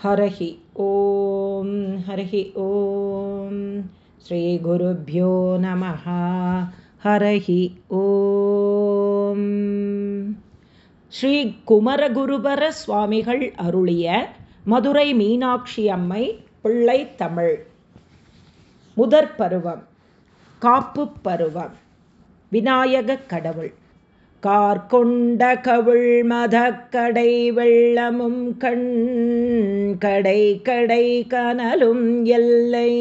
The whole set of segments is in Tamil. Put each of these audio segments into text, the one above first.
हरहि ॐ हरिः ॐ श्रीगुरुभ्यो नमः हरः ॐ ஸ்ரீகுமரகுருபர அருளிய மதுரை மீனாட்சி அம்மை பிள்ளை தமிழ் முதற் பருவம் காப்பு பருவம் விநாயகக் கடவுள் கார்கொண்ட கவிழ் மதக்கடை வெள்ளமும் கண் கடை கடை கனலும் எல்லை.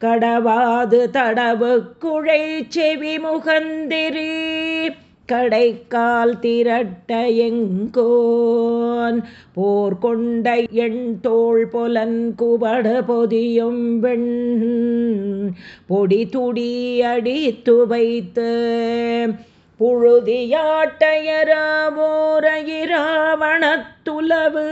கடவாது தடவு குழை செவி முகந்திரி. கடைக்கால் திரட்ட எங்கோன். போர் கொண்ட எண் தோல் பொலன் குபட பொதியும் வெண். பொடி துடி அடித்து வைத்து புழுதியாட்டையராவோரையிராவணத்துலவு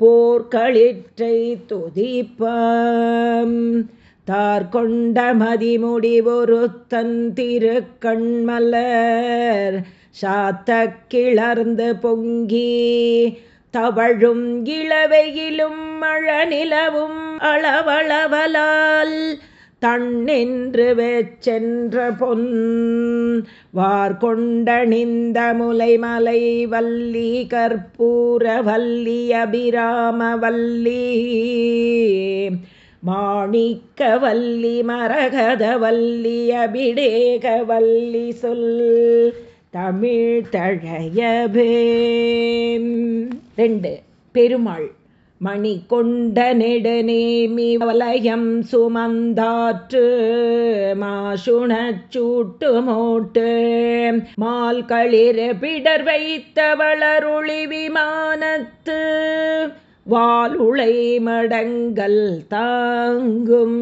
போர்க்களிற்றை துதிப்பம். தார் கொண்ட மதிமுடிவொருத்தன் திருக்கண்மலர் சாத்த கிளர்ந்து பொங்கி தவழும் இளவையிலும் மழ நிலவும் அளவளவலால் தண்ணென்று வெச்சென்ற பொன் வார்கொண்டணிந்த முலைமலை வல்லி கற்பூர வல்லி அபிராம வல்லி மாணிக்க வல்லி மரகத வல்லி அபிடேக வல்லி சொல் தமிழ் தழையபே ரெண்டு பெருமாள். மணி கொண்ட நெடுநேமி வலயம் சுமந்தாற்று மாசுணச்சூட்டு மோட்டு மால் களிர பிடர் வைத்த வளருளி விமானத்து வாலுளை மடங்கள் தாங்கும்.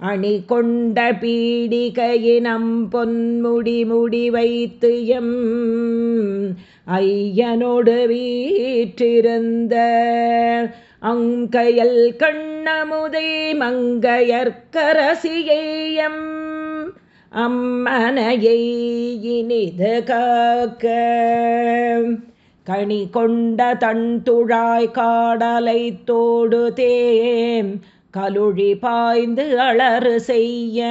அணி கொண்ட பீடிகையினம் பொன்முடி முடி வைத்து எம் ஐயனோடு வீற்றிருந்த அங்கையல் கண்ணமுதை மங்கையற்கரசியம் அம்மனையை இனிது காக்க. கனி கொண்ட தன் துழாய் காடலை தோடு தேம் கலுழி பாய்ந்து அளறு செய்ய.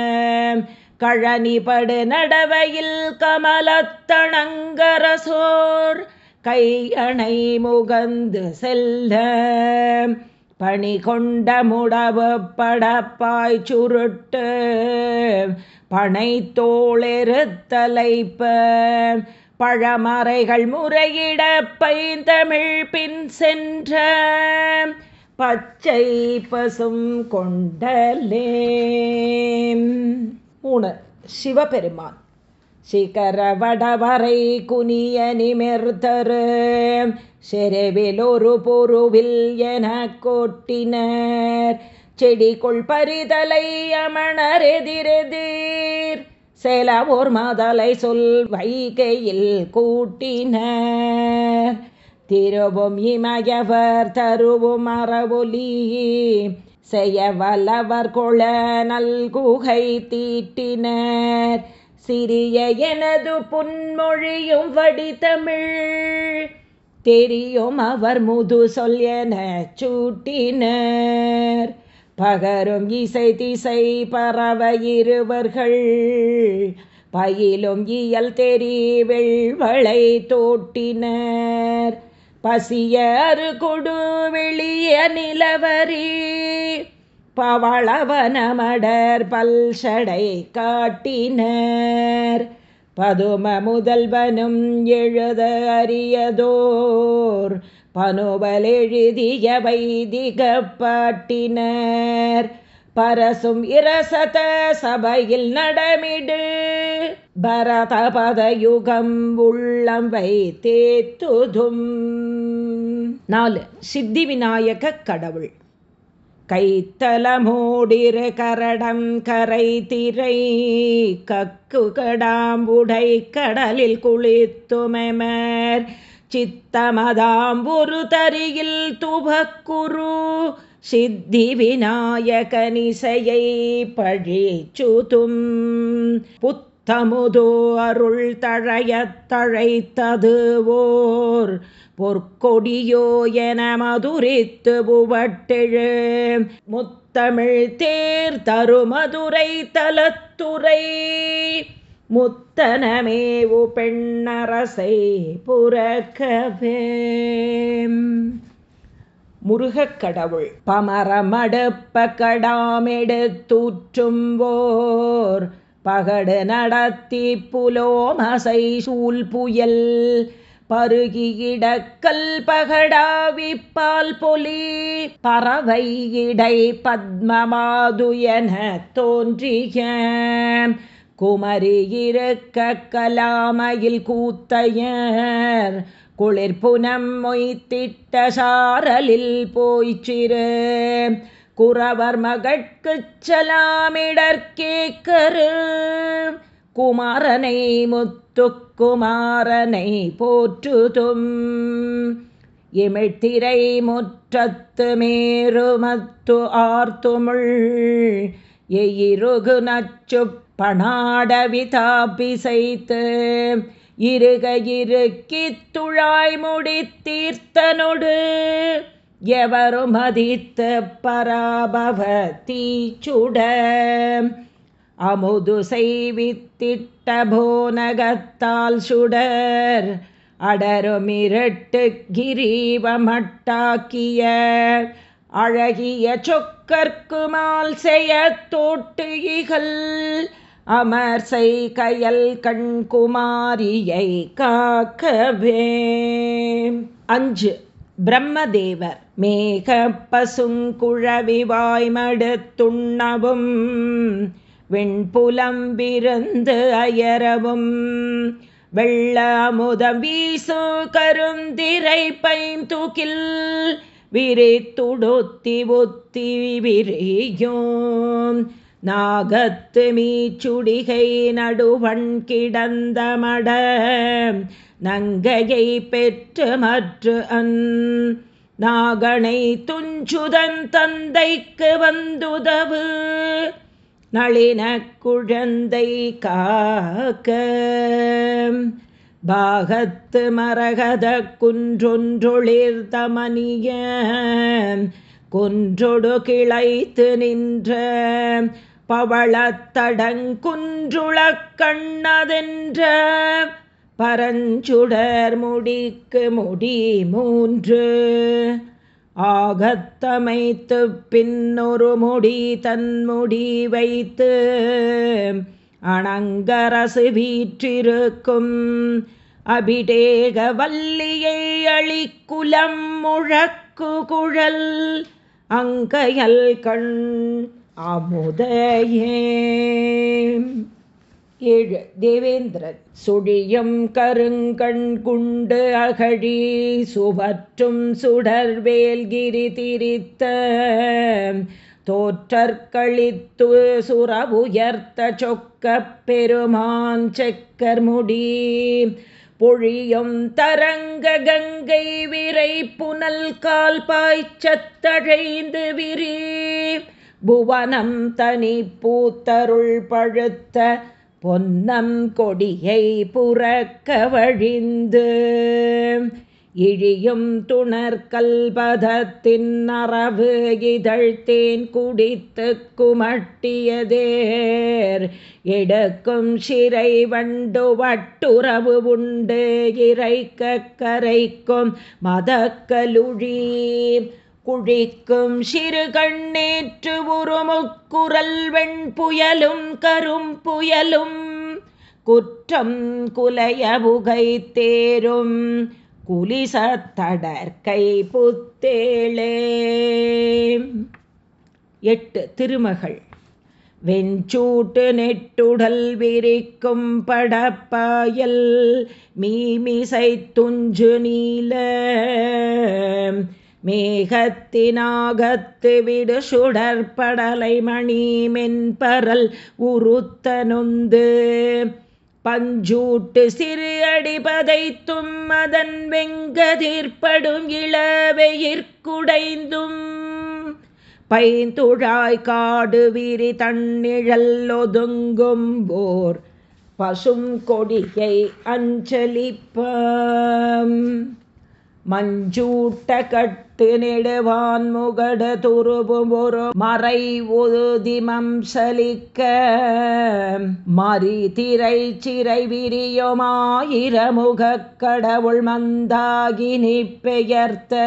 கழனிபடு நடவையில் கமலத்தணங்கரசோர். கையணை முகந்து செல்ல. பணி கொண்ட முடவு படப்பாய் சுருட்டு. பனை தோளெருத்தலைப்ப பழமறைகள் முறையிட பைந்தமிழ் பின் சென்ற. பச்சை பசும் கொண்டலே. மூணு சிவபெருமான். சிகர வடவரை குனிய நிமிர்தரு. செருவில் ஒரு பொருவில் என கோட்டினர். செடிக்குள் பரிதலை அமணர் எதிரெதிர். செல ஓர் மாதலை சொல் வைகையில் கூட்டினர். திருவும் இமயவர் தருவும் அறவொலி செய்ய வல்லவர் கொள நல்குகை தீட்டினர் சிறிய எனது புன்மொழியும் வடித்தமிழ் தெரியும் அவர் முது சொல் என சூட்டினர் பகரும் இசை திசை பறவ இருவர்கள் பயிலும் இயல் தெரி வெள்வளை தோட்டினர் பசிய கொடு வெளிய நிலவரி. பவளவனமடர் பல்சடை காட்டினர். பதும முதல்வனும் எழுத அறியதோர். பனுவல் எழுதிய வைதிக பாட்டினர். பரசும் இரசத சபையில் நடமிடு. பரதபதயுகம் உள்ளம் வைத்தேத்துதும். நாலு சித்தி விநாயக கடவுள். கைத்தலமோடிரு கரடம் கரை திரை கக்கு கடாம்புடை கடலில் குளித்துமெமர். சித்தமதாம்புரு தரியில் துபக்குரு சித்தி விநாயகனிசையை பழிச்சுதும். புத்த தமுதோ அருள் தழையத் தழைத்தது ஓர் பொற்கொடியோ என மதுரித்து புவட்டெழு. முத்தமிழ் தேர் தருமதுரை தலத்துறை. முத்தனமேவு பெண்ணரசை புறக்கவே. முருகக்கடவுள் பமரமடுப்ப கடாமெடுத்தூற்றும் ஓர் பகடு நடத்தி புலோமசை சூல் புயல். பருகியிடக்கல் பகடாவிப்பால் பொலி. பறவை இடை பத்மமாதுயன தோன்றிய. குமரி இருக்க கலாமையில் கூத்தையர். குளிர்புனம் மொய்த்திட்ட சாரலில் போய்ச்சிரு குறவர் மகட்குச் சலாமிடற்கேக்கரு குமாரனை முத்துக்குமாரனை போற்றுதும். இமிழ்த்திரை முற்றத்து மேருமத்து ஆர்த்துமுள். எயிருகு நச்சு பணாடவிதாபிசைத்து இருக இருக்கி துழாய் முடித்தீர்த்தனொடு. எவரும் மதித்து பராபவ தீச்சுட அமுது செய்வித்திட்ட போனகத்தால் சுடர். அடருமிரட்டு கிரீவமட்டாக்கிய. அழகிய சொக்கற்குமால் செய்ய தோட்டு இகல் அமர் செய் கயல் கண்குமாரியை காக்கவே. அஞ்சு. பிரம்மதேவர். மேக பசுங்குழவி வாய்மடுத்துண்ணவும் வெண்புலம் விருந்து அயரவும் வெள்ள அமுதம் வீசு கருந்திரை பைந்தூக்கில் விரித்துடுத்தி ஒத்தி விரியும். நாகத்து மீச்சுடிகை நடுவன் கிடந்த மட நங்கையை பெற்று மற்ற அந் நாகனை துஞ்சுதன் தந்தைக்கு வந்துதவு. நளின குழந்தை காக்க. பாகத்து மரகத குன்றொன்றொளிர்தமனிய கொன்றொடு கிளைத்து நின்ற பவளத்தடங்குன்றுள கண்ணதென்ற. பரஞ்சுடர் முடிக்கு முடி மூன்று. ஆகத்தமைத்து பின்னொரு முடி தன்முடி வைத்து அணங்கரசு வீற்றிருக்கும். அபிடேக வல்லியை அழிக்குலம் முழக்கு குழல் அங்கையல் கண் அமுதையே ஏழு. தேவேந்திரன். சுழியும் கருங்கண் குண்டு அகழி சுவற்றும் சுடர்வேல்கிரி திரித்த தோற்றற்கழித்து சுரவுயர்த்த சொக்க பெருமான் செக்கர்முடி பொழியும் தரங்க கங்கை விரை புனல் கால் பாய்ச்சத்தழைந்து விரி புவனம் தனி பூத்தருள் பழுத்த பொன்னம் கொடியை புறக்க வழிந்து இழியும் துணர்கல்பதத்தின் அறவு இதழ்த்தேன் குடித்து குமட்டியதேர். எடுக்கும் சிறை வண்டு வட்டுறவு உண்டு இறைக்க கரைக்கும் மதக்கலுழி குழிக்கும் சிறு கண்ணேற்று உருமுக்குரல் வெண்புயலும் கரும் புயலும் குற்றம் குலைய புகை தேரும் குலிசத்தடற்கை புத்தேளே எட்டு திருமகள். வெஞ்சூட்டு நெட்டுடல் விரிக்கும் படப்பாயல் மீமிசை துஞ்சு நீல. மேகத்தினாகத்து விடு சுடற்படலை மணி மென்பரல் உருத்த நொந்து பஞ்சூட்டு சிறு அடிபதைத்தும் அதன் வெங்கதிர்படும் இளவெயிர்குடைந்தும் பைந்துழாய் காடு விரி தன்னிழல் ஒதுங்கும் போர் பசும் கொடியை அஞ்சலிப்பம். மஞ்சூட்ட கட்டு நெடுவான் முகட துருபும் ஒரு மறை உதிமம் சலிக்க. மறி திரை சிறை விரியுமாயிரமுக கடவுள் மந்தாகினி பெயர்த்த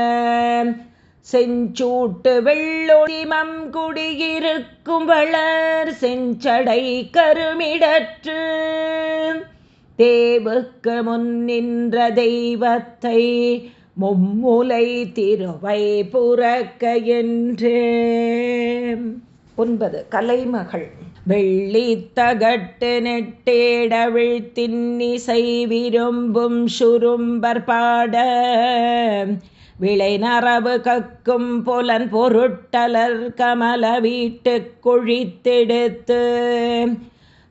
செஞ்சூட்டு வெள்ளொடிமம் குடியிருக்கும் வளர் செஞ்சடை கருமிடற்று. தேவுக்கு முன் நின்ற தெய்வத்தை மும்முலை திருவை புறக்க என்று. ஒன்பது கலைமகள். வெள்ளி தகட்டு நெட்டேடவிழ் வீழ்த்தின்னிசை விரும்பும் சுரும்பர் பாட. விளை நரவு கக்கும் புலன் பொருட்டலர் கமல வீட்டு குழித்தெடுத்து.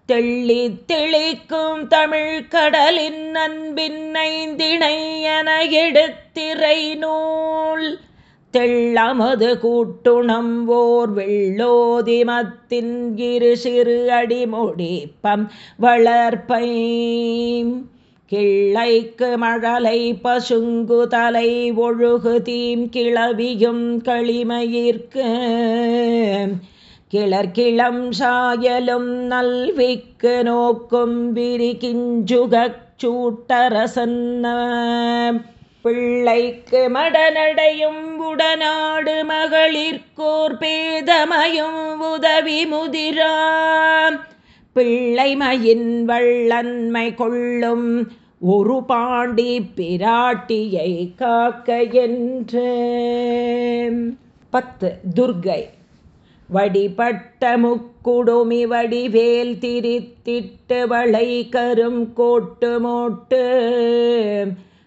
தெள்ளி தெளிக்கும் தமிழ் கடலின் அன்பின் ஐந்திணை என எடுத்திரை நூல். தெள்ளமது கூட்டுணம் ஓர் வெள்ளோதிமத்தின் இரு சிறு அடிமுடிப்பம் வளர்ப்பை கிள்ளைக்கு மழலை பசுங்கு தலை ஒழுகு தீம் கிளவியும் களிமயிர்க்கு கிளர்கிளம் சாயலும் நல்விக்கு நோக்கும் விரிகிஞ்சுகச் சூட்டரசன்ன. பிள்ளைக்கு மடநடையும் உடனாடு மகளிர்கோர் பேதமையும் உதவி முதிராம் பிள்ளைமையின் வள்ளன்மை கொள்ளும் ஒரு பாண்டி பிராட்டியை காக்க என்று. பத்து துர்கை. வடிபட்ட முக்குடுமி வடிவேல் திரித்திட்டு வளை கரும் கோட்டு மோட்டு.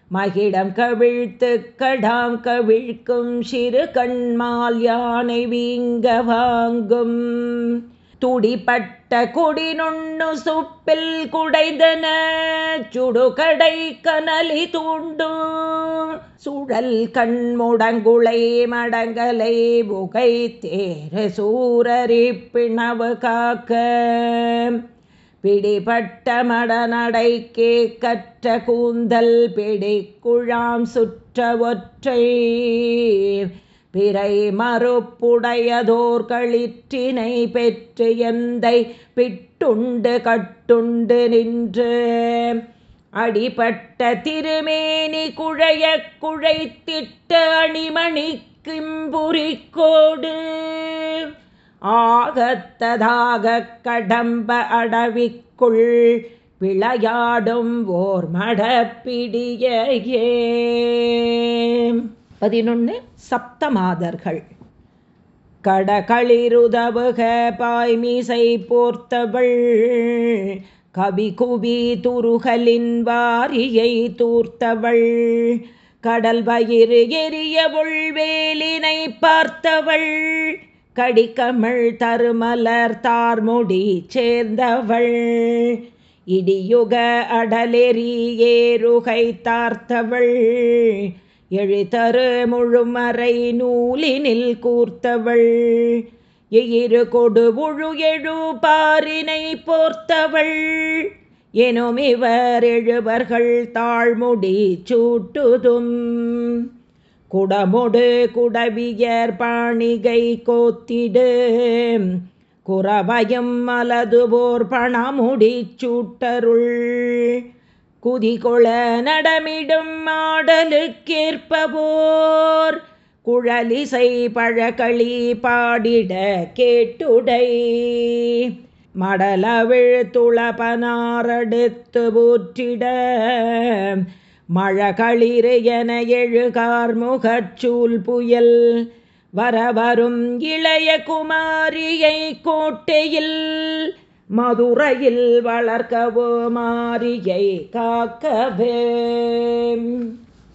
மகிடம் கவிழ்த்து கடாம் கவிழ்க்கும் சிறு கண்மால் யானை வீங்க வாங்கும். துடிப்பட்ட கொடி நுண்ணு சுப்பில் குடைந்தன சுடுகடை கனலி தூண்டு. சுழல் கண்முடங்குளை மடங்கலை புகை தேர சூரரி பிணவு காக்க. பிடிபட்ட மடநடைக்கே கற்ற கூந்தல் பிடி குழாம் சுற்ற ஒற்றை. பிறை மறுப்புடையதோர் களிற்றினை பெற்று எந்தை பிட்டுண்டு கட்டுண்டு நின்று. அடிபட்ட திருமேனி குழைய குழைத்திட்ட அணிமணி கிம்புரிக்கோடு ஆகத்ததாக கடம்ப அடவிக்குள் விளையாடும் ஓர் மடப்பிடியே பதினொன்று சப்தமாதர்கள். கடகளிருதவுக பாய்மிசை போர்த்தவள் கவி குவி துருகலின் வாரியை தூர்த்தவள் கடல் வயிறு எரிய உள்வேலினை பார்த்தவள் கடிக்கமிழ் தருமலர் தார்முடி சேர்ந்தவள். இடியுக அடலெறி ஏறுகை தார்த்தவள் எழுதரு முழுமறை நூலினில் கூர்த்தவள். எயிரு கொடு முழு எழு பாரினை போர்த்தவள். எனும் இவர் எழுவர்கள் தாழ்முடி சூட்டுதும். குடமுடு குடவியர் பாணிகை கோத்திடு. குறவயம் மலதுபோர் பணமுடி சூட்டருள். குதிகொள நடமிடும் மாடலுக்கேற்பவோர் குழலிசை பழக்களி பாடிட கேட்டுடை. மடலவிழ் துளபனாரடுத்து ஊற்றிட. மழகளிறு என எழுகார் முகச்சூல் புயல். வரவரும் இளைய குமாரியை கோட்டையில் மதுரையில் வளர்க்கவோ மாரியை காக்கவே.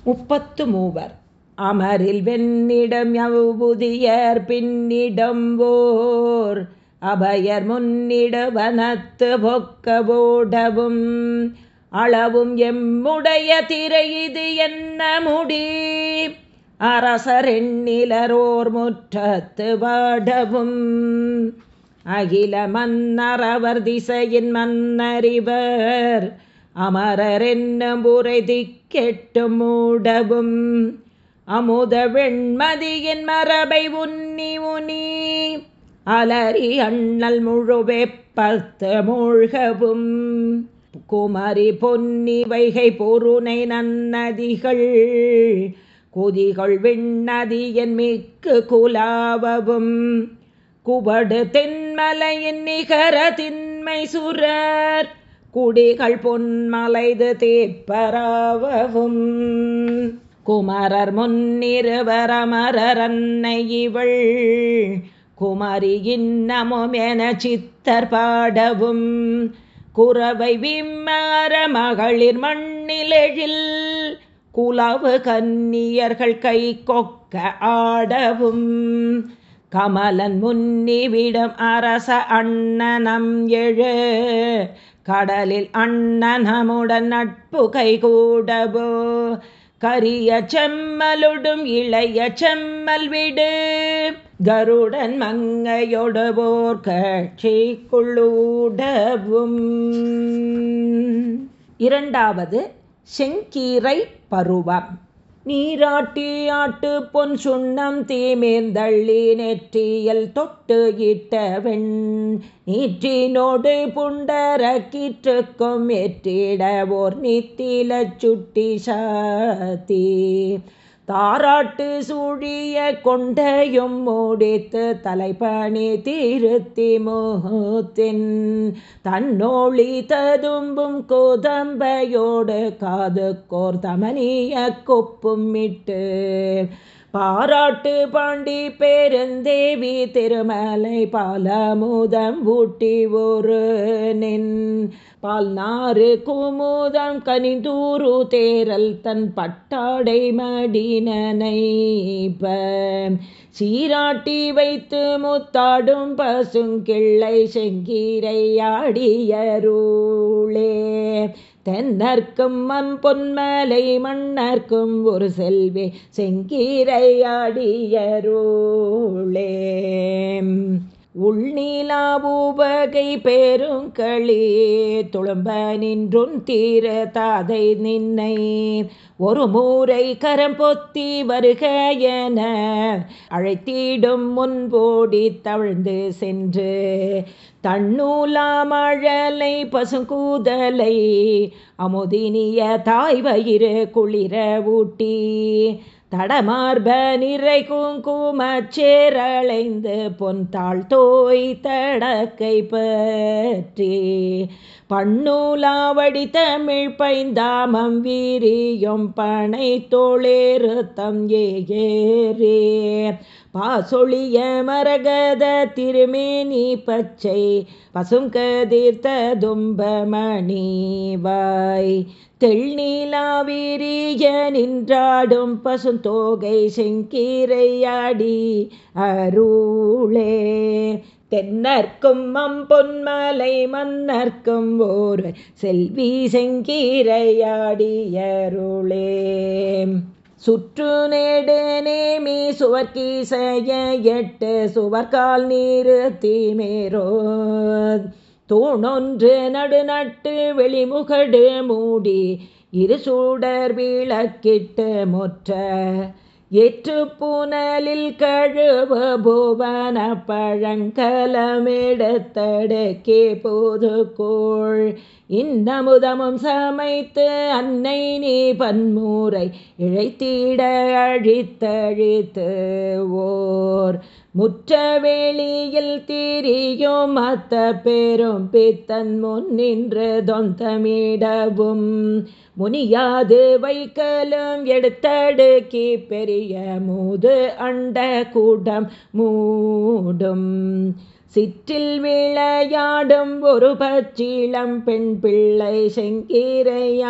முப்பத்து மூவர். அமரில் வெண்ணிடம் யவுதியர் பின்னிடம் ஓர். அபயர் முன்னிடவனத்து பொக்கபோடவும் அளவும் எம்முடைய திரை இது என்ன முடி? அரசர் எண்ணிலரோர் முற்றத்து வாடவும். அகில மன்னரவர் திசையின் மன்னறிவர் அமரர் என்னும் உரை திக்கெட்டும் மூடவும். அமுத வெண்மதியின் மரபை உன்னி உனி. அலறி அண்ணல் முழுவே பத்து மூழ்கவும். குமரி பொன்னி வைகை பொருணை நன்னதிகள். கொதிகள் விண்ணதியின் மிக்கு குலாவவும். குவடு தென்மலையின் நிகர திண்மை சுரர். குடிகள் பொன்மலைது தேப்பராவவும். குமரர் முன்னிருவர் அமரர் அன்னை இவள். குமரி இன்னமும் என சித்தர் பாடவும். குறவை விம்மர மகளிர் மண்ணிலெழில் குலவு கன்னியர்கள் கை கொக்க ஆடவும். கமலன் முன்னிவிடம் அரச அண்ணனம் எழு. கடலில் அண்ணனமுடன் நட்பு கைகூடபோ கரிய செம்மலுடும் இளைய செம்மல் விடு. கருடன் மங்கையொடுவோர் கட்சி குள்ளூடவும். இரண்டாவது செங்கீரை பருவம். நீராட்டி ஆட்டு பொன் சுண்ணம் தீமேந்தள்ளி நெற்றியல் தொட்டு இட்டவெண். நீற்றினோடு புண்டரக்கிற்றுக்கும் ஏற்றிட ஓர் நித்தில சுட்டி சாத்தி. தாராட்டு சூழிய கொண்டையும் மூடித்து தலைப்பணி திருத்தி முகத்தின். தன்னோழி ததும்பும் கோதம்பையோடு காது கோர் தமனிய கொப்பும் இட்டு. பாராட்டு பாண்டி பேருந்தேவி திருமலை பாலமுதம் ஊட்டி ஒரு நின் பால்நாறு குமுதம் கனிதூரு தேரல் தன் பட்டாடை மடினனைப்ப சீராட்டி வைத்து முத்தாடும் பசுங்கிள்ளை செங்கீரை ஆடியருளே. தென்னர்க்கும் மம் பொன்மலை மன்னர்க்கும் ஒரு செல்வி செங்கீரையாடியருளே உள்நீலாபூபகை பெருங்களி துளம்ப நின்றும் தீர தாதை நின்னை. ஒரு மூரை கரம் பொத்தி வருக என அழைத்திடும் முன்போடி தவழ்ந்து சென்று தன்னூலாமழலை பசுங்கூதலை அமுதினிய தாய் வயிறு குளிர ஊட்டி தடமார்ப நிறை குங்குமச்சேரளைந்து பொன் தாழ் தோய் தடக்கை பற்றி பண்ணூலாவடி தமிழ் பைந்தாமம் வீரியும் பனை தோளேறுத்தம் ஏகேரே பாசொழிய மரகத திருமேனி பச்சை பசுங்கதீர்த்த தும்பமணிவாய் தெள்நீலாவிரிய நின்றாடும் பசுந்தோகை செங்கீரையாடி அருளே. தென்னர்க்கும் அம்பொன்மலை மன்னர்க்கும் ஓர் செல்வி செங்கீரையாடியருளே சுற்று நேடு நேமி சுவர்கீசைய எட்டு சுவர்கால் நீரு தீமேரோ. தூணொன்று நடுநட்டு வெளிமுகடு மூடி இரு சூடர் விளக்கிட்டு முற்ற எற்று புனலில் கழுவு புவன பழங்கலமெடுத்தடுக்கே போது கோள் இன்னமுதமும் சமைத்து அன்னை நீ பன்மூரை இழைத்திட அழித்தழித்து ஓர் முற்ற வேளியில் தீரியும் அத்த பெரும் பித்தன் முன் நின்று தொந்தமிடவும் முனியாது வைக்கலும் எடுத்தடுக்கி பெரிய மூது அண்ட கூடம் மூடும். சிற்றில் விளையாடும் ஒரு பச்சிளம் பெண் பிள்ளை செங்கீரையாடியருளே.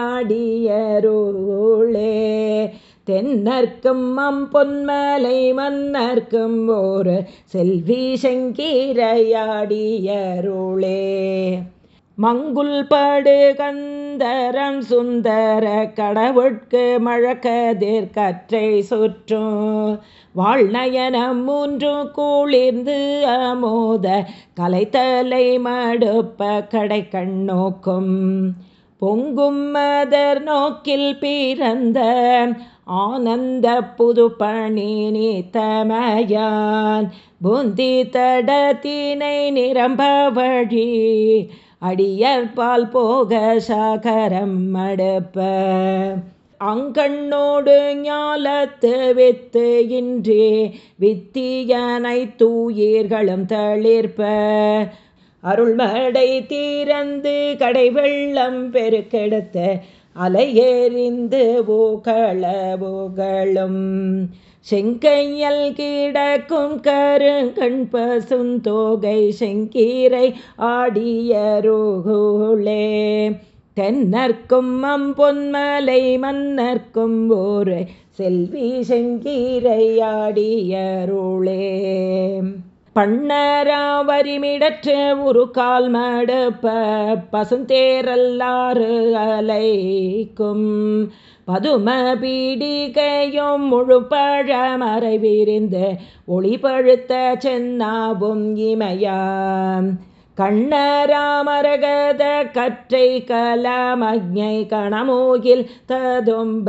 தென்னர்க்கும் அம் பொன்மலை மன்னர்க்கும் ஒரு செல்வி செங்கீரையாடியருளே. மங்குல் படு கந்தரம் சுந்தர கடவுட்கு மழக்கதிர் கற்றை சுற்றும். வாழ்நயனம் மூன்று கூளிர்ந்து அமோத கலைத்தலை மடுப்ப கடை கண்ணோக்கும் பொங்கும் மதர் நோக்கில் பிறந்த ஆனந்த புது பணி நீத்தமயான். புந்தி தடத்தினை நிரம்ப வழி அடியற்பால் போக சாகரம் மடுப்ப. அங்கண்ணோடு ஞாலத்து வித்து இன்றி வித்தியனை தூயீர்களும் தளிர்ப்ப. அருள்மடை தீரந்து கடை வெள்ளம் பெருக்கெடுத்த அலையெறிந்து ஓகளவோகளும் செங்கையல் கிடக்கும் கருங்கண் பசுந்தோகை செங்கீரை ஆடியருகுளே தென்னர்க்கும் அம்பொன்மலை மன்னர்க்கும் ஓரை செல்வி செங்கீரையாடியருளே. பண்ணராவரிமிடற்று ஒரு கால் மடுப்ப பசுந்தேரல்லாறு அலைக்கும். பதும பீடிகையும் முழு பழமறை விரிந்து ஒளி பழுத்த சென்னாவும் இமையாம். கண்ணராமரகத கற்றை கலமஜை கணமோகில் ததும்பேங்கோ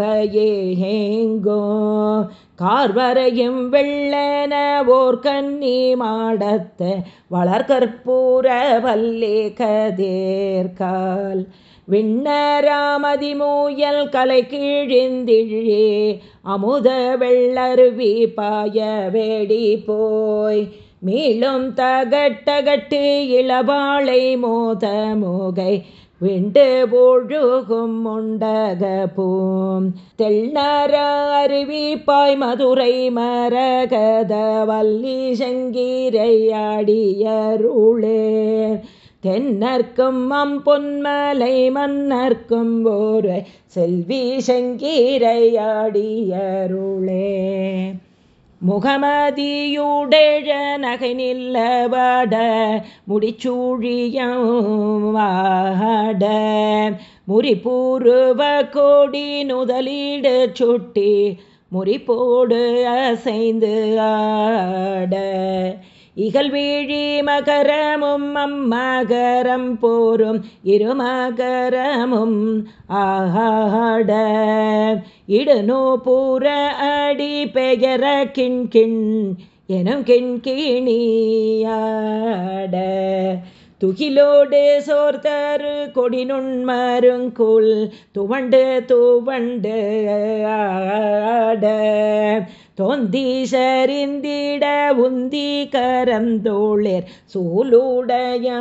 கார்வரையும் வெள்ளன ஓர் கன்னி மாடத்த வளர்கற்பூர வல்லே கதேர்கால். விண்ணராமதிமூயல் கலை கீழிந்திழே அமுத வெள்ளருவி பாய வேடி போய். மீளும் தகட்டகட்டு இளபாளை மோத மோகை விண்டு பொழுகும் முண்டக பூம். தெள்ளார அருவி பாய் மதுரை மரகத வல்லி சங்கீரையாடியருளே தென்னர்க்கும் அம் பொன்மலை மன்னர்க்கும் ஒரு செல்வி சங்கீரையாடியருளே முகமதியுடெழ நகை நில்லவாட முடிச்சூழியம் வாட முறிப்பூர்வ கோடி நுதலீடு சுட்டி முறிப்போடு அசைந்து ஆட. இகழ்வீழி மகரமும் அம்மகரம் போரும் இருமகரமும் ஆஹாட இடனோ பூர அடி பெயர கிண்கிண் எனும் கிண்கிணியாட. துகிலோடு சோர்தரு கொடி நுண்மருங்குல் துவண்டு துவண்டு ஆட. தொந்தீசரிந்திட உந்தி கரந்தோளிர் சூளுடையாளடைமற்று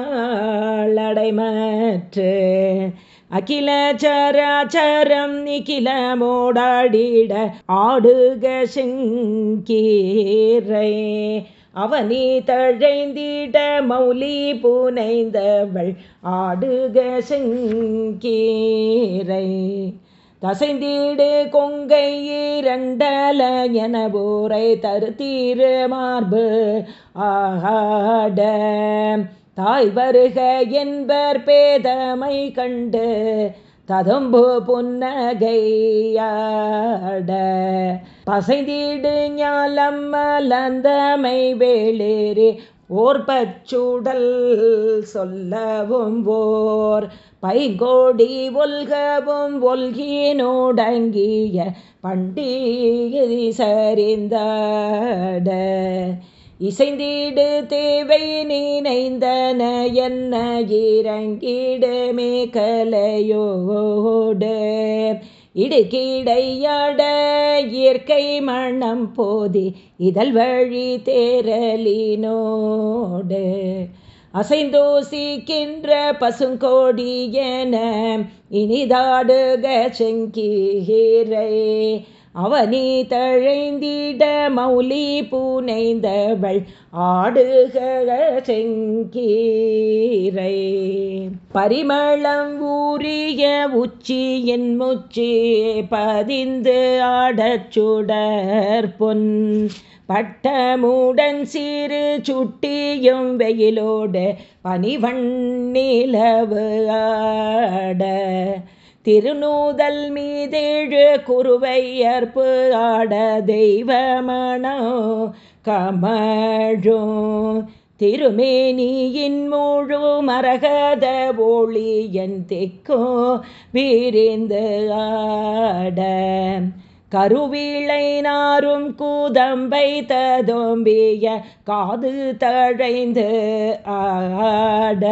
அகில சராச்சரம் நிகில மோடாடிட ஆடுக செங்கீரை. அவனி தழைந்திட மௌலி புனைந்தவள் ஆடுக செங்கீரை. தசைந்தீடு கொங்கை இரண்டல என போரை தருத்தீரு மார்பு ஆட தாய் வருக என்பர் பேதமை கண்டு ததும்பு புன்னகையாட. பசைந்தீடு ஞாலம் மலந்தமை வேளேறி ஓர்பச்சூடல் சொல்லவும் ஓர் பைகோடி ஒல்கவும் ஒல்கினோடங்கிய பண்டிகை சரிந்தாட இசைந்தீடு தேவை நினைந்தன என்ன இறங்கிடு கலையோடு இடுகிடையாட இயற்கை மணம் போதி இதழ் வழி தேரலினோடு அசைந்தோசிக்கின்ற பசுங்கோடியன இனிதாடுக செங்கீரை. அவனி தழைந்திட மௌலி பூனைந்தவள் ஆடுக செங்கீரை. பரிமளம் ஊறிய உச்சியின் முச்சி பதிந்து ஆடச் பொன். பட்டமுடன் சிறு சுட்டியும் வெயிலோடு பனிவண் நிலவு ஆட திருநூதல் மீதேழு குருவையற்பு ஆட தெய்வமணோ கமழோ. திருமேனியின் முழு மரகத ஒளி என் திக்கோ விரிந்து ஆட. கருவிளை நாரும் கூதம்பை ததோம்பிய காது தழைந்து ஆட.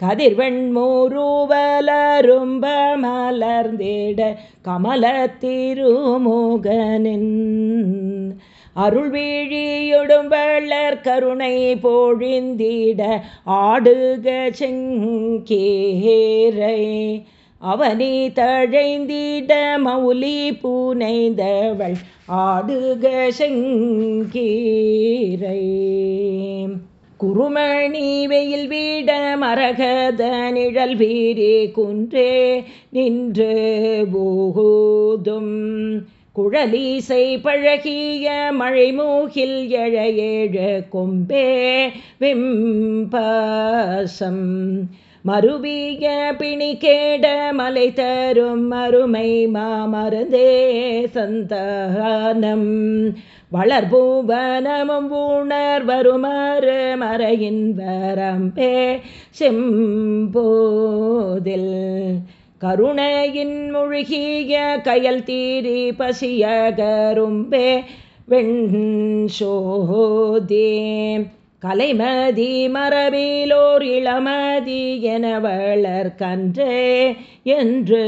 கதிர்வெண் மூருவலரும்ப மலர்ந்திட கமல திருமோகனின் அருள் வீழியொடும் வள்ளர் கருணை பொழிந்திட ஆடுக செங்கேரை அவனி தழைந்திட மௌலி பூனைந்தவள் ஆடுக செங்கீரை குருமணி வெயில் வீட மரகத நிழல் வீரே குன்றே நின்று போகுதும். குழலீசை பழகிய மழைமூகில் எழ ஏழ கொம்பே விம்பாசம். மறுபிய பிணி கேட மலை தரும் மறுமை மாமருந்தே சந்தானம். வளர்பூவனமும் ஊணர் வருமாறு மறையின் வரம்பே செம்போதில். கருணையின் முழுகிய கயல் தீரி பசிய கரும்பே வெண்சோதே கலைமதி மரபிலோர் இளமதி என வளர்கன்றே என்று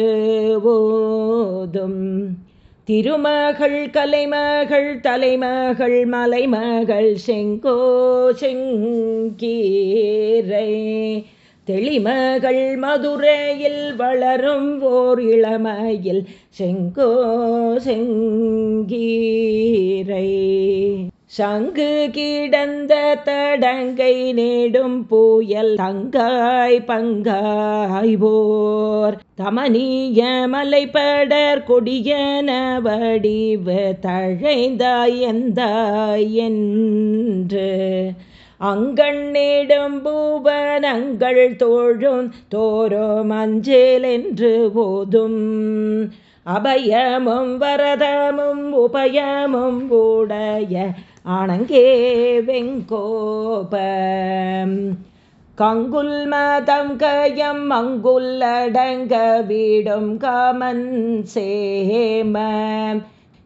ஓதும். திருமகள் கலைமகள் தலைமகள் மலைமகள் செங்கோ செங்கீரை. தெளிமகள் மதுரையில் வளரும் ஓர் இளமையில் செங்கோ செங்கீரை. சங்கு கிடந்த தடங்கை நேடும் புயல் தங்காய் பங்காய் போர். தமனிய மலைப்படர் கொடியன வடிவு தழைந்தாய் எந்தாய் என்று. அங்கண்ணிடும் பூவனங்கள் தோழும் தோரோ மஞ்சள் என்று போதும். அபயமும் வரதமும் உபயமும் உடைய ஆனங்கே வெங்கோபம். கங்குல் மதம் கயம் மங்குல்லடங்க வீடும் காமன் சேம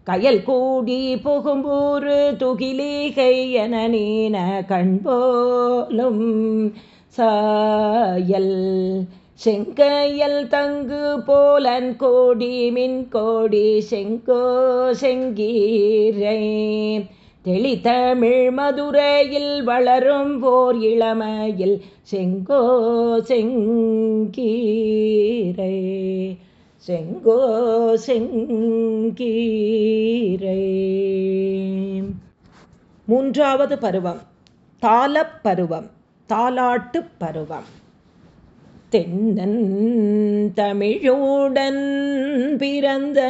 கயல் கூடி புகும்பூரு துகிலீகை என நீன கண்போலும். சாயல் செங்கையல் தங்கு போலன் கோடி மின் கோடி செங்கோ செங்கீரை. தெளித்தமிழ் மதுரையில் வளரும் போர் இளமையில் செங்கோ செங்கீரை செங்கோ செங்கீரை. மூன்றாவது பருவம் தாளப் பருவம் தாலாட்டு பருவம். தென்னன் தமிழோடன் பிறந்த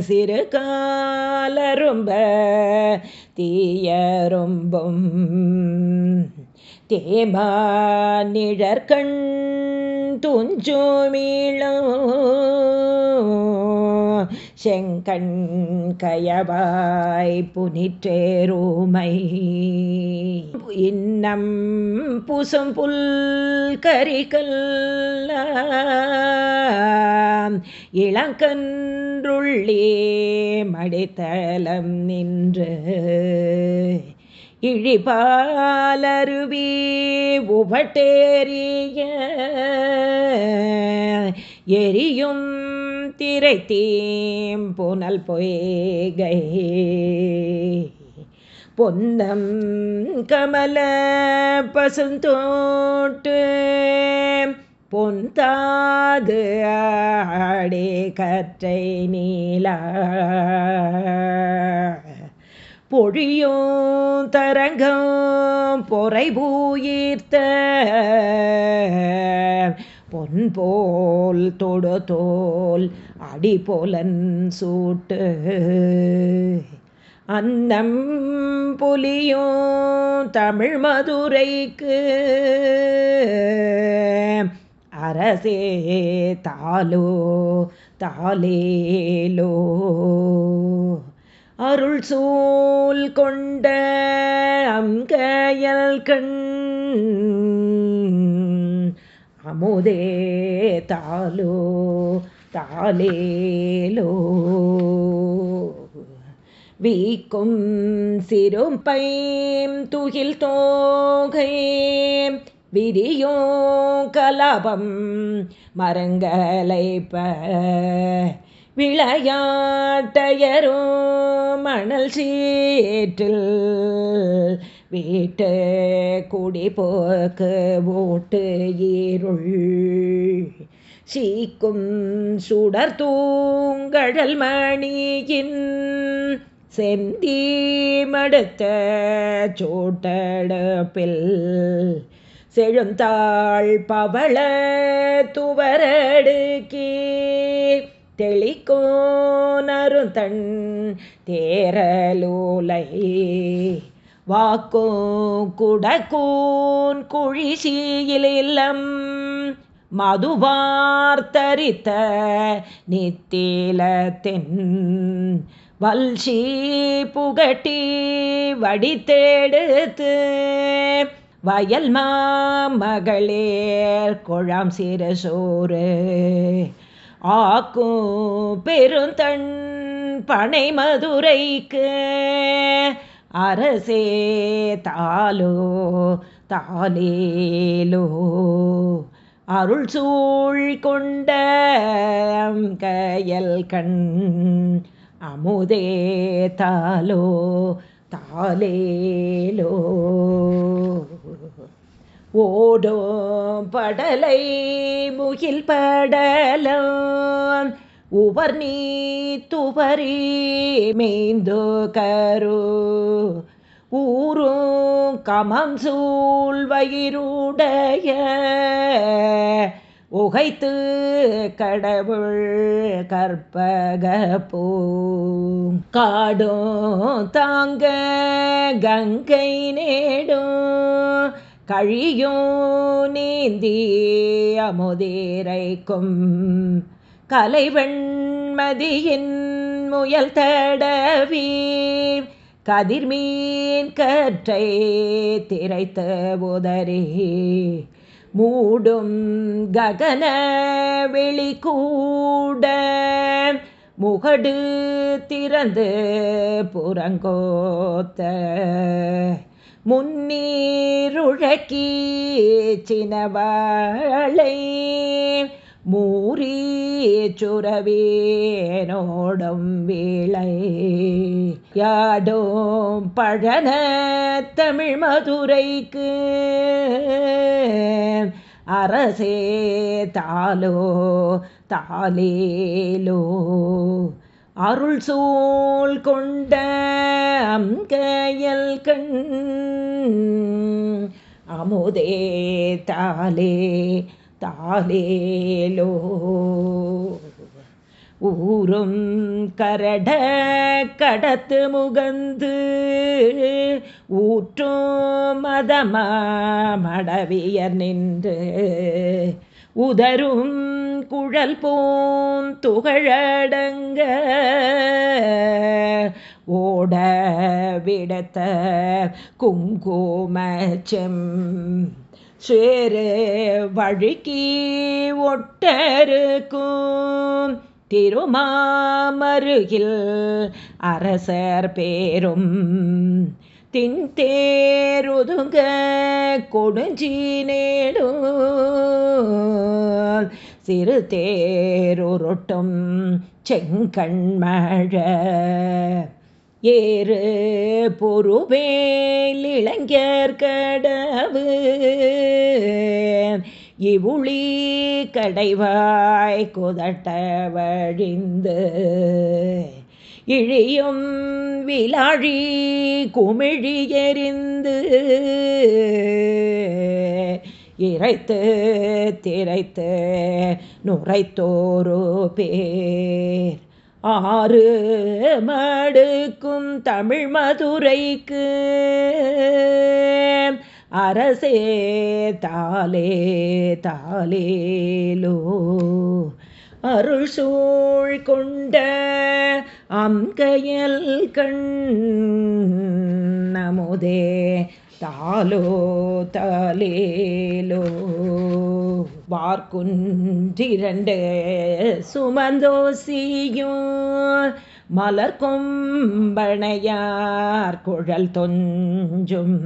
சிறு காலரும்ப தீயரும்பும் தேமா நிழற்கண் துஞ்சோமீளோ செங்கண் கயவாய் புனிற்றேருமை இன்னம் புசும் புல் கரிகல் இளங்கன்றுள்ளே மடித்தளம் நின்று இழிபாலருவி உபட்டேரிய எரியும் திரை தீம் புனல் பொய்கை. பொன்னம் கமல பசுந்தோட்டு. பொந்தாது ஆடே கற்றை நீலா பொழியும் தரங்கம் பொறைபூயீர்த்த பொன் போல் தொடு அடி போலன் சூட்டு. அந்தம் புலியும் தமிழ் மதுரைக்கு. அரசே தாலோ தாலேலோ. அருள் சூல் கொண்ட அங்கயல் கண். அமுதே தாலோ தாலேலோ வீக்கும் சிறும் பைம் துகில் தோகை விரியோ கலபம் மரங்கலைப்ப விளையாட்டையரோ மணல் சீற்றில் வீட்டு குடி போக்கு ஓட்டு ஈருள் சீக்கும் சுடர் தூங்கழல் மணியின் செந்தி மடுத்த சோட்டடப்பில் செழுந்தாள் பவள துவரடுக்கே தெளிக்கோனருந்தன் தேரலோலை வாக்கோ குடக்கோன் குழிசீயில் இல்லம் மதுவார்த்தரித்த நித்திலத்தின் வல்ஷி புகட்டி வடித்தெடுத்து வயல் மாமகளேர் குழாம் சிறு சோறு ஆக்கும் பெருந்தண் பனை மதுரைக்கு அரசே தாலோ தாலேலோ. அருள் சூழ் கொண்ட கயல் கண். அமுதே தாலோ தாலேலோ ஓடோ படலை முகில் படலம் உவர் நீ துவரி மேந்தோ கரோ. ஊரும் கமம் சூழ்வயிருடைய உகைத்து கடவுள் கற்பக பூ காடும் தாங்க கங்கை நேடும் கழியும் நீந்தி அமுதீரைக்கும். கலைவெண்மதியின் முயல் தடவீர் கதிர்மீன் கற்றை திரைத்த உதரே மூடும் ககன வெளி கூட முகடு திறந்து புறங்கோத்த முன்னீருழக்கி சினவாழை மூரி சுரவேனோடும் வேளை. யாடோம் பழன தமிழ் மதுரைக்கு அரசே தாலோ தாலேலோ அருள் சூழ் கொண்ட அங்கயல் கண் அமுதே தாலே தாலேலோ ஊரும் கரட கடத்து முகந்து ஊற்றும் மதமா மடவியர் நின்று. உதரும் குழல் போன் துகழடங்க ஓட விடத்த குங்குமச்செம் சேரு வழுக்கி ஒட்டருக்கும். திருமாமருகில் அரசர் பேரும். தின்தேருதுங்க கொடுஞ்சி நேடும். சிறு தேருருட்டும் செங்கண்மழ. ஏறு பொறுவேல் இளைஞர் கடவு. இவுளி கடைவாய் குதட்ட வழிந்து இழியும் விளாழி குமிழி எறிந்து இறைத்து திரைத்து நுரைத்தோரு பேர். ஆறு மடுக்கும் தமிழ் மதுரைக்கு. அரசே தாலே தாலேலோ அருள் சூழ் கொண்ட அம்கையல் கண் நமுதே தாலோ தாலேலோ வார்குன்றிரண்டு சுமந்தோசியும் மலர் கொம்பனையார் குழல் தொஞ்சும்.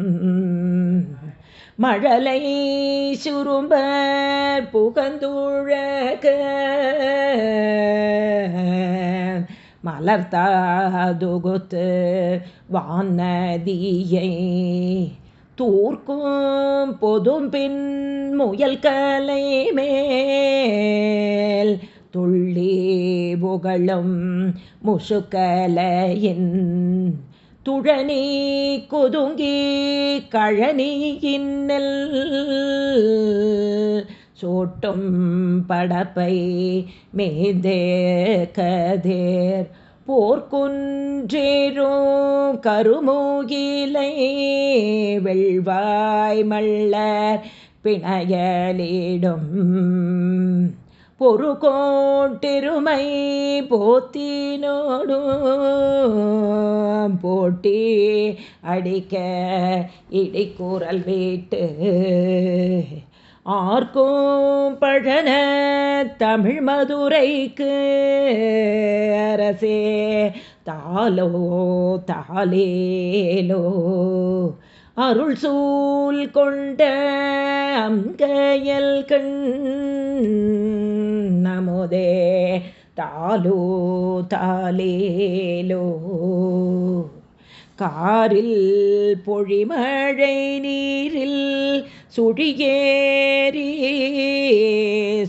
மழலை சுரும்பர் புகந்துழக. மலர்த்தாதுகுத்து வானதியை தூர்க்கும் பொதும் பின் முயல் கலை மேல் துள்ளி புகழும் முசுக்கலையின் துழனி கொதுங்கி கழனியின்னல் சோட்டும் படப்பை மேதே கதேர். போர்க்குன்றேரோ கருமூகிலை வெள்வாய் மள்ளர் பிணையலிடும். பொறு கோட்டிருமை போத்தினோடு போட்டி அடிக்க இடிக்கூறல் வீட்டு. ஆர்க்கும் பழன தமிழ் மதுரைக்கு அரசே தாலோ தாலேலோ அருள் சூல் கொண்ட அங்கையல் கண் நமோதே தாலோ தாலேலோ காரில் பொழிமழை நீரில் சுழியேறி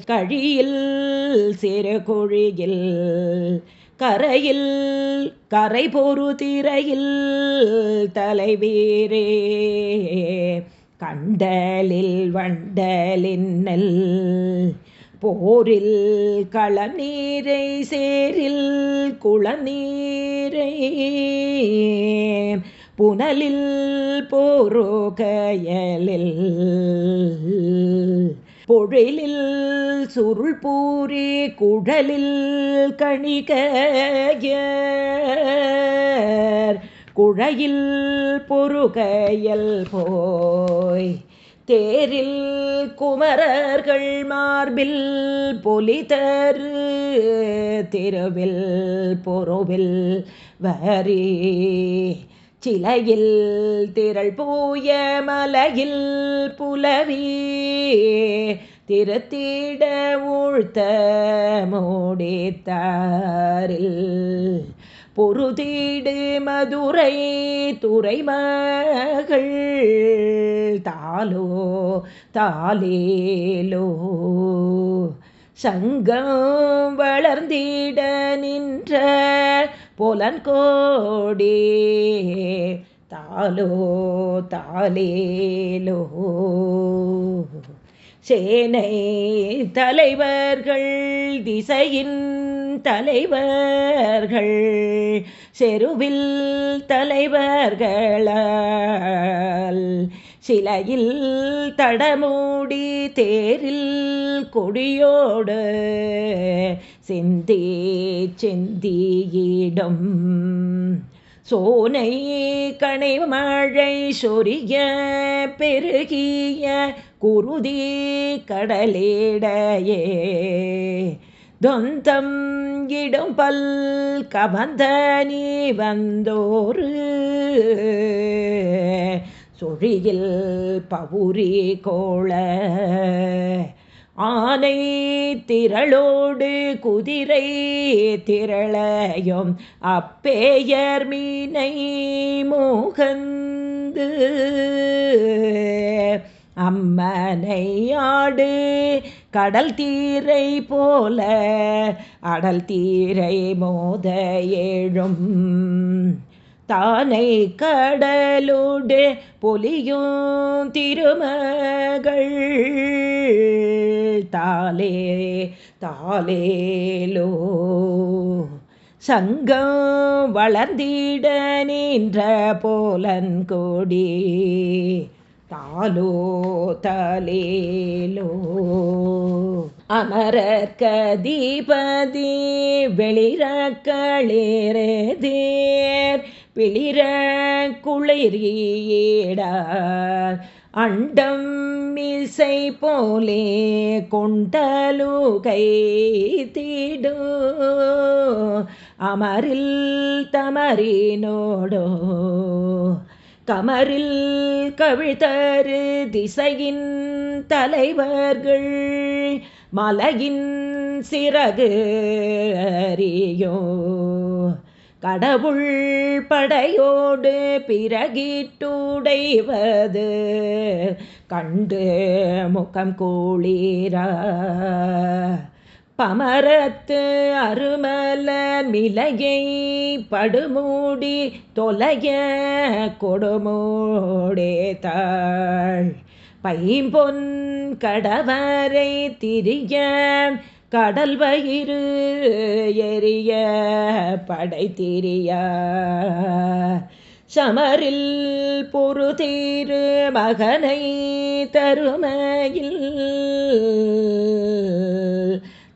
கழியில் சிறு கொழியில் கரையில் கரை பொறு திரையில் தலைவீரே. கண்டலில் வண்டலின்னல் போரில் களநீரை சேரில் குளநீரை. புனலில் போரோகயலில். பொழிலில் சுருள் பூரி குழலில் கணிகையர். குழையில் பொறுகையல் போய். தேரில் குமரர்கள் மார்பில் பொலிதரு. திருவில் பொறுவில் வரி சிலையில் திரள் பூய மலையில் புலவி திருத்திட ஊழ்த்த மூடித்தாரில். பொருதீடு மதுரை துறைமகள் தாலோ தாலேலோ. சங்கம் வளர்ந்திட நின்ற புலன்கோடி. தாலோ தாலேலோ சேனை தலைவர்கள் திசையின் தலைவர்கள் செருவில் தலைவர்களால் சிலையில் தடமூடி தேரில் கொடியோடு செந்தே செந்தியிடம். சோனை கணைமழை சொரிய பெருகிய குருதி கடலேடையே. தொந்தம் இடும் பல் கவந்த நீ வந்தோரு. சொழியில் பவுரி கோள ஆனை திரளோடு குதிரை திரளையும் அப்பேயர் மீனை மோகந்து அம்மனையாடு கடல் தீரை போல அடல் தீரை மோத ஏழும். தானை கடலுடு பொலியும் திருமகள். தாலே தாலேலோ சங்கம் வளர்ந்திட நின்ற போலன் கொடி. தாலோ தலேலோ அமரர்கதிபதி வெளிரக்களிரதேர் பிளிர குளிரீடார் அண்டம் மிசை போலே கொண்டலுகை தீடு. அமரில் தமரினோடோ. கமரில் கவிழ்தரு திசையின் தலைவர்கள். மலையின் சிறகு அறியோ. கடவுள் படையோடு பிறகிட்டுடைவது கண்டு முகம் கூளீரா? பமரத்து அருமலர் மிலையை படுமூடி தொலைய கொடுமூடேதாள் பைம்பொன் கடவரை திரிய கடல் வயிறு எரிய படை திரிய. சமரில் பொறுதீரு மகனை தருமையில்.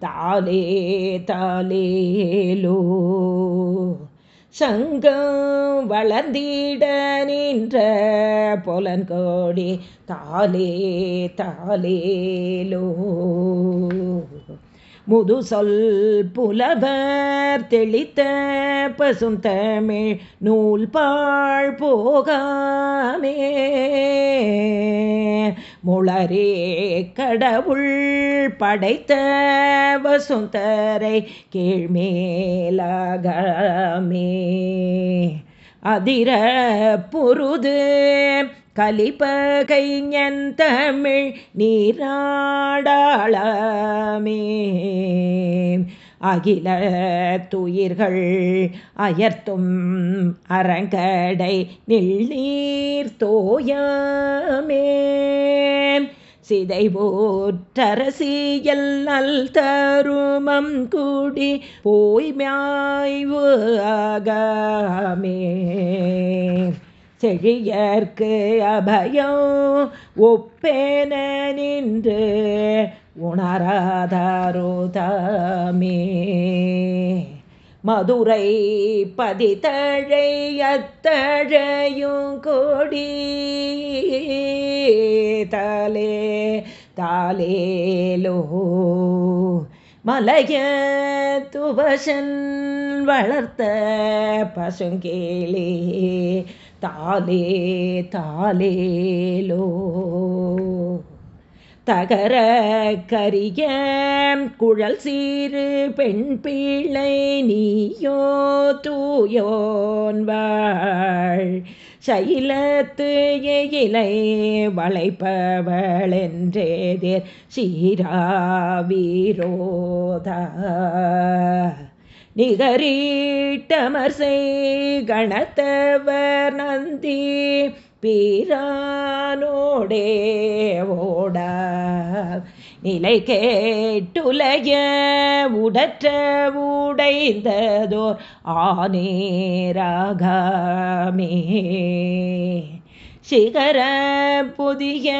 தாலே தாலேலோ சங்கம் வளர்ந்திட நின்ற பொலன்கோடி தாலே தாலேலோ முது சொல் புலவர் தெளித்த பசும் தமிழ் நூல் பாழ் போகாமே. முளரே கடவுள் படைத்த வசுந்தரை கீழ்மேலாகமே அதிர புருது கலிப்பகைஞன் தமிழ் நீராடாளமே. அகில துயிர்கள் அயர்த்தும் அரங்கடை நில்நீர் தோயமே. சிதைவோற்றரசியல் நல் தருமம் கூடி போய்மாய்வு ஆகாமே. செழியர்க்கு அபயம் ஒப்பேன நின்று உணராதாரோ தாமே. மதுரை பதித்தழையத்தழையும் கொடி தாலே தாலேலோ மலைய துவசன் வளர்த்த பசுங்கேலே தாலே தாலேலோ. தகர கரிய குழல் சீரு பெண் பிள்ளை நீயோ தூயோன்வாள் சைலத்து எயிலை வளைப்பவளென்றேதேர் சீராவீரோதா நிகரீட்டமர் செய் கணத்தவர் நந்தி பீரானோடே ஓட. நிலை கேட்டுலைய உடற்ற உடைந்ததோர் ஆனேராகமே. சிகர புதிய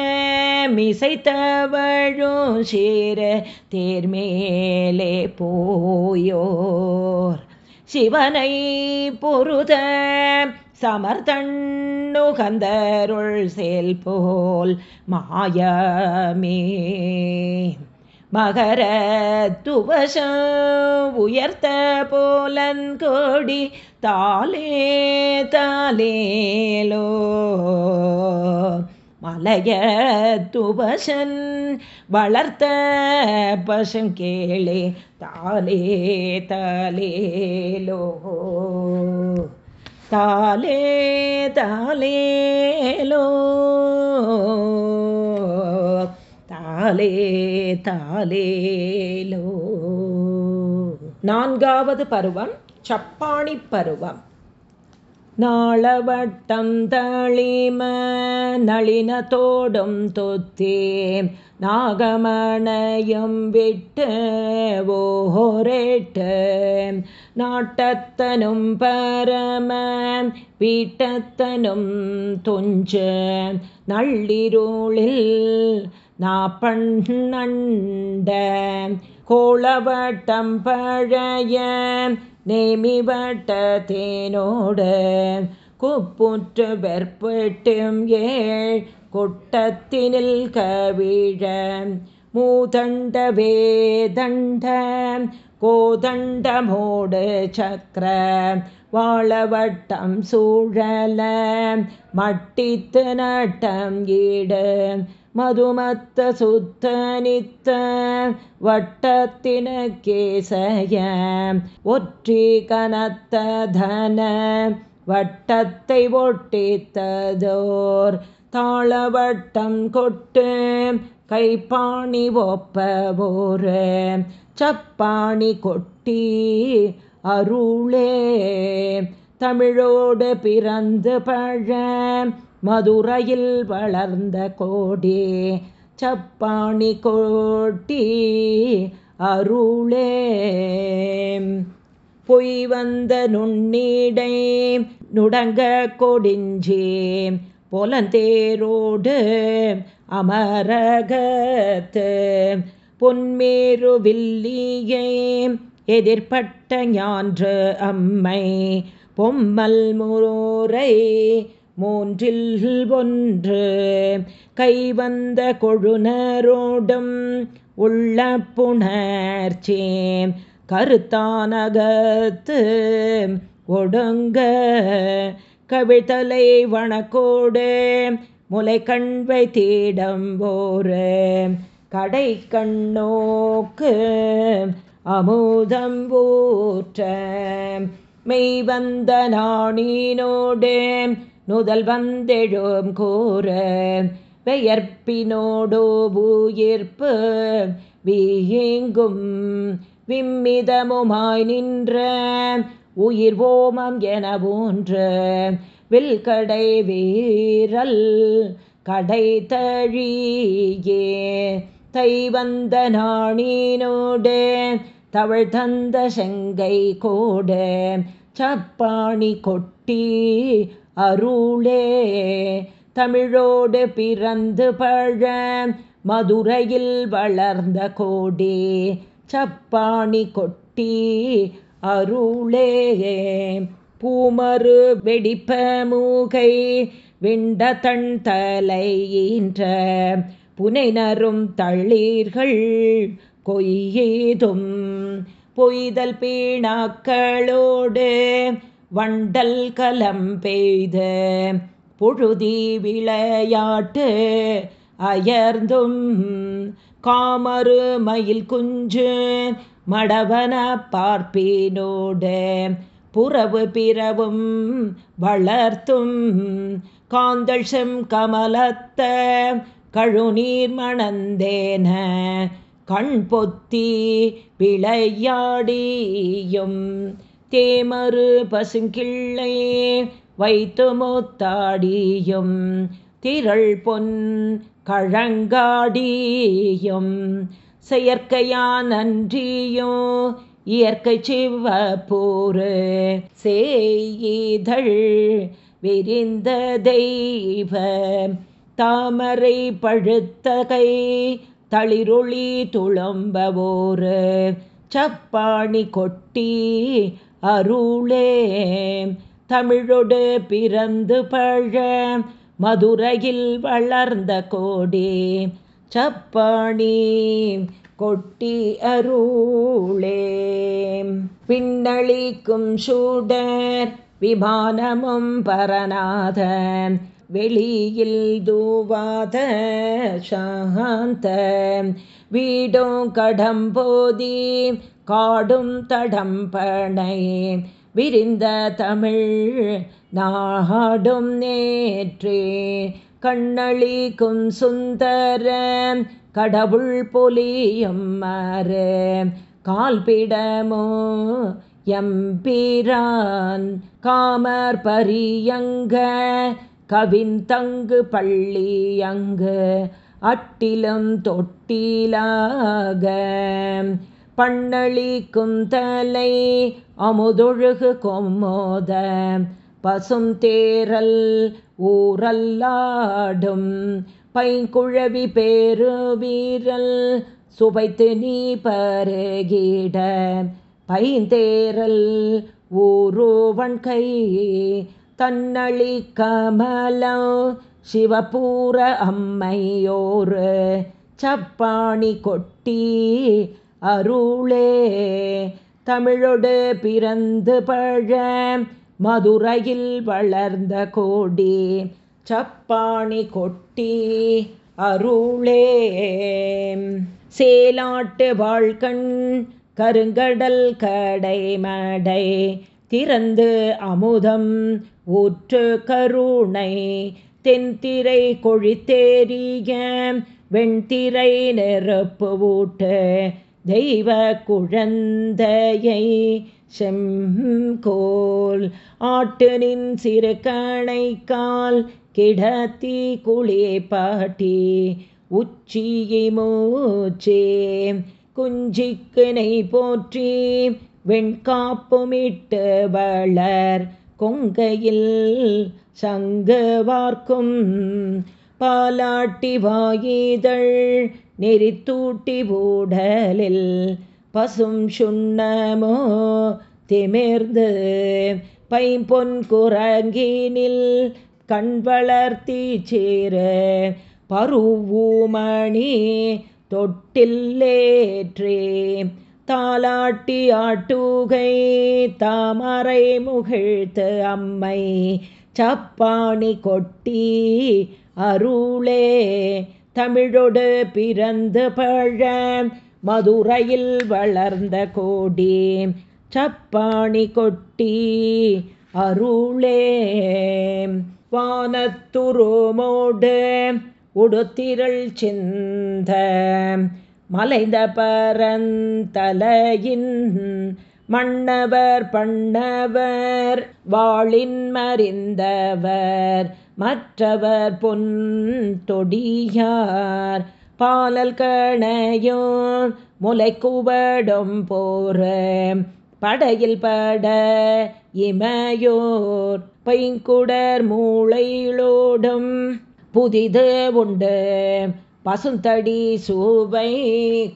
மிசைத்தவழும் சீர தேர்மேலே போயோர். சிவனை பொருத சமர்தண்ணுகந்தருள் செயல் போல் மாயமே. மகர துவசம் உயர்த்த போலன் கொடி தாலே தாலேலோ மலைய துவசன் வளர்த்த பசுங்கேளே தாலே தாலேலோ தாலே தாலேலோ தாலே தாலேலோ நான்காவது பருவம் சப்பாணி பருவம். நாளவட்டம் தளிம நளினத்தோடும் தொத்தேம் நாகமணயம் விட்டு ஓரேட்டு நாட்டத்தனும் பரம வீட்டத்தனும் துஞ்ச. நள்ளிருளில் நாப்பண்ணண்ட கோளவட்டம் பழைய நேமிவட்ட தேனோடு குப்புற்று வெற்பட்டும் ஏழ் கொட்டத்தினில் கவிழ மூதண்ட வேதண்ட கோதண்டமோடு சக்கர வாழவட்டம் சூழல மட்டித்து நட்டம் ஈடு மதுமத்த சுத்த நித்த வட்டத்தின கேசய ஒற்றி கனத்த தன வட்டத்தை ஒட்டித்ததோர் தாளவட்டம் கொட்டு கைப்பாணி ஒப்பவோரு சப்பாணி கொட்டி அருளே தமிழோடு பிறந்து பழ மதுரையில் வளர்ந்த கோடி சப்பாணி கோட்டி அருளே. பொய் வந்த நுண்ணீடை நுடங்க கொடிஞ்சி பொலந்தேரோடு அமரகத்து. பொன்மேரு வில்லியை எதிர்பட்ட ஞான்று அம்மை பொம்மல் முரோரை மூன்றில் ஒன்று கைவந்த கொழுநரோடும் உள்ள புணர்ச்சி கருத்தானகத்து ஒடுங்க. கவிழ்தலை வணக்கோடு முலை கண்வை தீடம்போரு கடை கண்ணோக்கு அமுதம் ஊற்ற. மெய் வந்த நாணினோடு நுதல் வந்தெழும் கூற பெயர்ப்பினோடோ உயிர்ப்பு வீயெங்கும் விம்மிதமுமாய் நின்ற உயிர் ஓமம் என ஊன்று வில்கடை வீரல் கடை தழியே தை வந்த நாணினோடு தவழ் தந்த செங்கை கோடு சப்பாணி கொட்டி அருளே. தமிழோடு பிறந்து பழ மதுரையில் வளர்ந்த கோடி சப்பாணி கொட்டி அருளே. பூமறு வெடிப்ப மூகை விண்ட தன் தலையின்ற புனைநரும் தள்ளீர்கள் கொய்யேதும் பொய்தல் பீணாக்களோடு வண்டல் கலம் பெய்த பொழுதி விளையாட்டு அயர்ந்தும் காமறு மயில் குஞ்சு மடவன பார்ப்பினோடு புறவு பிறவும் வளர்த்தும் காந்தள் செம் கமலத்த கழுநீர் மணந்தேன கண் பொத்தி விளையாடியும் தேமறு பசுங்கிள்ளை வைத்து முத்தாடியும் திரள் பொன் கழங்காடியும். செயற்கையான் அன்றியோ இயற்கை சிவப்பூரு செய்தள் விரிந்த தெய்வ. தாமரை பழுத்தகை தளிரொளி துளம்பவோரு சப்பாணி கொட்டி அருளே. தமிழொடு பிறந்து பழ மதுரையில் வளர்ந்த கோடி சப்பாணி கொட்டி அருளே. பின்னளிக்கும் சூடர் விமானமும் பரநாத வெளியில் தூவாத சாந்த வீடும் கடம்போதி காடும் தடம்பனை விரிந்த தமிழ் நாடும் நேற்றே. கண்ணளிக்கும் சுந்தர கடவுள் பொலியும் மறு கால்பிடமோ எம்பிரான் காமர் பரியங்க கவின் தங்கு பள்ளி அங்கு அட்டிலும் தொட்டிலாக பண்ணளிக்கும் தலை அமுதொழுகு கொம்மோத பசும் தேரல் ஊரல்லாடும் பைங்குழவி பேரு வீரல் சுவைத்து நீ பருகிட பைந்தேரல் ஊருவன் கை தன்னளி கமலம் சிவபூர அம்மையோரு சப்பாணி கொட்டி அருளே. தமிழொடு பிறந்து பழ மதுரையில் வளர்ந்த கோடி சப்பாணி கொட்டி அருளே. சேலாட்டு வாழ்கண் கருங்கடல் கடை மடை திறந்து அமுதம் ஊற்று கருணை தென்திரை கொழித்தேரிய வெண்திரை நெருப்பு ஊட்டு தெய்வ குழந்தையை செம்கோல் ஆட்டுனின் சிறு கணைக்கால் கிடத்தி குளிப்பாட்டி உச்சியை மூச்சே குஞ்சிக்கனை போற்றி வெண்காப்புமிட்டு வளர் கொங்கையில் சங்கவார்க்கும் பாலாட்டி வாயிதழ் நெறித்தூட்டி ஊடலில் பசும் சுண்ணமோ திமிர்ந்து பைம்பொன் குரங்கினில் கண்வளர்த்தி சேர பருவூமணி தொட்டில்லேற்றே தாலாட்டி ஆட்டுகை தாமரை முகிழ்த்து அம்மை சப்பாணி கொட்டி அருளே தமிழொடு பிறந்து பழ மதுரையில் வளர்ந்த கோடி சப்பாணி கொட்டி அருளே. வானத்துருமோடு உடுத்திரள் சிந்த மலைந்த பரந்தலையின் மன்னவர் பண்ணவர் வாளின் மறிந்தவர். மற்றவர் பொன் தொடியார். பாலல் கணையும் முலை கூவடும் போற படையில் பட இமையோர் பைங்குடர் மூளையிலோடும். புதிது உண்டு பசுந்தடி சூவை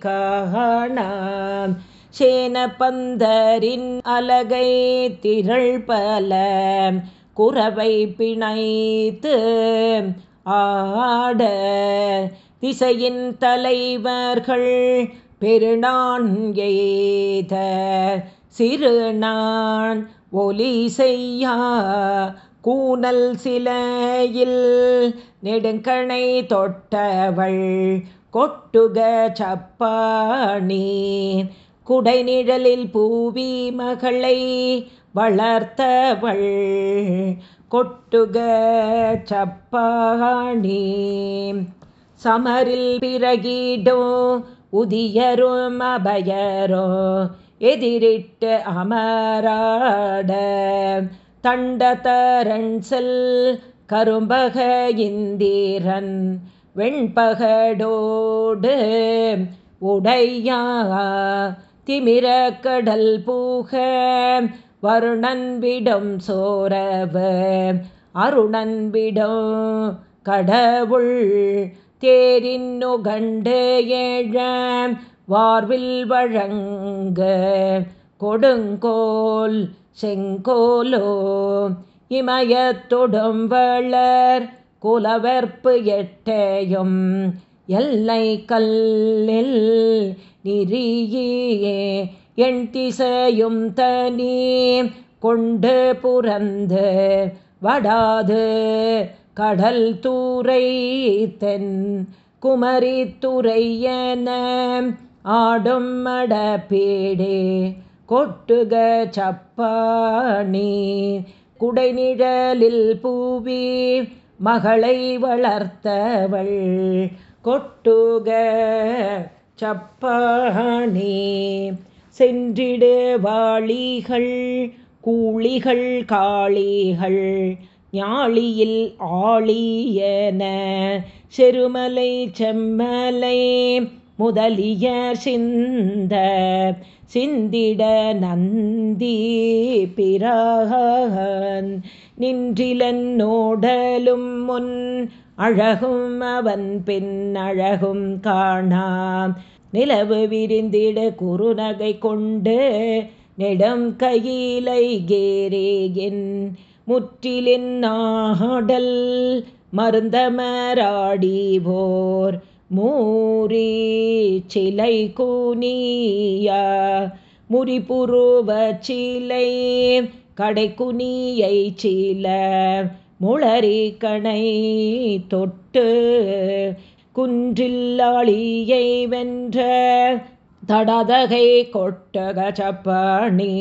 காணாம். சேன பந்தரின் அலகை திரள் பல குறவை பிணைத்து ஆட திசையின் தலைவர்கள் பெருநான் எய்த சிறு ஒலி செய்யா கூனல் சிலையில் நெடுங்கணை தொட்டவள் கொட்டுக சப்பாணி குடைநிழலில் பூவி மகளை வளர்த்தவள். கொட்டுக சப்பாணி. சமரில் பிறகிடோ உதியரும் அபயரோ. எதிரிட்டு அமராட. தண்டதரன் செல் கரும்பக இந்திரன். வெண்பகடோடு உடையா. திமிர கடல் பூக. வருணன்பிடம் சோரவ அருணன்பிடம் கடவுள் தேரின்னுகண்டு ஏழ வார்வில் வழங்க கொடுங்கோல் செங்கோலோ. இமயத்தொடும் வளர் குலவர்ப்பு எட்டையும் எல்லை கல்லில் நிறியே என் திசையும் தனி கொண்டு புறந்து வடாது. கடல் தூரை தென் குமரித்துறையன ஆடும் மடப்பீடே கொட்டுக சப்பாணி குடைநிழலில் பூவி மகளை வளர்த்தவள் கொட்டுக சப்பாணி சென்றிடு வாளிகள் கூளிகள் காளிகள் ஞாளியில் ஆளியன. செருமலை செம்மலை முதலிய சிந்த சிந்திட நந்தி பிரான் நின்றிலன் நோடலும் முன் அழகும் அவன் பின் அழகும் காணாம். நிலவு விரிந்திட குறுநகை கொண்டு நெடம் கையிலை கேரேயின் முற்றிலின் நாடல் மருந்தமராடிவோர் மூரி சிலை கூனியா முறிபுருவ சிலை கடைக்குனியை சில முளரி கணை தொட்டு குன்றில்லாளியை வென்ற தடதகை கொட்டக சப்பாணி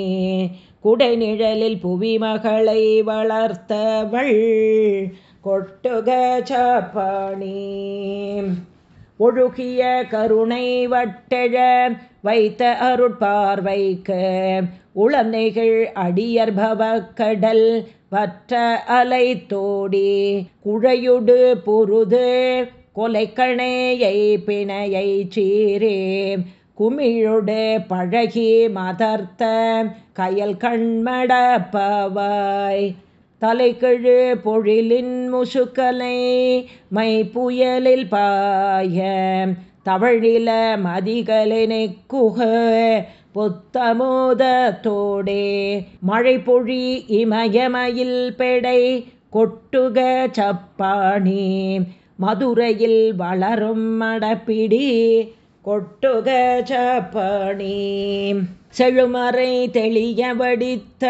குடைநிழலில் புவி மகளை வளர்த்தவள் கொட்டுக சப்பாணி ஒழுகிய கருணை வட்டெழ வைத்த அருட்பார்வைக்கு உளநெகிழ் அடியர் பவக்கடல் வற்ற அலை தோடி குழையுடு பொருது கொலைக்கணையை பிணையை சீரே குமிழுடு பழகி மதர்த்த கயல் கண்மடப்பவாய் தலைக்கழு பொழிலின் முசுக்கலை மை புயலில் பாய தவழில மதிகளினை குக புத்தமோதத்தோடே. மழை பொழி இமயமயில் பெடை கொட்டுக சப்பாணி மதுரையில் வளரும் மடப்பிடி கொட்டுக சப்பணி செழுமறை தெளிய வடித்த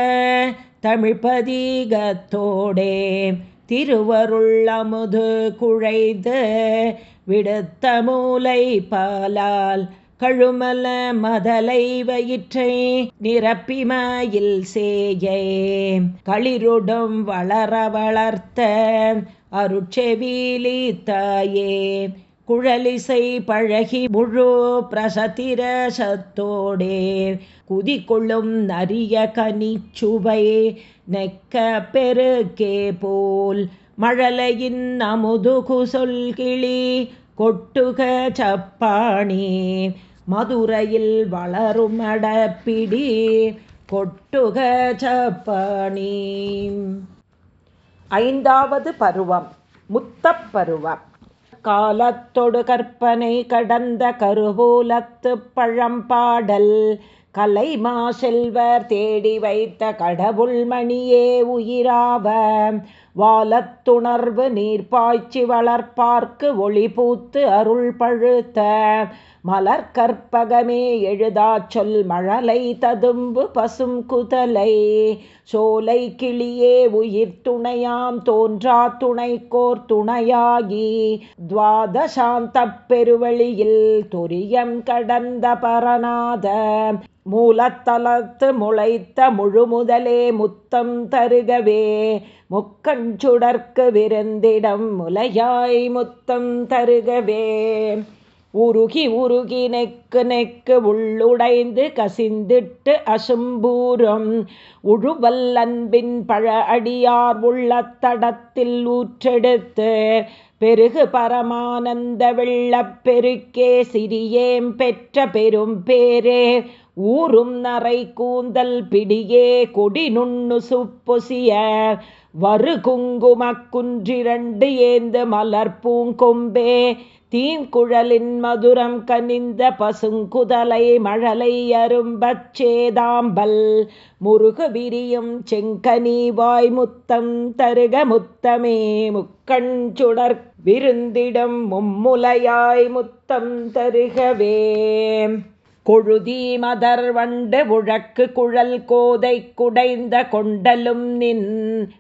தமிழ்பதிகத்தோடே திருவருள் அமுது குழைந்து விடுத்த மூலை பாலால் கழுமல மதலை வயிற்றை நிரப்பிமயில் சேயை. களிருடும் வளர வளர்த்த அருட்செவிலி குழலிசை பழகி முழு பிரசத்திர சத்தோடே குதிக்கொள்ளும் நரிய கனிச்சுவை நெக்க பெருக்கே போல் மழலையின் அமுதுகு சொல்கிளி கொட்டுக சப்பாணி மதுரையில் வளரும் அடப்பிடி கொட்டுக சப்பாணி ஐந்தாவது பருவம் முத்தப்பருவம் காலத்தொடு கற்பனை கடந்த கருவூலத்து பழம்பாடல் கலைமா செல்வர் தேடி வைத்த கடவுள் மணியே உயிராவ. வாலத்துணர்வு நீர்ப்பாய்ச்சி வளர்ப்பார்க்கு ஒளி பூத்து அருள் பழுத்த மலர்கற்பகமே எழுதா சொல் மழலை ததும்பு பசும் குதலை. சோலை கிளியே உயிர் துணையாம் தோன்றா துணைக்கோர் துணையாகி. துவாதசாந்த பெருவழியில் துரியம் கடந்த பரநாத. மூலத்தலத்து முளைத்த முழுமுதலே முத்தம் தருகவே. முக்கஞ்சுடற்கு விருந்திடம் முலையாய் முத்தம் தருகவே. உருகி உருகி நெக்கு நெக்கு உள்ளுடைந்து கசிந்திட்டு அசும்பூரம். உழுவல் அன்பின் பழ அடியார் உள்ள தடத்தில் ஊற்றெடுத்து பெருகு பரமானந்த வெள்ளப்பெருக்கே சிறியேம் பெற்ற பெரும் பேரே. ஊரும் நரை கூந்தல் பிடியே கொடி நுண்ணு சுப்பொசிய வரு குங்குமக்குன்றிரண்டு ஏந்து மலர் பூங்கொம்பே. தீங்குழலின் மதுரம் கனிந்த பசுங்குதலை மழலை அரும்பச்சேதாம்பல். முருகு விரியும் செங்கனி வாய் முத்தம் தருக முத்தமே. முக்கஞ்சுடர் விருந்திடம் மும்முலையாய் முத்தம் தருகவே. கொழுதி மதர் உழக்கு குழல் கோதை குடைந்த கொண்டலும் நின்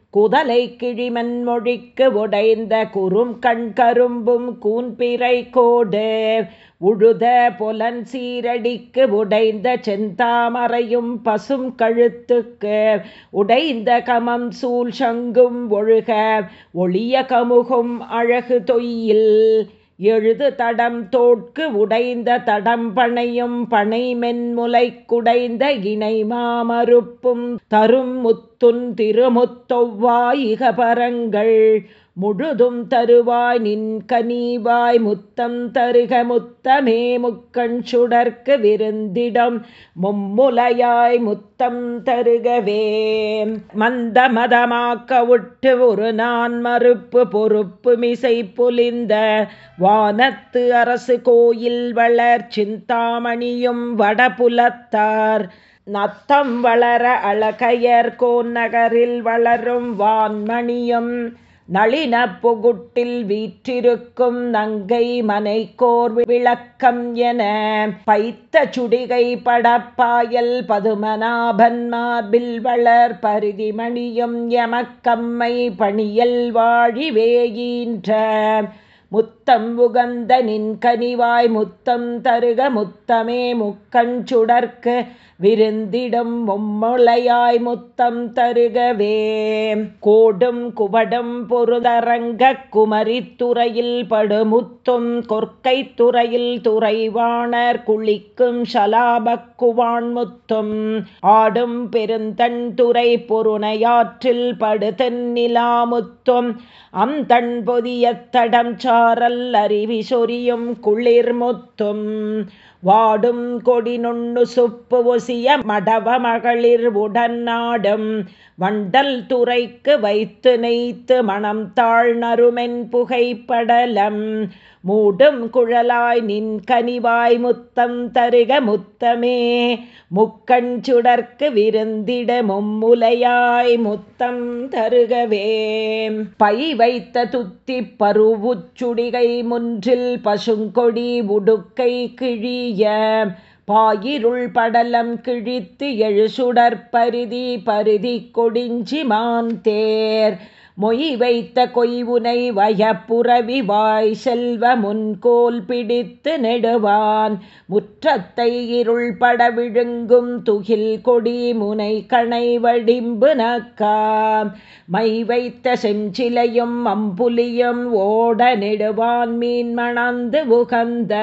குதலை கிழிமன் மொழிக்கு உடைந்த குறும் கண் கரும்பும் கூன்பிறை கோடு உழுத புலன் சீரடிக்கு உடைந்த செந்தாமரையும் பசும் கழுத்துக்கு உடைந்த கமம் சூழ் சங்கும் ஒழுக ஒளிய கமுகும் அழகு தொய்யில் எழுது தடம் தோட்கு உடைந்த தடம் பணையும் பனை மென்முலை குடைந்த இணை மாமறுப்பும் தரும் முத்துன் திருமுத்தொவ்வாயிக பரங்கள் முழுதும் தருவாய் நின் கனிவாய் முத்தம் தருக முத்தமே முக்கண் சுடர்க்கு விருந்திடம் மும்முலையாய் முத்தம் தருகவே. மந்த மதமாக்க உட்டு ஒரு நான் மறுப்பு பொறுப்பு மிசை புலிந்த வானத்து அரசு கோயில் வளர் சிந்தாமணியும் வடபுலத்தார். நத்தம் வளர அழகையர் கோன் நகரில் வளரும் வான்மணியும் நளின பொகுட்டில் வீற்றிருக்கும் நங்கை மனை கோர் விளக்கம் என பைத்த சுடிகை படப்பாயல் பதுமநாபன் மார்பில் வளர் பருதி மணியும் எமக்கம்மை பணியல் வாழி வேயின்ற முத்தம் உகந்த நின் கனிவாய் முத்தம் தருக முத்தமே முக்கண் விருந்திடம் மும்முளையாய் முத்தம் தருகவே. கோடும் குவடும் பொருதரங்க குமரித்துறையில் படுமுத்தும் கொற்கை துறையில் துறைவாணர் குளிக்கும் சலாபக்குவான் முத்தும் ஆடும் பெருந்தன் துறை பொருணையாற்றில் படுதென்னிலா முத்தும் அம் பொதிய தடம் சாரல் அறிவி சொரியும் குளிர்முத்தும். வாடும் கொடி நொண்ணு சுப்பு ஒசிய மடவ மகளிர் உடன் நாடும் வண்டல் துறைக்கு வைத்து நெய்த்து மணம் தாழ் நறுமென் புகைப்படலம். மூடும் குழலாய் நின் கனிவாய் முத்தம் தருக முத்தமே. முக்கண் சுடற்கு விருந்திட மும்முலையாய் முத்தம் தருகவே. பை வைத்த துத்தி பருவுச்சுடிகை முன்றில் பசுங்கொடி உடுக்கை கிழிய. பாயிருள் படலம் கிழித்து எழுசுடற்பருதி பருதி கொடிஞ்சி மாந்தேர் மொய் வைத்த கொய்வுனை வயப்புறவி வாய் செல்வ முன்கோல் பிடித்து நெடுவான். முற்றத்தை இருள் பட விழுங்கும் துகில் கொடி முனை கணை வடிம்பு நக்காம் மை வைத்த செஞ்சிலையும் அம்புலியும் ஓட நெடுவான் மீன் மணந்து உகந்த.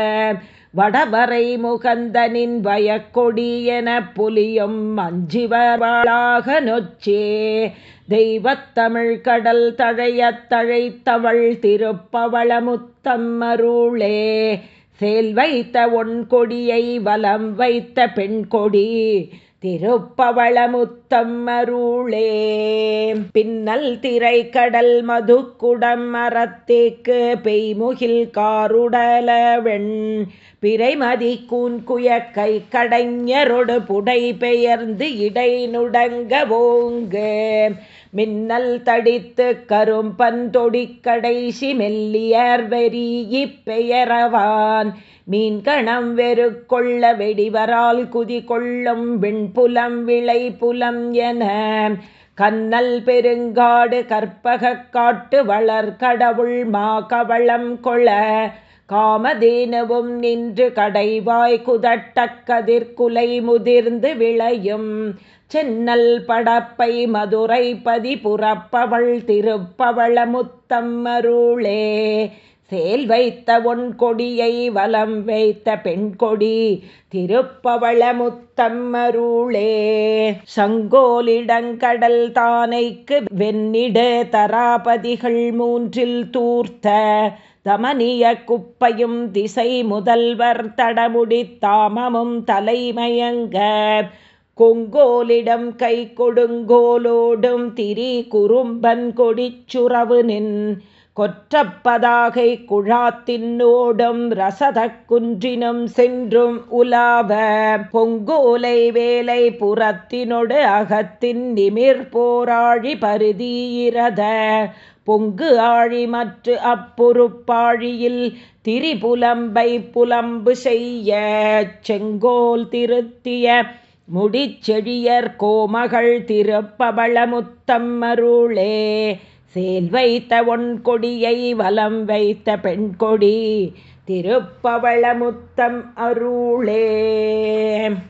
வடவரை முகந்தனின் பயக்கொடி புலியும் அஞ்சிவர்களாக நொச்சே. தெய்வத்தமிழ் கடல் தழையத் தழைத்தவள் திருப்பவளமுத்தம்மருளே சேல் வைத்த ஒன் கொடியை வலம் வைத்த பெண் கொடி திருப்பவளமுத்தம்மருளே பின்னல் திரை கடல் மதுக்குடம் மரத்தேக்கு பெய்முகில் காருடலவெண் பிறைமதி கூன்குயக்கை கடைஞரொடு புடை பெயர்ந்து இடை நுடங்க ஓங்கு. மின்னல் தடித்து கரும்பன் கடைசி மெல்லியர் வெறியி பெயரவான். மீன்கணம் வெறு கொள்ள வெடிவரால் குதி கொள்ளும் விண்புலம் விளை புலம் என. கண்ணல் பெருங்காடு கற்பக காட்டு வளர் கடவுள் மா கவளம் கொள. காமதேனவும் நின்று கடைவாய் குதட்டக்கதிர்குலை முதிர்ந்து விளையும். சென்னல் படப்பை மதுரை பதி புறப்பவள் திருப்பவள முத்தம்மருளே சேல் வைத்த ஒன் கொடியை வலம் வைத்த பெண் கொடி திருப்பவள முத்தம்மருளே சங்கோலிடங்கடல் தானைக்கு வெண்ணிட தராபதிகள் மூன்றில் தூர்த்த தமனிய குப்பையும் திசை முதல்வர் தடமுடி தாமமும் தலைமயங்க. கொங்கோலிடம் கை கொடுங்கோலோடும் திரி குறும்பன் கொடிச்சுறவு நின். கொற்றப்பதாகை குழாத்தின்னோடும் ரசத குன்றினும் சென்றும் உலாவ. பொங்கோலை வேலை புறத்தினொடு அகத்தின் நிமிர் போராழி பருதீரத பொங்கு ஆழி மற்ற அப்பொறுப்பாழியில் திரிபுலம்பை புலம்பு செய்ய செங்கோல் திருத்திய முடிச்செழியர் கோமகள் திருப்பவளமுத்தம்மருளே சேல் வைத்த ஒன் கொடியை வலம் வைத்த பெண் கொடி திருப்பவளமுத்தம் அருளே.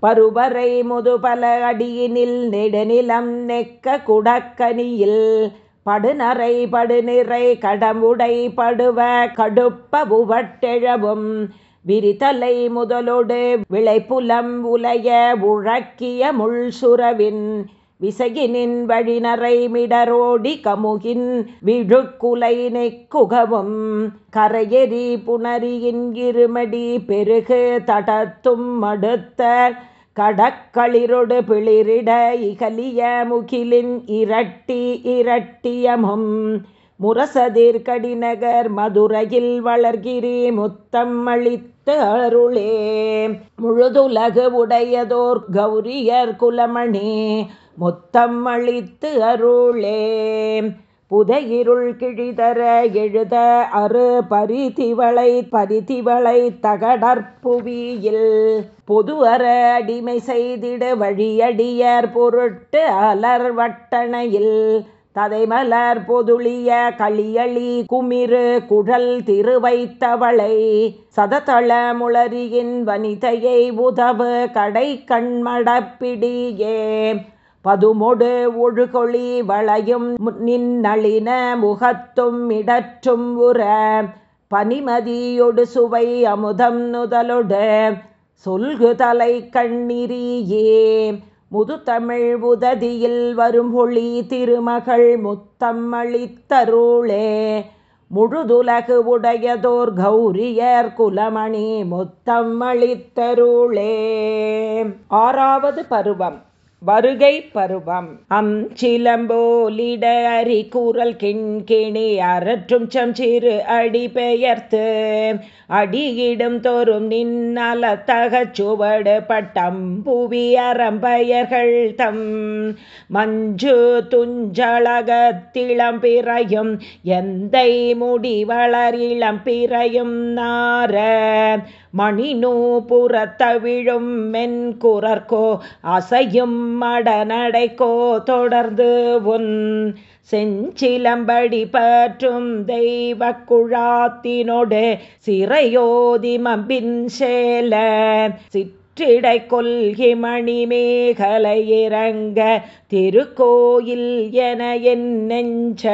பருவரை முதுபல அடியினில் நெடுநிலம் நெக்க குடக்கனியில் படுநரை படுநிறை கடமுடை படுவ கடுப்ப உவட்டெழவும். விரிதலை முதலோடு விளைப்புலம் உலைய உழக்கிய முள் சுரவின் விசகினின் வழிநரை மிடரோடி கமுகின். விழுக்குலை நெக்குகவும். கரையெறி புணரியின் இருமடி பெருகு தடத்தும் அடுத்த கடக்களிரொடு பிளிரிட இகலிய முகிலின் இரட்டி இரட்டியமும். முரசதிர்கடிநகர் மதுரையில் வளர்கிரி முத்தம் அளித்து அருளே. முழுதுலகு உடையதோர் கௌரியர் குலமணி முத்தம் அளித்து அருளே. புதையிருள் கிழிதர எழுத அரு பரிதிவளை பரிதிவளை தகடற்புவியில். பொது அற அடிமை செய்திடு வழியடியர் பொருட்டு அலர் வட்டணையில். ததைமலர் பொதுளிய களியளி குமிரு குழல் திருவைத்தவளை. சததள முளரியின் வனிதையை உதவு கடை கண்மடப்பிடியே பதுமொடு ஒழுகொளி வளையும் நின்னளின முகத்தும் இடற்றும் உற பனிமதியொடு சுவை அமுதம் நுதலொடு சொல்கு தலை கண்ணிரியே. முதுதமிழ் உததியில் வரும் ஒளி திருமகள் முத்தம் அளித்தருளே. முழுதுலகு உடையதோர் கௌரியர் குலமணி முத்தம் அளித்தருளே. ஆறாவது பருவம். வருகை பருவம் அம் சிலம்போலிட அரி கூறல் கிண்கிணி அறற்றும் சம்சிறு அடி பெயர்த்து அடியிடும் தோறும் நின்னல தகச்சுவடு பட்டம் புவி அறம்பயர்கள் தம். மஞ்சு துஞ்சழகத்திளம் பிறையும் எந்தை முடி வளர் இளம் பிறையும் நார மணிநூ புறத்தவிழும் மென்குரற்கோ அசையும் மடநடைக்கோ தொடர்ந்து உன் செஞ்சிலம்படி பற்றும் தெய்வ குழாத்தினோடு சிறையோதிமம்பின் சேல சிற்றிடை கொல்கி மணிமேகலை இறங்க திருக்கோயில் என என் நெஞ்ச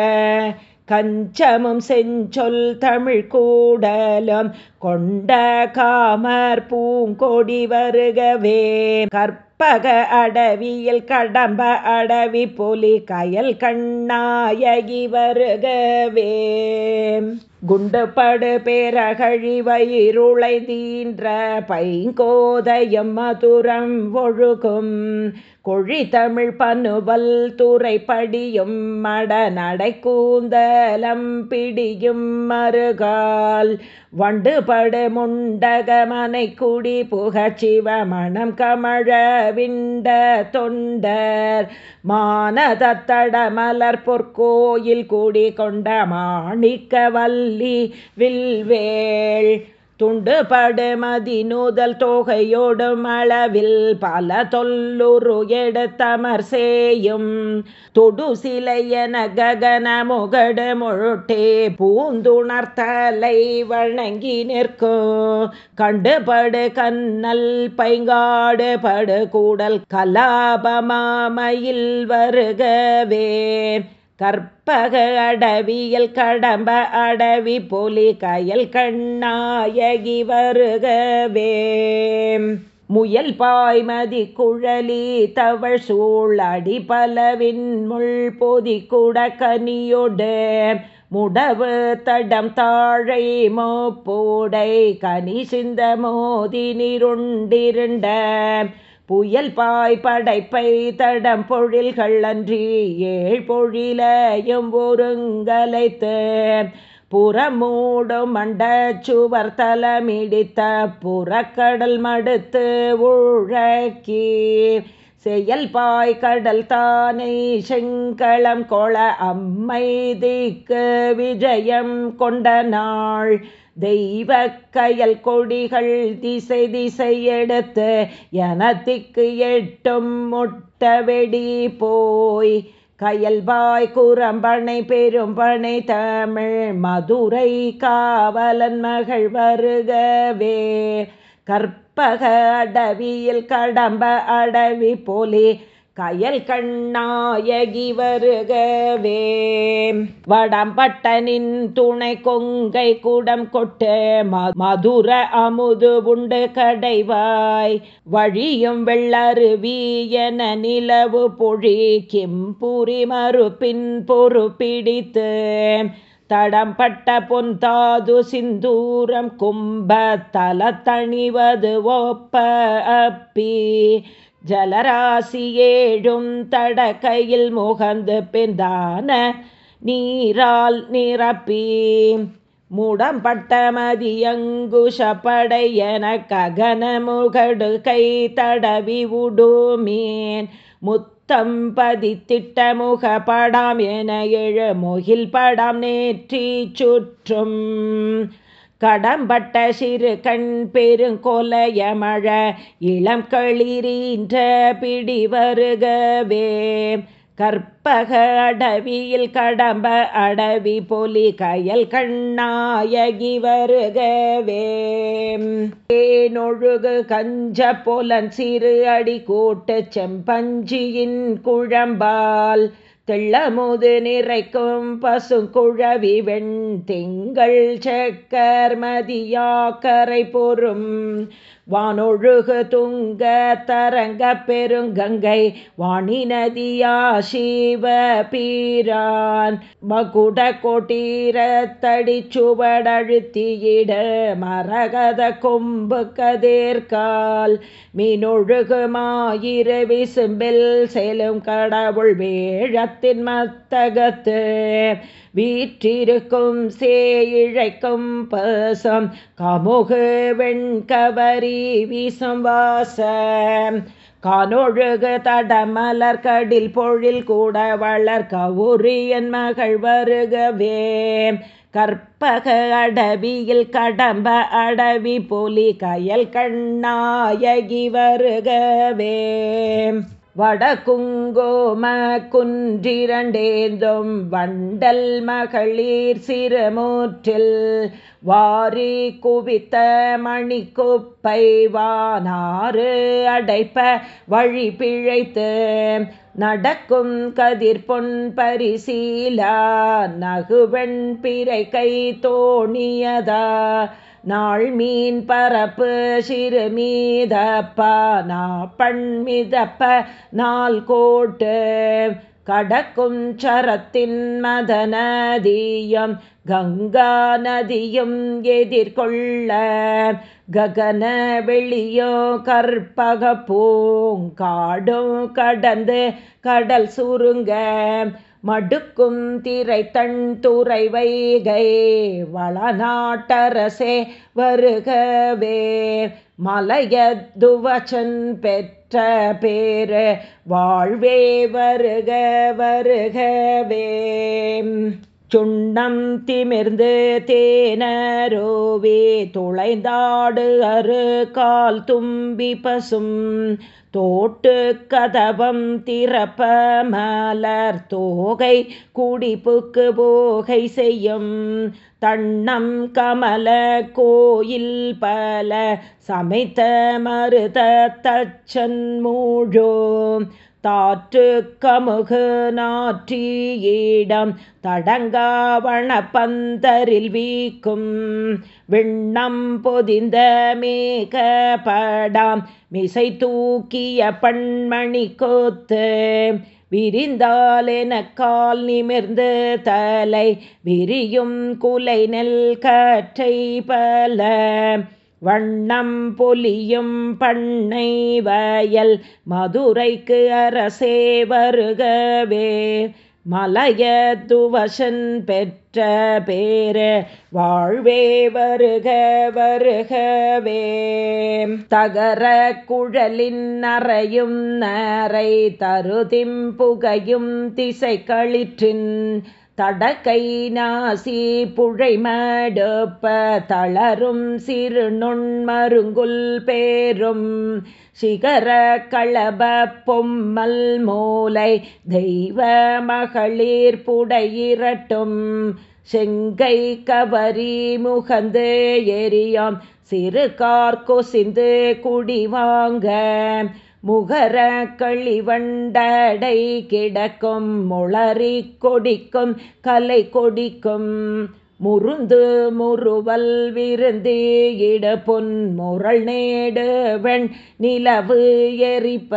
கஞ்சமும் செஞ்சொல் தமிழ் கூடலும் கொண்ட காமர் பூங்கொடி வருகவே. கற்பக அடவியில் கடம்ப அடவி புலி கயல் கண்ணாயகி வருகவே. குண்டுபடு பேரகழிவயிருளை தீன்ற பைங்கோதயம் மதுரம் ஒழுகும். கொழித்தமிழ் பனுவல் துறைப்படியும் மட நடை கூந்தலம் பிடியும் மறுகால் வண்டுபடு முண்டகமனை குடி புகச்சிவ மணம் கமழ விண்ட தொண்டர். மானதத்தட மலர் பொற்கோயில் கூடி கொண்ட மாணிக்க சொல்லி வில்வேள். துண்டுபடுமதி நூதல் தொகையோடும் அளவில் பல தொல்லுரு எடுத்தமர் சேயும். தொடு சிலையன ககன முகடு முழுட்டே பூந்துணர்த்தலை வணங்கி நிற்கும் கண்டுபடு கண்ணல் பைங்காடு படு கூடல் கலாபமாமையில் வருகவே. கற்பக அடவியல் கடம்ப அடவி பொலி கயல் கண்ணாயகி வருகவே. முயல் பாய்மதி குழலி தவள் சூழ் அடி பலவின் முள் பொதி குட கனியொடு. முடவு தடம் தாழை மோப்போடை கனி சிந்த மோதி நிருண்டிருண்ட. புயல் பாய் படைப்பை தடம் பொழில்கள் அன்றி ஏழ் பொழிலையும் ஒருங்கலைத்து. புறமூடும் மண்ட சுவர் தலமிடித்த புறக்கடல் மடுத்து உழக்கி. செயல் பாய் கடல் தானே செங்களம் கொள அம்மை திக்கு விஜயம் கொண்ட நாள். தெய்வ கயல் கொடிகள் திசை திசை எடுத்து எனத்திக்கு எட்டும் முட்ட வெடி போய் கயல்பாய் குரம்பனை பெரும்பனை தமிழ் மதுரை காவலன் மகள் வருகவே. கற்பக அடவியில் கடம்ப அடவி போலே கயல் கண்ணாயகி வருகவே. வடம்பட்டனின் துணை கொங்கை கூடம் கொட்டு மதுர அமுது உண்டு கடைவாய். வழியும் வெள்ளருவி என நிலவு பொழி கிம்புரி மறுப்பின் பொறு பிடித்து தடம்பட்ட பொந்தாது சிந்தூரம் கும்ப தல தணிவது ஒப்ப அப்பி. ஜலராசி ஏழும் தடக்கையில் முகந்து பிந்தான நீரால் நிரப்பி. மூடம்பட்ட மதியங்குஷப்படையன ககனமுகடு கை தடவி உடுமேன். முத்தம் திட்டமுக படாம் என எழு முகில் படாம் நேற்றி சுற்றும். கடம்பட்ட சிறு கண் பெருங்கொலையமழ இளம் களிரீன்ற பிடி வருகவே. கற்பக அடவியில் கடம்ப அடவி பொலி கயல் கண்ணாயகி வருகவே. ஏனொழுகு கஞ்ச பொலன் சிறு அடி கூட்டு செம்பஞ்சியின் குழம்பால் தெள்ளமுது நிறைக்கும் பசுங்குழவி வெண் திங்கள் செக்கர்மதியாக்கரை பொறும் வானொழுகு துங்க தரங்க பெருங்கங்கை வாணி நதியா சிவ பீரான் மகுட கொட்டீரத்தடி சுவடழுத்தியிட மரகத கொம்பு கதிர்கால் மீனொழுகு மாயிர விசும்பில் செலும் கடவுள் வேழத்தின் மத்தகத்து வீற்றிருக்கும் சேயிழைக்கும் பசம் கமுகு வெண்கவரி வீசும் வாசம். கானொழுகு தடமலர் கடில் பொழில் கூட வளர் கவுரியன் மகள் வருகவே. கற்பக அடவியில் கடம்ப அடவி பொலி கயல் கண்ணாயகி வருகவே. வடகுங்கோம குன்றிரண்டேந்தும் வண்டல் மகளிர் சிறுமூற்றில் வாரி குவித்த மணிக்குப்பை வானாறு அடைப்ப வழி பிழைத்து நடக்கும் கதிர்பொன் பரிசீலா நகுவெண் பிறை கை தோணியதா நாள் மீன் பரப்பு சிறு நா பண்மிதப்ப நாள் கோட்டு கடக்கும் சரத்தின் மதநதியம் கங்கா நதியும் எதிர்கொள்ள. ககன வெளியோ கற்பக பூங்காடும் கடந்து கடல் சுருங்க. மடுக்கும் திரை தன் துறை வைகை வளநாட்டரசே வருகவே. மலையத்துவச்சன் பெற்ற பேரு வாழ்வே வருக வருகவே. சுண்ணம் திமிர்ந்து தேனரோவே துளைந்தாடு அரு கால் தும்பி பசும். தோட்டு கதவம் திறப்ப மலர் தோகை குடிப்புக்கு போகை செய்யும். தண்ணம் கமல கோயில் பல சமைத்த மருத தச்சன் மூழோ. தாற்று கமுகு நாற்றியிடம் தடங்காவண பந்தரில் வீக்கும். விண்ணம் பொதிந்த மேகப்படாம் மிசை தூக்கிய பண்மணி கோத்து. விரிந்தாலென கால் நிமிர்ந்து தலை விரியும் குலை நெல் கற்றை பல. வண்ணம் பொலியும் பண்ணை வயல் மதுரைக்கு அரசே வருகவே. மலையத்துவசன் பெற்ற பேரு வாழ்வே வருக வருகவே. தகர குழலின் நரையும் நரை தருதிம் புகையும் திசை கழிற்றின் தடக்கை நாசி புழை மடுப்ப தளரும் சிறு நுண்மருங்குல் பேரும் சிகர களப பொம்மல் மூலை தெய்வ மகளிர் புடையிரட்டும் செங்கை கவரி முகந்து எரியாம் சிறு கார்கொசிந்து குடிவாங்க முகர களிவண்டடை கிடக்கும் முளறி கொடிக்கும் கலை கொடிக்கும். முருந்து முறுவல் விருந்து இட பொன் முரள் நேடு நிலவு எரிப்ப.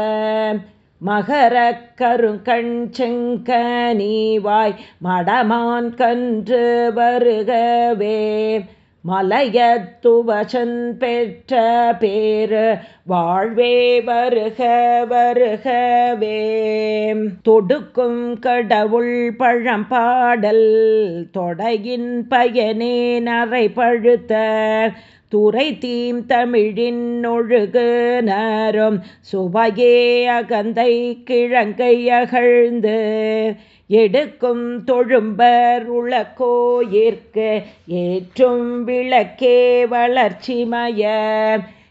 மகர கருங்கண் செங்கனீவாய் மடமான் கன்று வருகவே. மலையத்து வசன் பெற்ற பேரு வாழ்வே வருக வருகவே. தொடுக்கும் கடவுள் பழம்பாடல் தொடையின் பயனே நரை பழுத்த துறை தீம் தமிழின் ஒழுகு நரும் சுவையே அகந்தை கிழங்கை அகழ்ந்து. எடுக்கும் தொழும்பர் உளக்கோயிற்கு ஏற்றும் விளக்கே வளர்ச்சிமய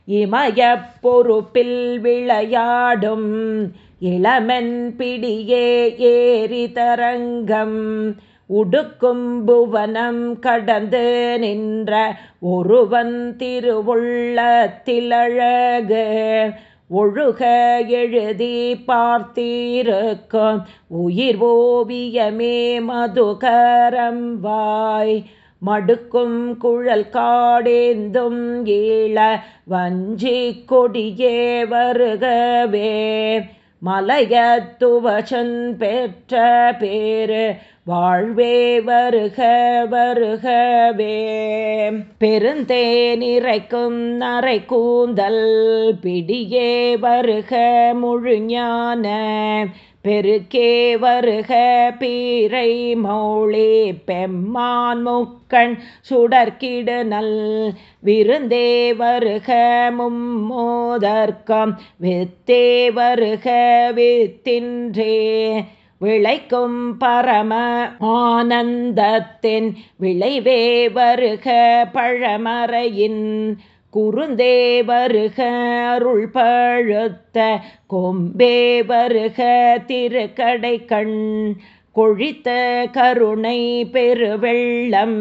இமய பொறுப்பில் விளையாடும் இளமன் பிடியே ஏறி தரங்கம். உடுக்கும் புவனம் கடந்து நின்ற ஒருவன் திருவுள்ளத்திலழகு. ஒழுக எழுதி பார்த்தீருக்கும். உயிர் ஓவியமே மதுகரம் வாய். மடுக்கும் குழல் காடேந்தும் ஈழ வஞ்சி கொடியே வருகவே. மலையத்துவசன் பெற்ற பேரு வாழ்வே வருக வருகவே. பெருந்தே நிறைக்கும் நரை கூந்தல் பிடியே வருக முழுஞான பெருக்கே வருக பீரை மௌளே பெம்மான் முக்கண் சுடர்கிடு நல் விருந்தே வருக மும்மோதர்க்கம் வித்தே வருக வித்தின்றே. விளைக்கும் பரம ஆனந்தத்தின் விளைவே வருக பழமறையின் குறுந்தே வருக அருள் பழுத்த கொம்பே வருக திருக்கடை கண் கொழித்த கருணை பெருவெள்ளம்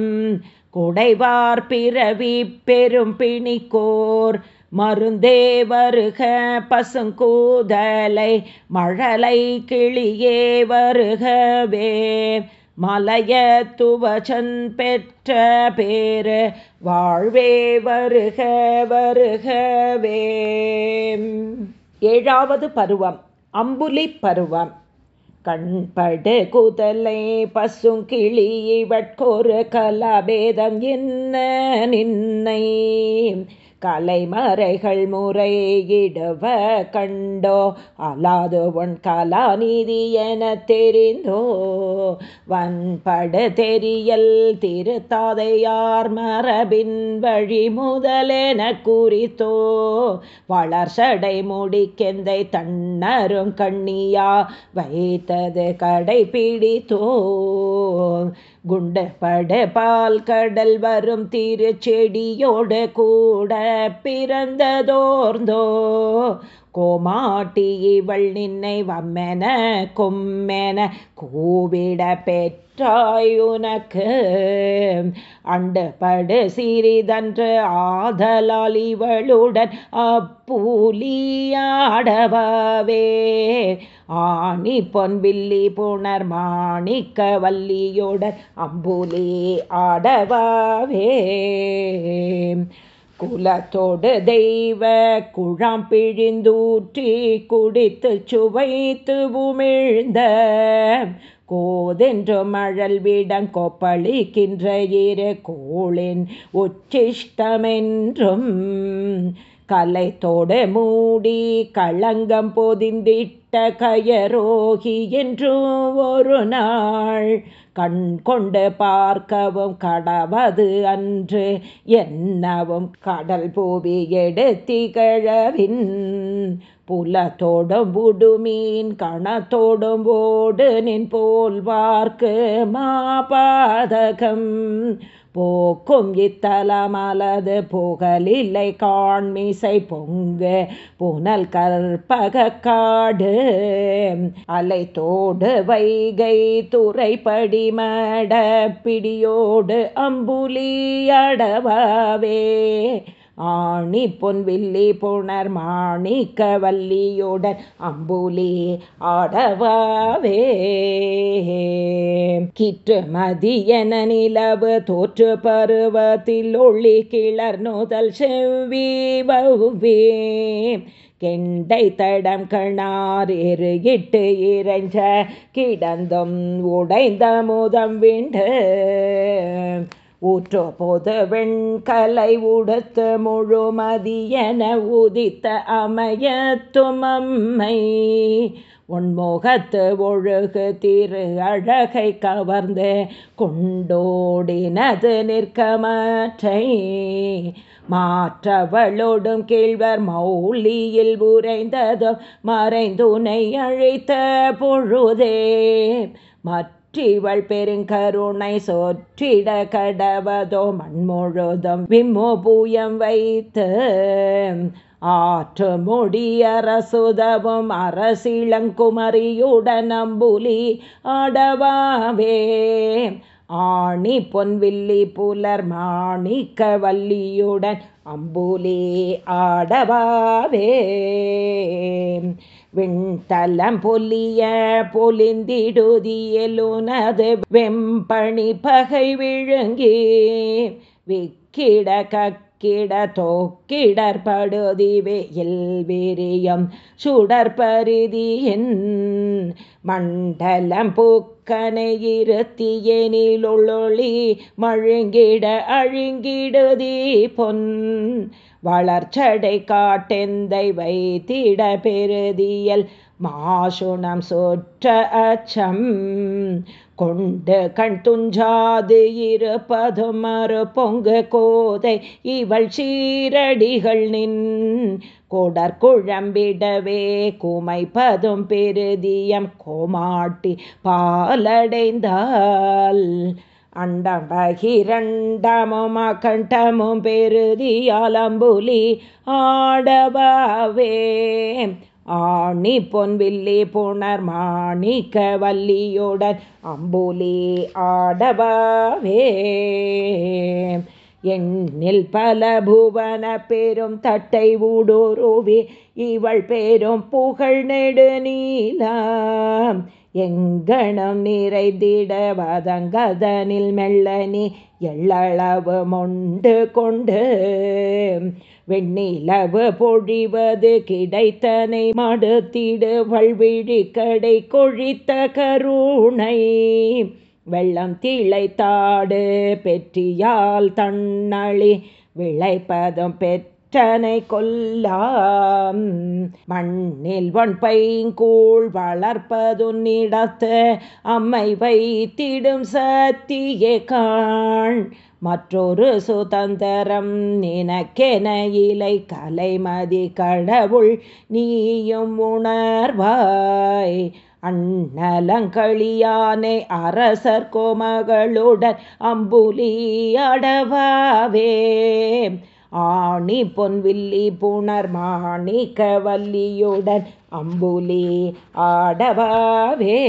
குடைவார் பிறவி பெரும் பிணிக்கோர் மருந்தே வருக பசுங்கூதலை மழலை கிளியே வருகவே. மலைய துவச்சன் பெற்ற பேரு வாழ்வே வருக வருகவே. ஏழாவது பருவம் அம்புலி பருவம். கண்படு குதலை பசுங்கிளி இவட்கொரு கலாபேதம் என்ன நின்னை? கலைமறைகள் முறையிடுவ கண்டோ? அலாது உன் கலாநிதி என தெரிந்தோ? வன்படு தெரியல் திருத்தாதையார் மரபின் வழி முதலென குறித்தோ? வளர்சடை முடிக்கெந்தை தன்னரும் கண்ணியா வைத்தது கடைபிடித்தோ? குண்ட பட பால் கடல் வரும் திருச்செடியோடு கூட பிறந்ததோர்ந்தோ. கோமாட்டி இவள் நின்னை வம்மென கொம்மென கூவிட பெற்றாயுனக்கு அண்டு படு சிறிதன்று ஆதலால் இவளுடன் அப்பூலியாடவாவே ஆணி பொன்வில்லி புனர் மாணிக்க வல்லியுடன் அம்புலி ஆடவாவே. குலத்தோடு தெய்வ குழாம் பிழிந்தூற்றி குடித்து சுவைத்து உமிழ்ந்த கோதென்று மழல் விடம் கொப்பளிக்கின்ற இரு கோளின் உச்சிஷ்டமென்றும் கலைத்தோடு மூடி களங்கம் பொதிந்திட்டு கயரோகி என்றும் ஒரு நாள் கண் கொண்டு பார்க்கவும் கடவது அன்று என்னவும் கடல் பூவி எடுத்திகழவின். புலத்தோடும் புடுமீன் கணத்தோடும் ஓடு நின் போல்வார்க்கு மாபாதகம். போக்கும். இத்தலமலது புகழில்லை காண்மிசை பொங்கு புனல் கற்பக காடு. அலை தோடு வைகை துறைப்படி மட பிடியோடு அம்புலியடவாவே ஆணி பொன் வில்லி புனர் மாணிக்க வல்லியுடன் அம்புலி ஆடவாவே. கிற்று மதியன நிலவு தோற்று பருவத்தில் ஒளி கிளர் நுதல் செவ்வி பவ்வே கெண்டை தடம் கணார் எருகிட்டு இறைஞ்ச கிடந்தும் உடைந்த முதம் விண்டு. ஊற்று பொது வெண்கலை உடுத்து முழுமதியன உதித்த அமைய துமம்மை உன்முகத்து ஒழுகு திரு அழகை கவர்ந்து கொண்டோடினது நிற்கமற்றை. மாற்றவளோடும் கீழ்வர் மௌலியில் உரைந்ததும் மறைந்துனை அழைத்த பொழுதே. மற்ற மற்றிவள் பெருங்கருணை சொற்றிட கடவதோ மண்முழுதும் விம்மோ பூயம் வைத்து. ஆற்று முடியரசுதவும் அரசிளங்குமரியுடன் அம்புலி ஆடவாவே ஆணி பொன்வில்லி புலர் மாணிக்க வல்லியுடன் அம்புலி ஆடவாவே விண்தலம் பொலிய பொலிந்திடுதியலுனது வெம்பணி பகை விழுங்கி விக்கிட கக்கிட தோக்கிடற்படுதி வெயில் விரியம் சுடற்பரிதியின் மண்டலம் பூக்கனை இருத்தியனிலுள்ளொளி மழுங்கிட அழுங்கிடுதி பொன் வளர்ச்சடை காட்டெந்தை வைத்திட பெருதியல் மாசுணம் சொற்ற அச்சம். கொண்டு கண் துஞ்சாது இருப்பதும் மறு பொங்கு கோதை. இவள் சீரடிகள் நின் கொடற்குழம்பிடவே குமைப்பதும் பெருதியம். கோமாட்டி பாலடைந்தாள் அண்டம் பகிரண்டமும் அகண்டமும் பெருதியாலம்புலி ஆடபாவே ஆணி பொன்வில்லி புனர் மாணிக்க வல்லியுடன் அம்புலி ஆடபாவே எண்ணில் பல புவன பெரும் தட்டை ஊடுருவி இவள் பெரும் புகழ் நெடுநீலாம் எங்கணம் நிறைந்திட வதங்கதனில் மெல்லனி எள்ளளவு மொண்டு கொண்டு வெண்ணிலவு பொழிவது கிடைத்தனை மடுத்திடு வல்விழி கடை கொழித்த கருணை. வெள்ளம் திளைத்தாடு பெற்றியால் தன்னளி விளைப்பதும் பெற்ற பெற்றனை கொல்லாம். மண்ணில் ஒன்பைங்கூழ் வளர்ப்பதுன்னிடத்து அம்மை வைத்திடும் சத்தியே காண். மற்றொரு சுதந்திரம் நினக்கென இலை கலைமதி கடவுள் நீயும் உணர்வாய். அண்ணலங்களியானை அரசர் கோமகளுடன் அம்புலி அடவாவே. ஆணி பொன்வில்லி புனர் மாணிக்க வல்லியுடன் அம்புலி ஆடவாவே.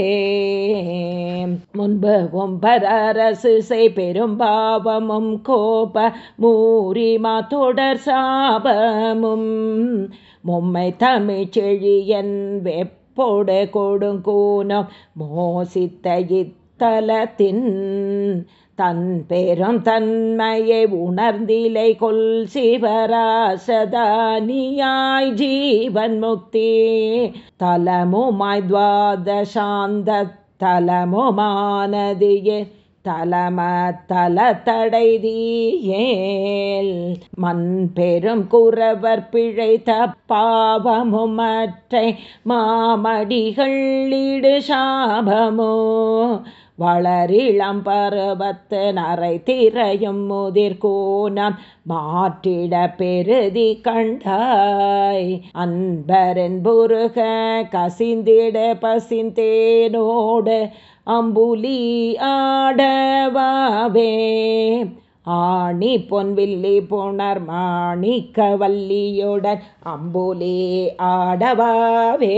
முன்பு ஒம்பரசு செய் பெரும்பாவமும் கோப மூரிமா தொடர் சாபமும். மும்மை தமிழ்ச்செழியன் வெப்ப பொடு கொடுங்கூனம் மோசித்த இத்தலத்தின் தன் பெரும் தன்மையை உணர்ந்திலை கொல் சிவராசதானியாய் ஜீவன் முக்தி. தலமுமாய் துவாதசாந்த தலமுமானதியே தலம தல தடைதீயேல் மண் பெரும் குறவர் பிழைத்த பாவமுமற்றை மாமடிகள் இடு சாபமோ வளரிளம் பருவத்து நரை திரையும் முதிர்கோணம் மாற்றிட பெருதி கண்டாய். அன்பரன் புருக கசிந்திட பசிந்தேனோடு அம்புலி ஆடவாவே. ஆணி பொன்வில்லி புனர் மாணிக்க வல்லியுடன் அம்புலி ஆடவாவே.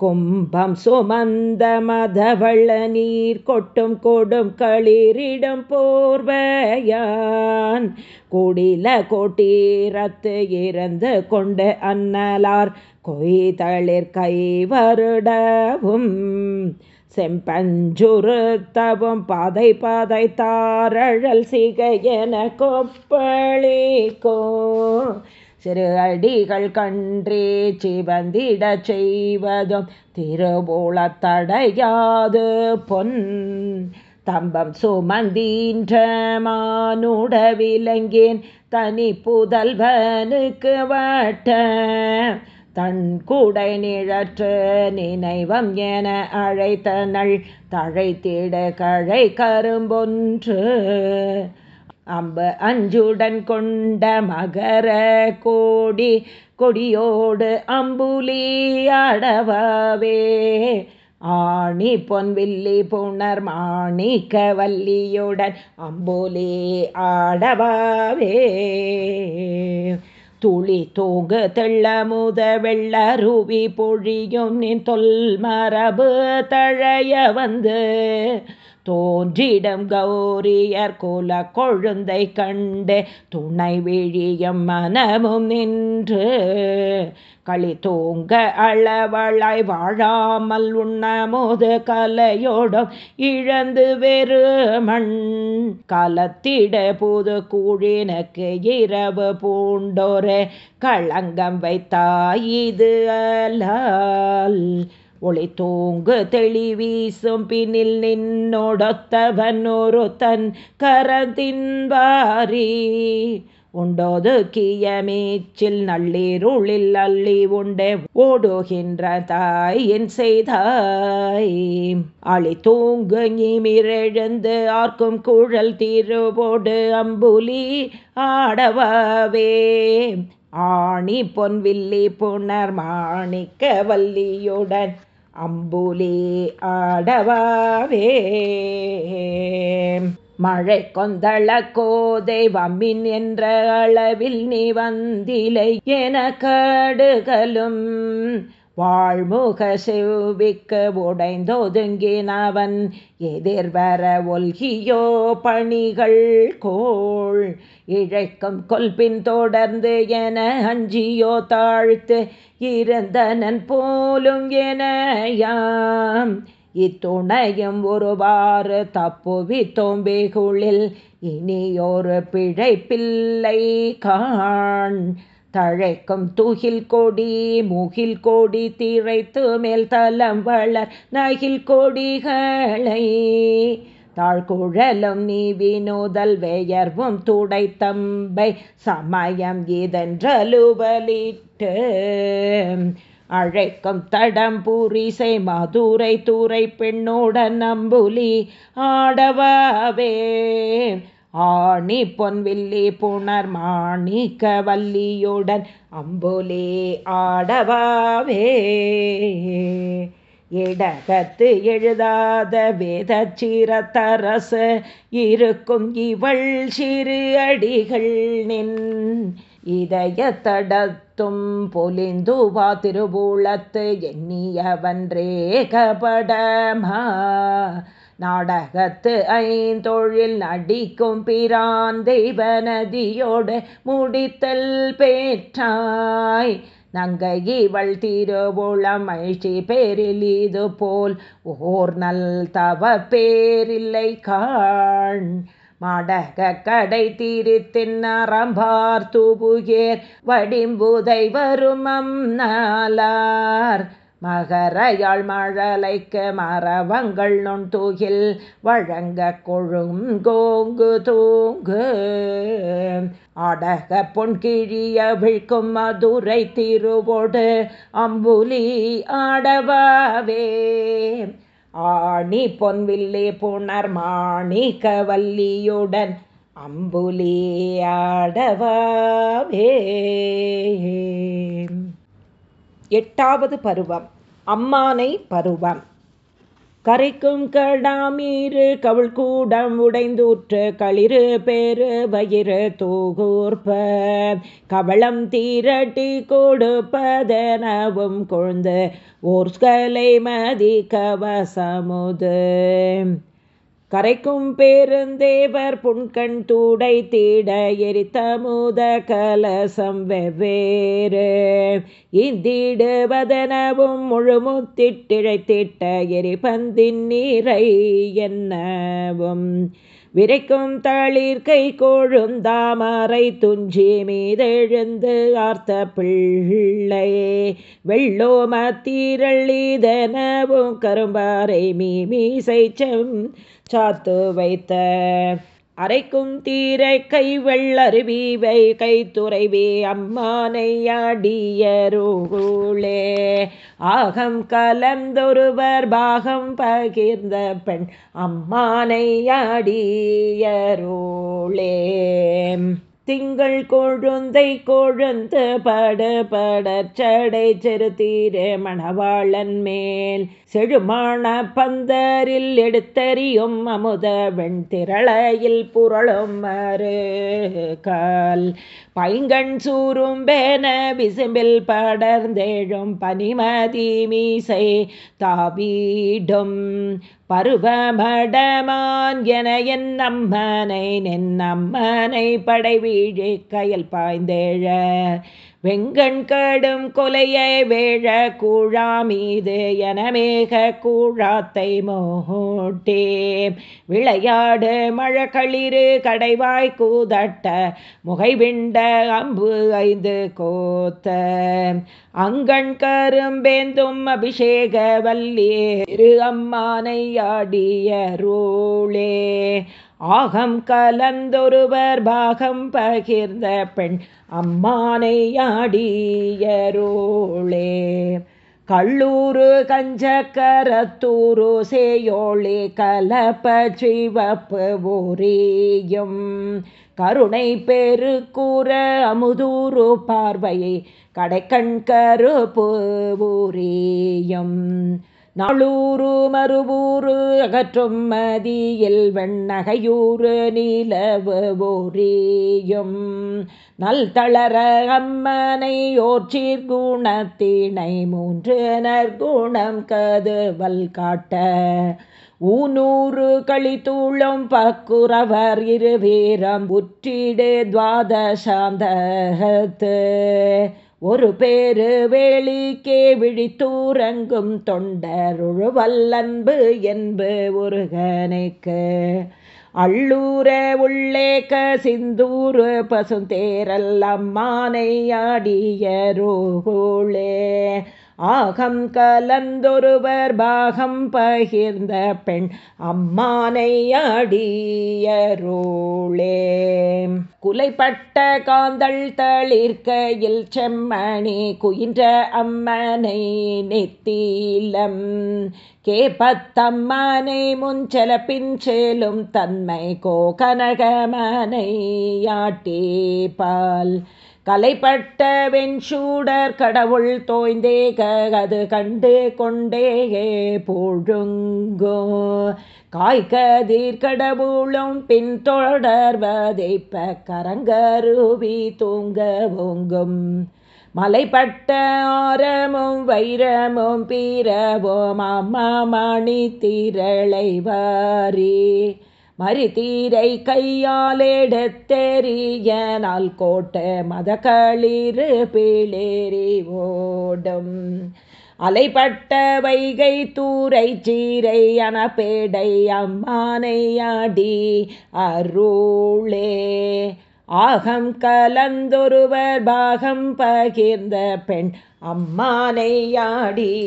கும்பம் சுமந்த மதவள்ள நீர் கொட்டும் கொடும் களிரிடம் போர்வையான். குடில கோட்டீரத்து இறந்து கொண்டு அன்னலார் கொய்தளிர் கை வருடவும். செம்பஞ்சுருத்தவும் பாதை பாதை தாரழல் சிகையன கொப்பளிக்கோ சிறு அடிகள் கன்றே சிவந்திட செய்வதும் திருபோல தடையாது பொன் தம்பம் சுமந்தீன்ற மானுட விலங்கேன் தனி புதல்வனுக்கு வட்ட தன் கூடை நிழற்று நினைவம் என அழைத்தனள். தழைத்திட கழை கரும்பொன்று அம்பு அஞ்சுடன் கொண்ட மகர கோடி கொடியோடு அம்புலி அடவாவே. ஆணி பொன்வில்லி புனர் மாணிக்க வல்லியுடன் அம்புலி ஆடவாவே துளி தூங்கு தெள்ள முத வெள்ளருவி பொழியும் நின் தொல் மரபு தழைய வந்து. தோன்றிடம் கௌரியர் கோல கொழுந்தை கண்டு துணை விழியம் மனமும் நின்று களி தூங்க அளவளாய் வாழாமல் உண்ணமோது கலையோடும் இழந்து வெறு மண். கலத்திட புது கூழினக்கு இரவு பூண்டோரே களங்கம் வைத்தாய் இது அலால். ஒளி தூங்கு தெளி பின்னில் நின்னோடொத்தவன் ஒரு தன் கரதின்பாரி உண்டோது கியமீச்சில் நள்ளீருளில் அள்ளி உண்டே ஓடுகின்ற தாயின் செய்தாய். அழி தூங்கு நீமிரெழுந்து ஆர்க்கும் குழல் திருவோடு அம்புலி ஆடவாவே. ஆணி பொன்வில்லி புனர் மாணிக்க வல்லியுடன் அம்புலே ஆடவாவே. மழை கொந்தள கோதை வம்மின் என்ற அளவில் நீ வந்திலை என கடுகலும் வாழ்முக செவ்விக்கு உடைந்தொதுங்கினவன் எதிர்வர ஒல்கியோ பணிகள் கோள் இழைக்கும் கொல்பின் தொடர்ந்து என அஞ்சியோ தாழ்த்து இருந்தனன் போலும் என யாம் இத்துணையும் ஒருவாறு தப்புவி தோம்பிகுளில் இனியொரு பிழைப்பில்லை காண் தழைக்கும் தூகில் கொடி முகில் கொடி திரைத்து மேல் தலம் வளர் நகில் கொடிகளை. தாழ்குழலும் நீ வினோதல் வேயர்வும் துடை தம்பை சமயம் இதன்றலுவலிட்டு அழைக்கும் தடம் பூரிசை மதுரை தூரை பெண்ணோட நம்புலி ஆடவாவே. ஆணி பொன்வில்லி புனர் மாணிக்க வல்லியுடன் அம்புலே ஆடவாவே இடகத்து எழுதாத வேத சிரத்தரசு இருக்கும் இவள் சிறு அடிகள் நின் இதய தடத்தும் பொலிந்துவா திருபூலத்து எண்ணியவன்றே கபடமா நாடகத்து ஐந்தொழில் நடிக்கும் பிரான் தெய்வநதியோடு முடித்தல் பேற்றாய். நங்கை இவள் திருவுளம் அழிச்சி பேரில் இது போல் ஓர் நல் தவ பேரில்லை காண். மாடக கடை தீரித்தின் அறம்பார் தூபுகேர் வடிம்புதை வருமம் நாளார் மகரையாள் மழலைக்கு மரவங்கள் நொன் தூகில் வழங்க கொழுங்கோங்கு தூங்கு. அடக பொன்கிழிய விழ்க்கும் மதுரை திருவோடு அம்புலி ஆடவாவே. ஆணி பொன்வில்லே புனர் மாணி கவல்லியுடன் அம்புலியாடவாவே எட்டாவது பருவம். அம்மானை பருவம். கரைக்கும் கடாமீறு கவுள் கூடம் உடைந்தூற்று களிறு பேரு வயிறு தூகூர்ப கவளம் தீரட்டி கொடுப்பதனவும் கொழுந்து ஓர்ஸ்கலை மதி கவசமுது கரைக்கும் பேருந்தேவர் புன்கண் தூடை தீட எரித்தமுத கலசம் வெவ்வேறு. இந்திடுவதனவும் முழுமுத்திட்டிழைத்திட்ட எரிபந்தின் நீரை என்னவும். விரைக்கும் தளிர் கை கோழுந்தாமரை துஞ்சி மீதெழுந்து ஆர்த்த பிள்ளை வெள்ளோமத்தீரள்ளீதனவும் கரும்பாறை மீ மீசைச்சம் சாத்து வைத்த அரைக்கும் தீரை கை வெள்ளருவிவை கைத்துறைவி துறைவி அம்மானை ஆகம் கலந்தொருவர் பாகம் பகிர்ந்த பெண் அம்மானையாடியருளே திங்கள் கொழுந்தை கொழுந்து படு படச்சடை செருத்தீரே மணவாளன் மேல். செழுமான பந்தரில் எடுத்தறியும் அமுத வெண்திரளையில் புரளும் மறு கால். பைங்கண் சூரும் பேன விசும்பில் படர்ந்தேழும் பனிமதி மீசை தாவீடும் பருவமடமான் என என் அம்மனை நின் அம்மனை படைவீழே கயல் பாய்ந்தேழ. வெங்கண் கடும் கொலையை வேழ கூழா மீது எனமேக கூழாத்தை மோட்டே விளையாடு மழக்களிறு கடைவாய் கூதட்ட முகைவிண்ட அம்பு ஐந்து கோத்த. அங்கண் கரும்பேந்தும் அபிஷேக வல்லியே வல்லியேரு அம்மானை ஆடியருளே ஆகம் கலந்தொருவர் பாகம் பகிர்ந்த பெண் அம்மானை ஆடியரோளே. கள்ளூரு கஞ்சக்கரத்தூரு சேயோளி கலப்ப சிவப்பு ஊரியும். கருணை பெருக்கூற அமுதூரு பார்வையை கடைக்கண் கருப்பு ஊரியும். நாளூரு மறுபூரு அகற்றும் மதியில் வெண்ணகையூறு நீலவு ஓரியும் நல் தளர அம்மனை ஓர்ச்சீர் குணத்தினை மூன்று நற்குணம் கதுவல் காட்ட. ஊநூறு கழித்தூளும் பக்குறவர் இருவீரம் உற்றிடு துவாதசாந்தகத்து. ஒரு பேரு வேளிக்கே விழித்தூரங்கும் தொண்டருழுவல்லன்பு என்பு ஒருகனைக்கு அள்ளூர உள்ளேக்க சிந்தூரு பசுந்தேரல் அம்மானை ஆடியரோளே ஆகம் கலந்தொருவர் பாகம் பகிர்ந்த பெண் அம்மானை அடியரோளே. குலைப்பட்ட காந்தள் தளிர்க்கையில் செம்மணி குயின்ற அம்மனை நெத்தீலம். கேப்பத்தம்மனை முஞ்சல பின்சேலும் தன்மை கோகனகமனை ஆட்டே பால் கலைப்பட்ட வெண்சூடர் கடவுள் தோய்ந்தே கது கண்டு கொண்டேயே போழுங்கோ. காய்கதிர் கடவுளும் பின் தொடர்வதைப்ப கரங்கருவி தூங்க ஓங்கும். மலைப்பட்ட ஆரமும் வைரமும் பீரவோம் அம்மா மணி திரளை வாரி. மறுதீரை கையாலெடுத்தெறியனால் எடுத்தெறிய நாள் கோட்ட மதகளிறு பிளேறி ஓடும். அலைப்பட்ட வைகை தூரை சீரை அனப்பேடை அம்மானை ஆடி அருளே. ஆகம் கலந்தொருவர் பாகம் பகிர்ந்த பெண் அம்மானை ஆடியரோளே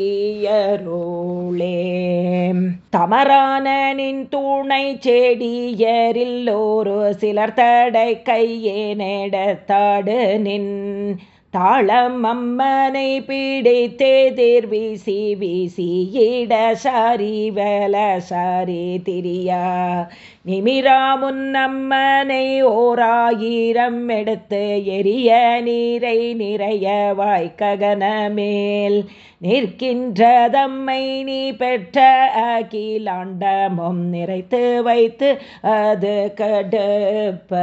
தமரானின் தூணை செடியரில் ஒரு சிலர் தடை கையே நெடத்தாடு நின் தாளம் அம்மனை பிடித்தேதிர் வீசி வீசியிட சாரி வேல சாரி திரியா. நிமிரா முன்னம்மனை ஓராயிரம் எடுத்து எரிய நீரை நிறைய வாய்க்ககன மேல். நிற்கின்றதம்மை நீ பெற்ற அகிலாண்டமும் நிறைத்து வைத்து அது கடுப்ப.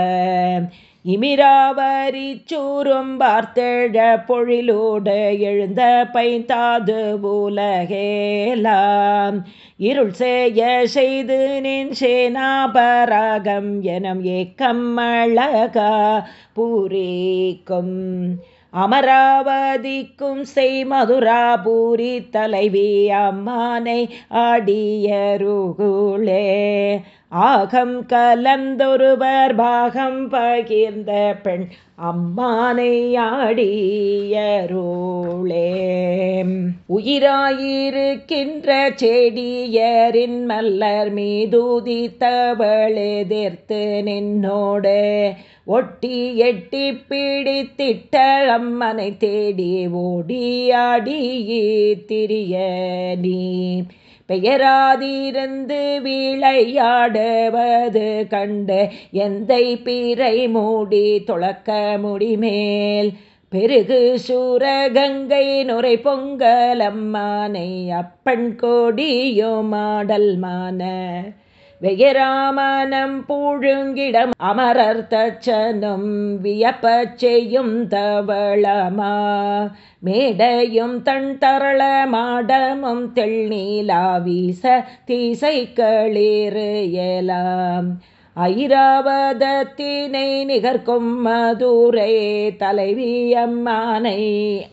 இமிராவரி சூரும் பார்த்தெழ பொழிலோடு எழுந்த பைந்தாது உலகேலாம். இருள் செய்ய செய்து நின் சேனாபராகம் எனம் ஏக்கம் அழகா பூரிக்கும். அமராவதிக்கும் செய் மதுராபூரி தலைவி அம்மானை ஆடியருகுளே ஆகம் கலந்தொருவர் பாகம் பகிர்ந்த பெண் அம்மானை ஆடியருளே. உயிராயிருக்கின்ற செடியரின் மல்லர் மீதுதித்தவளெதிர்த்து நின்னோடு. ஒட்டி எட்டி பிடித்திட்ட அம்மனை தேடி ஓடியாடி திரிய நீ. பெயராதிருந்து விளையாடுவது கண்டு எந்தை பிறை மூடி தொழக்க முடிமேல். பெருகு சூரகங்கை நுரை பொங்கலம்மானை அப்பன் கோடியோ மாடல் மான. வெயராமனம் பூழுங்கிடம் அமரர் தச்சனும் வியப்பச் செய்யும் தவளமா. மேடையும் தன் தரள மாடமும் தெள்நீலா வீச தீசை களிறு எலாம். ஐராவதத்தினை நிகர்க்கும் மதுரை தலைவியம்மானை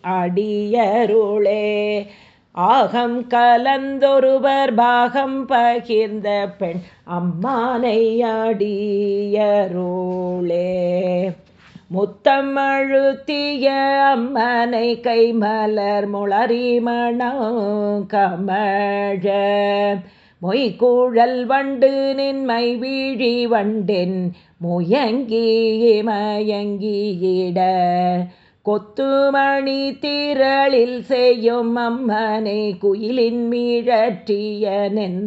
அடியருளே. ஆகம் கலந்தொருவர் பாகம் பகிர்ந்த பெண் அம்மானையாடியரோளே முத்தம் அழுத்திய அம்மனை கைமலர் முளரி மணம் கமழ. மொய்கூழல் வண்டு நின்மை வீழி வண்டின் முயங்கி மயங்கியிட கொத்துமணி திரளில் செய்யும் அம்மனை குயிலின் மீழற்றியனென்.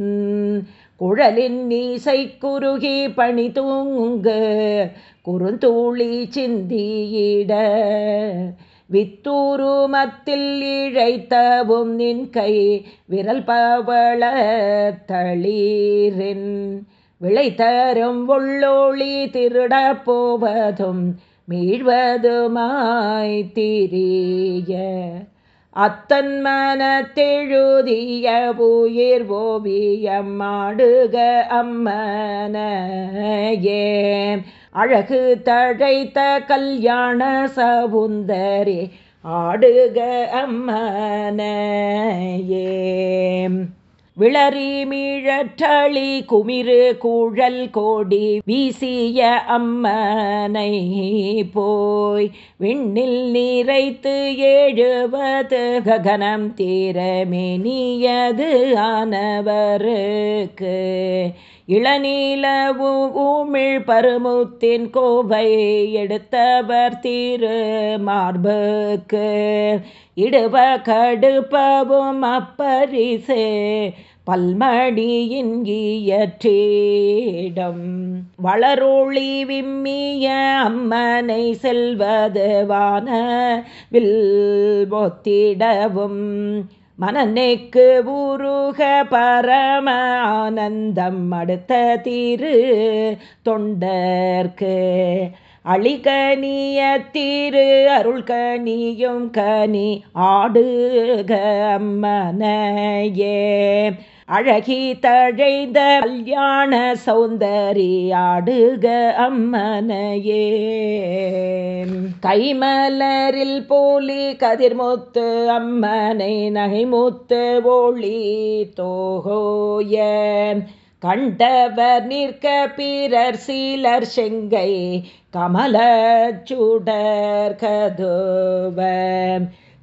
குழலின் நீசை குறுகி பணி தூங்கு குறுந்தூளி சிந்தியிட. வித்தூருமத்தில் இழைத்தவும் நின் கை விரல் பவள தளீரின். விளை தரும் உள்ளொளி திருடப் போவதும் மீழ்வதுமாய் திரிய. அத்தன் மனத்தெழுதிய உயிர் ஓவியம் ஆடுக அம்மனையே. அழகு தழைத்த கல்யாண சவுந்தரே ஆடுக அம்மனையே. விளரி மீழற்றளி குமிரு கூழல் கோடி வீசிய அம்மனை போய் விண்ணில் நிறைத்து ஏழுவது ககனம் தீரமெனியது ஆனவருக்கு. இளநீலவு ஊமிழ் பருமுத்தின் கோவை எடுத்தவர் தீரு மார்புக்கு. இடுவ கடுப்பவும் அப்பரிசே பல்மடியின் இயற்றீடம் வளரொளி விம்மிய அம்மனை செல்வது வான வில் மனநேக்கு உருக பரம ஆனந்தம் அடுத்த தீரு தொண்டர்க்கு. அழிகனிய திரு அருள் கனியும் கனி ஆடுக அம்மனையே. அழகி தழைந்த கல்யாண சௌந்தரியாடுக அம்மனையே. கைமலரில் போலி கதிர்முத்து அம்மனை நகைமுத்து ஒளி தோகோய. கண்டவர் நிற்க பிறர் சீலர் செங்கை கமல சுடர் கதுவ.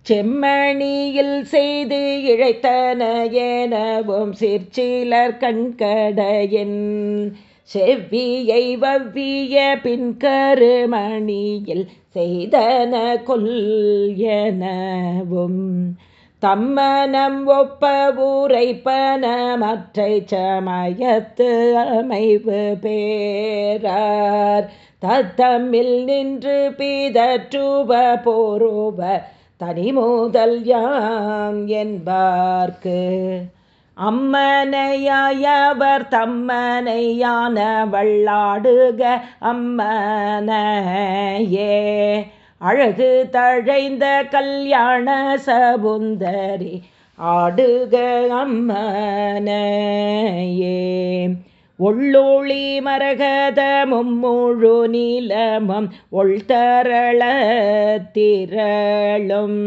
செம்மணியில் செய்து இழைத்தன எனவும் சிற்சிலர் கண்கடையின். செவ்வியை வவ்விய பின்கருமணியில் செய்தன கொல்யனவும். தம்மனம் ஒப்ப ஊரைப்பன மற்றை சமயத்து அமைவு பேரார். தத்தமில் நின்று பிதற்றுப போருவ தனிமூதல் யாம் என்பார்க்கு. அம்மனையாயவர் தம்மனையான வள்ளாடுக அம்மனையே. அழகு தழைந்த கல்யாண சபுந்தரி ஆடுக அம்மனையே. ஒள்ளொளி மரகதமும் முழு நீலமும் ஒள்தரள திரளும்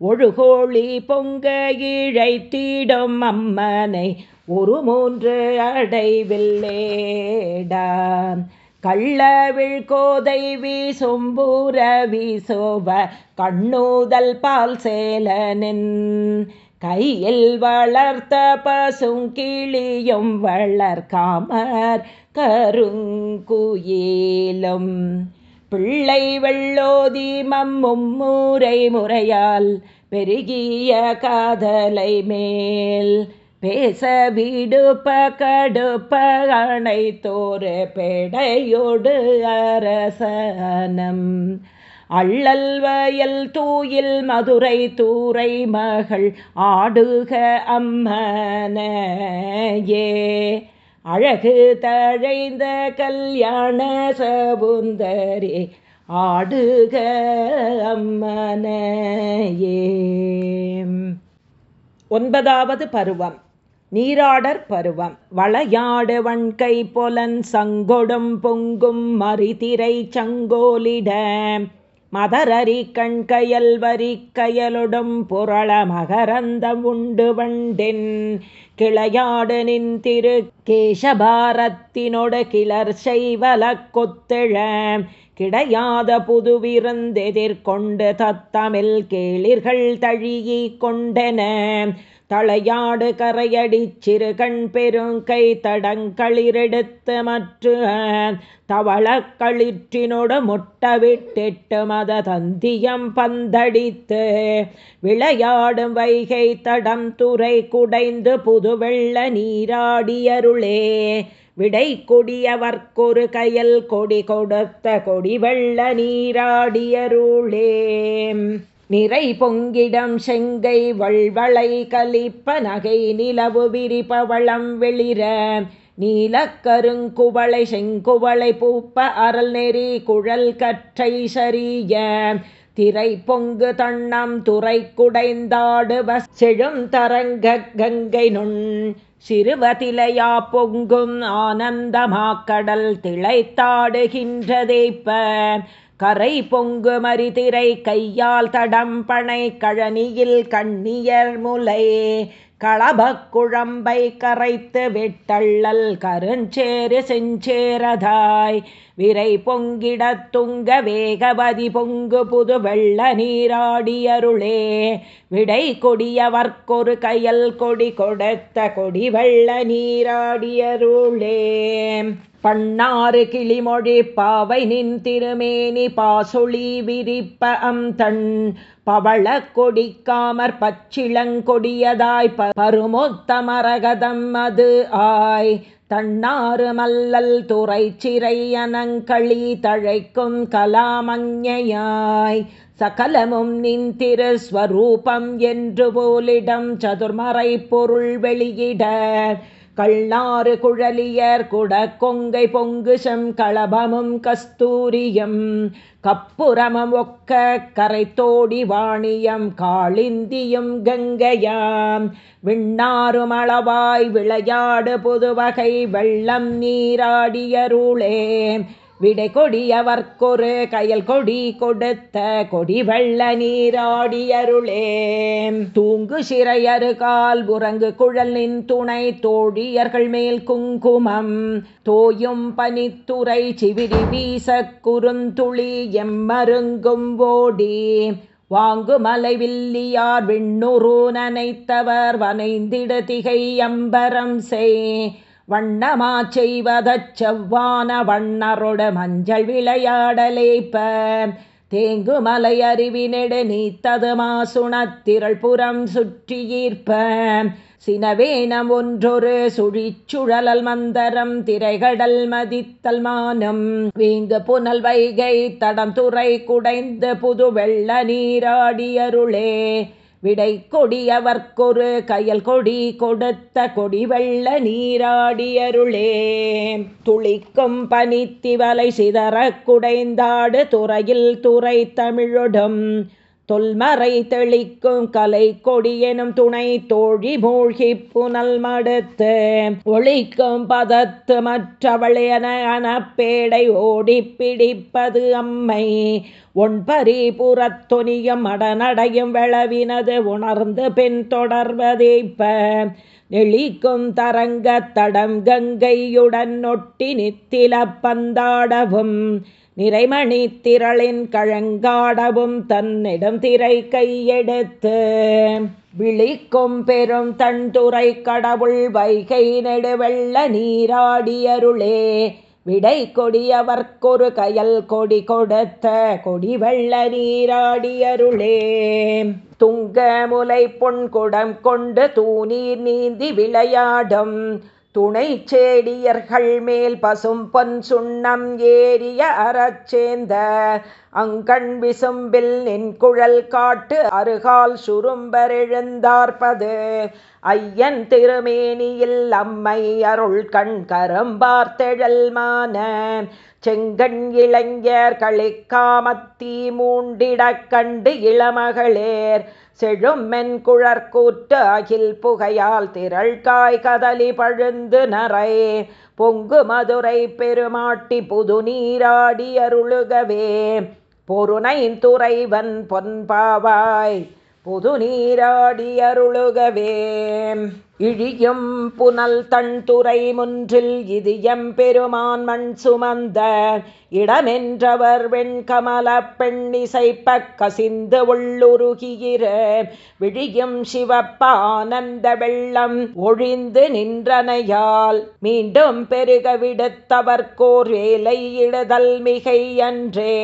ஒழுகோழி பொங்க இழைத்திடும் அம்மனை ஒரு மூன்று அடைவில்லேடாம் கள்ளவிழ் கோதை வீசும்பூர வீசோவ கண்ணூதல் பால் சேலனின் கையில் வளர்த்த பசுங்கிளியும் வளர்க்காமற் கருங்குயிலும். பிள்ளை வெள்ளோதி மம்மும் மூரை முறையால் பெருகிய காதலை மேல். பேச விடுப்ப கடுப்ப அணைத்தோறு பெடையோடு அரசனம். அள்ளல் வயல் தூயில் மதுரை தூரை மகள் ஆடுக அம்மனையே அழகு தழைந்த கல்யாண சபுந்தரே ஆடுக அம்மனையே ஒன்பதாவது பருவம் நீராடற் பருவம். வளையாடு வண்கை பொலன் சங்கொடும் பொங்கும் மறிதிரை சங்கோலிட மதரரி கண்கயல் வரி கயலொடும் புரள மகரந்தம் உண்டு வண்டின் கிளையாடு நின் திரு கேசபாரத்தினொடு கிளர் செய்வல கொத்தெழ கிடையாத புதுவிருந்தெதிர்கொண்டு தத்தமில் கேளிர்கள் தழியி கொண்டன தலையாடு கரையடி சிறு கண் பெருங்கை தடங்களிரெடுத்து மற்ற தவளக்களிற்றினோடு முட்டவிட்டிட்டு மத தந்தியம் பந்தடித்து விளையாடும் வைகை தடம் துறை குடைந்து புதுவெள்ள நீராடியருளே விடை கொடியவர்க்கொரு கையல் கொடி கொடுத்த கொடி வெள்ள நீராடியருளே. நிறை பொங்கிடம் செங்கை வள்வளை கலிப்ப நகை நிலவு விரிபவளம் வெளிர நீலக்கருங்குவளை செங்குவளை பூப்ப அறல் நெறி குழல் கற்றை சரிய திரை பொங்கு தண்ணம் துறை குடைந்தாடு செழும் தரங்க கங்கை நுண் சிறுவதிலையா பொங்கும் ஆனந்தமாக்கடல் திளைத்தாடுகின்றதேப்ப கரை பொங்கு மரிதிரை கையால் தடம் பனை கழனியில் கண்ணியர் முலை. களபக் குழம்பை கரைத்து விட்டள்ளல் கருஞ்சேறு செஞ்சேரதாய் விரை பொங்கிட துங்க வேகவதி பொங்கு புது வெள்ள நீராடியருளே விடை கொடியவர்க்கொரு கையல் கொடி கொடுத்த கொடி வெள்ள நீராடியருளே பண்ணாறு கிளிமொழி பாவை நின் திருமேனி பாசொளி விரிப்ப அம் தன் பவள கொடிக்காமற் பச்சிளங்கொடியதாய் பருமொத்தமரகதம் அது ஆய். தன்னாறு மல்லல் துறை சிறையனங்களி தழைக்கும் கலாமஞ்ஞையாய் சகலமும் நின் திருஸ்வரூபம் என்று போலிடம் சதுர்மறை பொருள் வெளியிட கள்ளாறு குழலியர் குட கொங்கை பொங்கு களபமும் கஸ்தூரியம். கப்புரமம் ஒக்க கரைத்தோடி வாணியம் காளிந்தியும் கங்கையாம். விண்ணாரும் அளவாய் விளையாடு புதுவகை வெள்ளம் நீராடியருளே விடை கொடியவர்க்கொரு கயல் கொடி கொடுத்த கொடி வெள்ள நீராடியருளே தூங்கு சிறையரு கால் உறங்கு குழலின் துணை தோழியர்கள் மேல் குங்குமம். தோயும் பனித்துறை சிவிரி வீச குறுந்துளி எம்மருங்கும் ஓடி. வாங்கு மலை வில்லியார் விண்ணுரு நனைத்தவர் வனைந்திட திகை அம்பரம் செய். வண்ணமா செய்வதச் செவ்வான வண்ணரொடு மஞ்சள் விளையாடலேப்ப. தேங்கு மலை அறிவினெடு நீத்தது மாசுணத்திரள் புறம் சுற்றியீர்ப்ப. சினவேனம் ஒன்றொரு சுழிச்சுழலல் மந்தரம் திரைகடல் மதித்தல் மானம். வீங்கு புனல் வைகை தடம் துறை குடைந்து புது வெள்ள நீராடியருளே. விடை கொடியவர்க்கொரு கயல் கொடி கொடுத்த கொடி வெள்ள நீராடியருளே. துளிக்கும் பனித்திவலை சிதற குடைந்தாடு துறையில் துறை தமிழொடும். தொல்மறை தெளிக்கும் கலை கொடியெனும் துணை தோழி மூழ்கி புனல் மடுத்து ஒழிக்கும் பதத்து மற்றவளையன அனப்பேடை ஓடி பிடிப்பது அம்மை. ஒன்பரி புறத்தொனியும் அடநடையும் வெளவினது உணர்ந்து பின் தொடர்வதேப்ப நெளிக்கும் தரங்க தடம் கங்கையுடன் நொட்டி நித்தில பந்தாடவும் நிறைமணி திரளின் கழங்காடவும் தன்னிடம் திரை கையெடுத்து விழிக்கும் பெரும் தன்துறை கடவுள் வைகை நெடுவெள்ள நீராடியருளே விடை கொடியவர்க்கொரு கயல் கொடி கொடுத்த கொடி வெள்ள நீராடியருளே. துங்க முலை பொன் குடம் கொண்டு தூணீர் நீந்தி விளையாடும் துணை சேடியர்கள் மேல் பசும் பொன் சுண்ணம் ஏறிய அறச்சேந்த அங்கண் விசும்பில் நின் குழல் காட்டு அருகால் சுரும்பரெழுந்தார்பது ஐயன் திருமேனியில் அம்மை அருள் கண் கரம்பார்த்தெழல்மான செங்கண் இளைஞர் களிக்காமத்தீ மூண்டிடக் கண்டு இளமகளேர். செழுமென் குழற்கூற்று அகில் புகையால் திரள்காய் கதலி பழுந்து நரை. பொங்கு மதுரை பெருமாட்டி புது நீராடி அருளுகவே. பொருணைன் துறைவன் பொன்பாவாய் புது நீராடி அருளுகவே. இழியும் புனல் தன் துறை முன்றில் இது எம்பெருமான் மண் சுமந்த இடமென்றவர் வெண்கமல பெண்ணிசைப்ப கசிந்து உள்ளுருகியிர. விழியும் சிவப்பானந்த வெள்ளம் ஒழிந்து நின்றனையால் மீண்டும் பெருக விடுத்தவர்கோர் வேலை இடுதல் மிகை அன்றே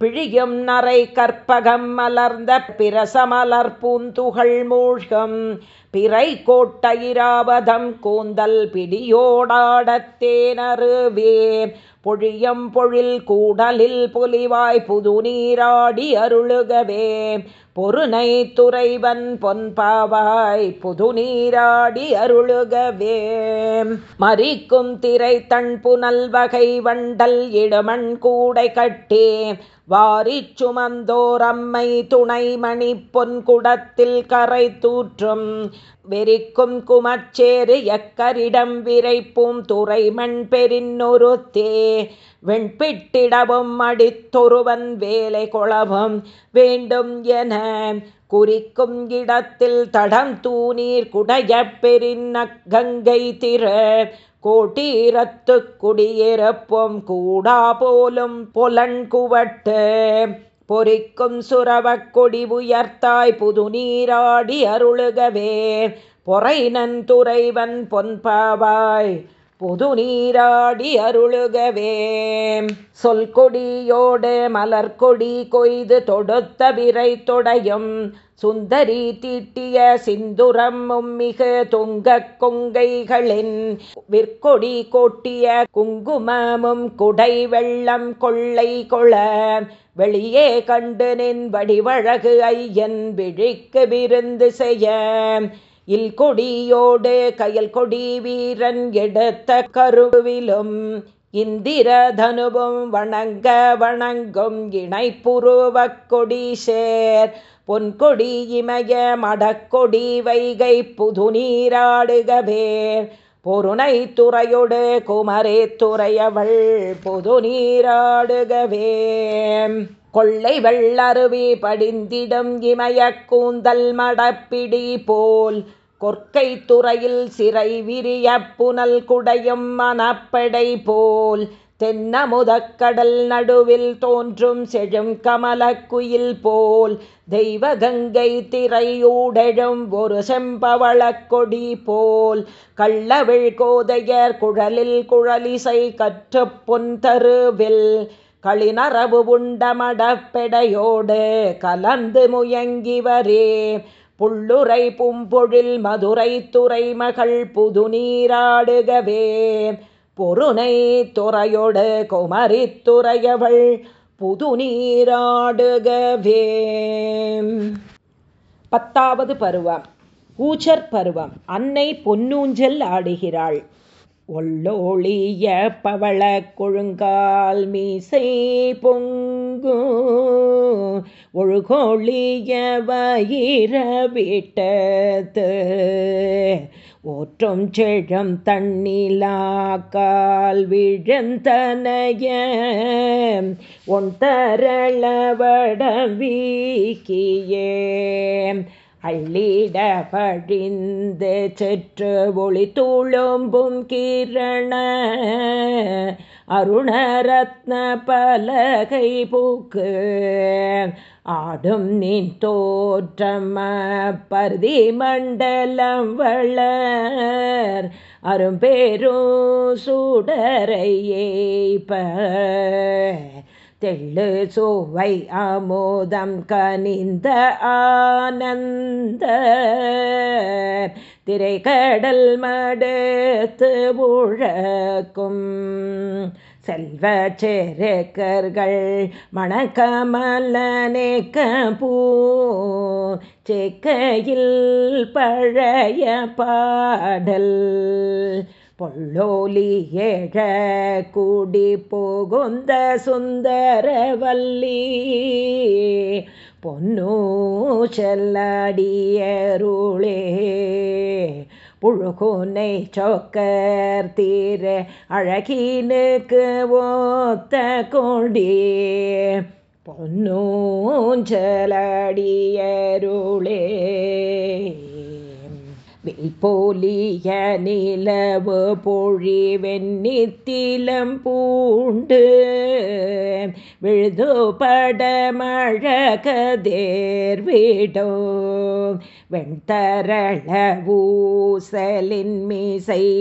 பிழியும் நரை கற்பகம் மலர்ந்த பிரசமலர் பூந்துகள் மூழ்கம் பிறை கோட்டையிராவதம் கூந்தல் பிடியோடாடத்தேனருவே. பொழியம் பொழில் கூடலில் புலிவாய் புது நீராடி அருளுகவே. பொருணை துறைவன் பொன்பாவாய் புது நீராடி அருளுகவே. மறிக்கும் திரை தன் புனல் வகை வண்டல் இடுமண் கூடை கட்டே. வாரிச் சுமந்தோர் அம்மை துணைமணி பொன்குடத்தில் கரை தூற்றும் வெறிக்கும் குமச்சேறு எக்கரிடம் விரைப்பும் துறைமண் பெரின்னொருத்தே வெண்பிட்டிடவும் அடித்தொருவன் வேலை கொளவும் வேண்டும் என குறிக்கும் இடத்தில் தடம் தூணீர் குடைய பெரின் கங்கை திற கோட்டீரத்து குடியிருப்போம் கூடா போலும் புலன்குவட்டு பொறிக்கும் சுரவக் கொடி உயர்த்தாய் புது நீராடி அருளுகவே. பொறை துறைவன் பொன்பாவாய் புது நீராடி அருளுகவே. சொல் கொடியோடு மலர்கொடி கொய்து தொடுத்த விரை தொடையும் சுந்தரி தீட்டிய சிந்துரம் மிகு துங்க கொங்கைகளின் விற்கொடி கோட்டிய குங்குமமும் குடை வெள்ளம் கொள்ளை கொள வெளியே கண்டு நின் வடிவழகு ஐயன் விழிக்கு விருந்து செய்ய. இல் கொடியோடு கயல் கொடி வீரன் எடுத்த கருவிலும் இந்திரதனுவும் வணங்க வணங்கும் இணைப்புருவக் கொடி சேர். பொன்கொடி இமய மடக்கொடி வைகை புது நீராடுகபேர் பொருணை துறையொடு குமரே துறையவள் புது நீராடுகவே கொள்ளை வெள்ளருவி படிந்திடும் இமய கூந்தல் மடப்பிடி போல் கொற்கை துறையில் சிறை விரிய புனல் குடையும் மனப்படை போல் தென்னமுதக்கடல் நடுவில் தோன்றும் செழும் கமலக்குயில் போல் தெய்வ கங்கை திரையூடழும் ஒரு செம்பவளக் கொடி போல் கள்ளவிழ் கோதையர் குழலில் குழலிசை கற்று பொன் தருவில் களிநரபு உண்டமடப்பெடையோடு கலந்து முயங்கிவரே. புள்ளுரை பும்பொழில் மதுரை துறை மகள் புது நீராடுகவே பொருணை துறையோடு குமரி துறையவள் புது நீராடுகவே பத்தாவது பருவம். ஊச்சர் பருவம். அன்னை பொன்னூஞ்சல் ஆடுகிறாள். ஒள்ளோழிய பவள கொழுங்கால் மீசை பொங்கு. ஒழுகோழிய வயிற வீட்டத்து ஓற்றும் செழும் தண்ணிலாக்கால் விழந்தனைய ஒன் தரளவடம் வீக்கியே அள்ளிட பழிந்து செற்று ஒளி துளும்பும் கீரண. அருணரத்ன பலகை பூக்கு. ஆடும் நின் தோற்றம் பருதி மண்டலம் வளர். அரும்பேரும் சூடரையேப்ப தெள்ளு சோவை அமோதம் கனிந்த ஆனந்த திரைக்கடல் மடுத்து உழக்கும் செல்வ செருக்கர்கள் மணக்கமலனேக்க பூ செக்கையில் பழைய பாடல். பொள்ளோலி ஏழ கூடி போகுந்த சுந்தரவல்லி பொன்னூ செல்லடியருளே. புழுகுனை சொக்கர் தீர அழகினுக்கு ஓத்த கொடி பொன்னூஞ்சலடியருளே போலிய நிலவு பொழி வெண்ணித்திலம் பூண்டு விழுது மழகதேர் விடோ வெண்தரள ஊசலின் மீசை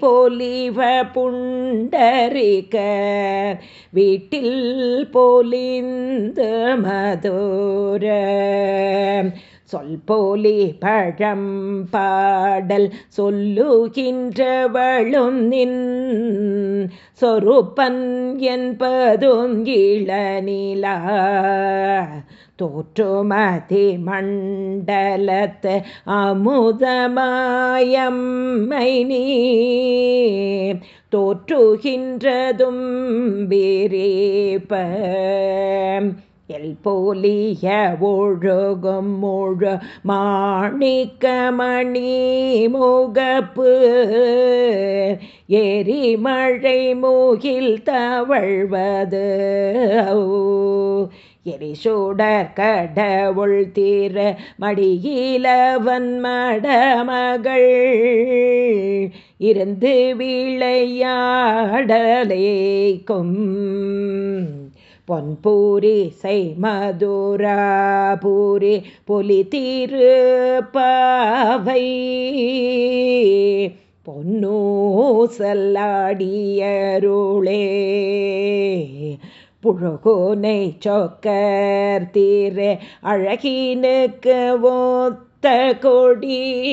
பொலிவ புண்டரிக வீட்டில் பொலிந்து மதுர. சொல்போலி பழம் பாடல் சொல்லுகின்றவளும் நின். சொருப்பன் என்பதும் இளநிலா. தோற்றுமதி மண்டலத்து அமுதமாயம்மை நீ. தோற்றுகின்றதும் விரேப்ப எல் போலிய ஒழுகும் முழு மாணிக்கமணி முகப்பு. எரிமழை மூகில் தவழ்வது எரிசூடர் கடவுள் தீர மடியிலவன் மடமகள். இருந்து விளையாடலேக்கும் பொன்பூரி செய் மதுராபூரி பொலி தீரு பாவை பொன்னூசல்லாடியருளே புழுகுனை சொக்கர் தீரே அழகினுக்கு ஒத்த கொடி.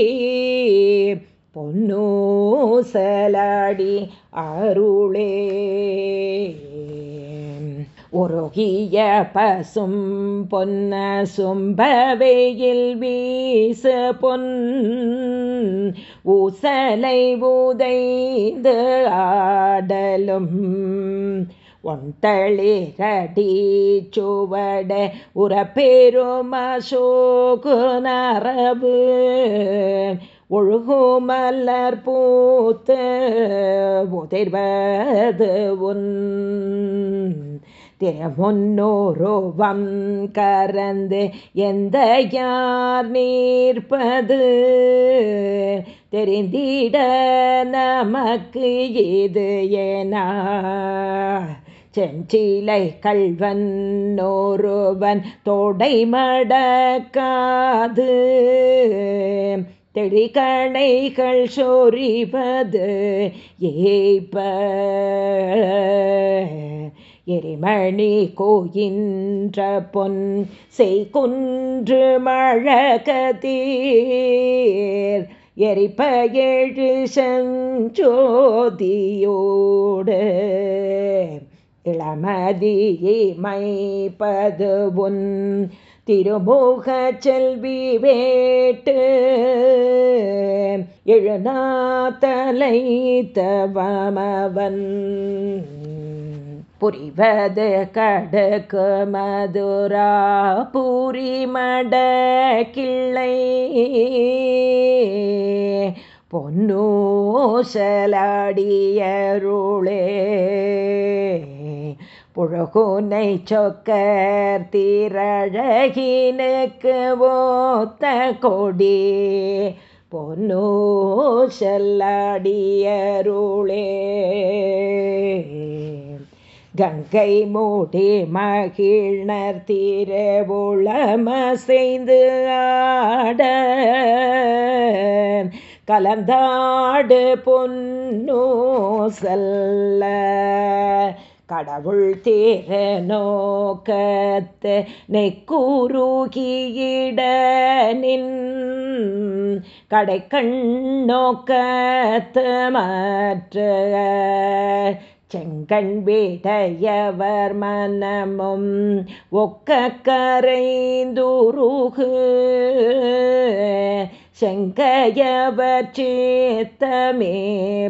பொன்னூசலாடி அருளே. உருகிய பசும் பொன்ன சும்பவையில் வீச பொன். ஊசலை உதைந்து ஆடலும் ஒன்தளிரடி சுவட உரப்பெரும் அசோகு நரபு ஒழுகுமல்லர் பூத்து உதிர்வது உன். திருமுன்னோருவம் கரந்து எந்த யார் நீர்ப்பது? தெரிந்திட நமக்கு இது ஏனா? செஞ்சிலை கல்வன் ஒருவன் தோடை மடக்காது. தெளிகணைகள் சொறிவது ஏப்ப எரிமணி கோயின்ற பொன் செய்குன்று மழகதீர். எரிப்ப ஏழு செஞ்சோதியோடு இளமதியை மைப்பது உன் திருமுக செல்வி வேட்டு. எழுநாத்தலை தவமவன் புரிவது கடக்கு மதுரா பூரி மட கிள்ளை பொன்னூசலாடியருளே. புழகுனை சொக்கர் தீரழகினுக்கு ஓத்த கொடி. பொன்னோ செல்லடியருளே. கங்கை மூடி மகிழ்னர் தீரவுளமசைந்து ஆட. கலந்தாடு பொன்னோ செல்ல. கடவுள் தேர நோக்கத்து நெக்குருகியிட நின். கடை கண்ணோக்கத்து மற்ற செங்கண் வேடையவர் மனமும் ஒக்க கரைந்துருகு. செங்கையவர் சேத்தமே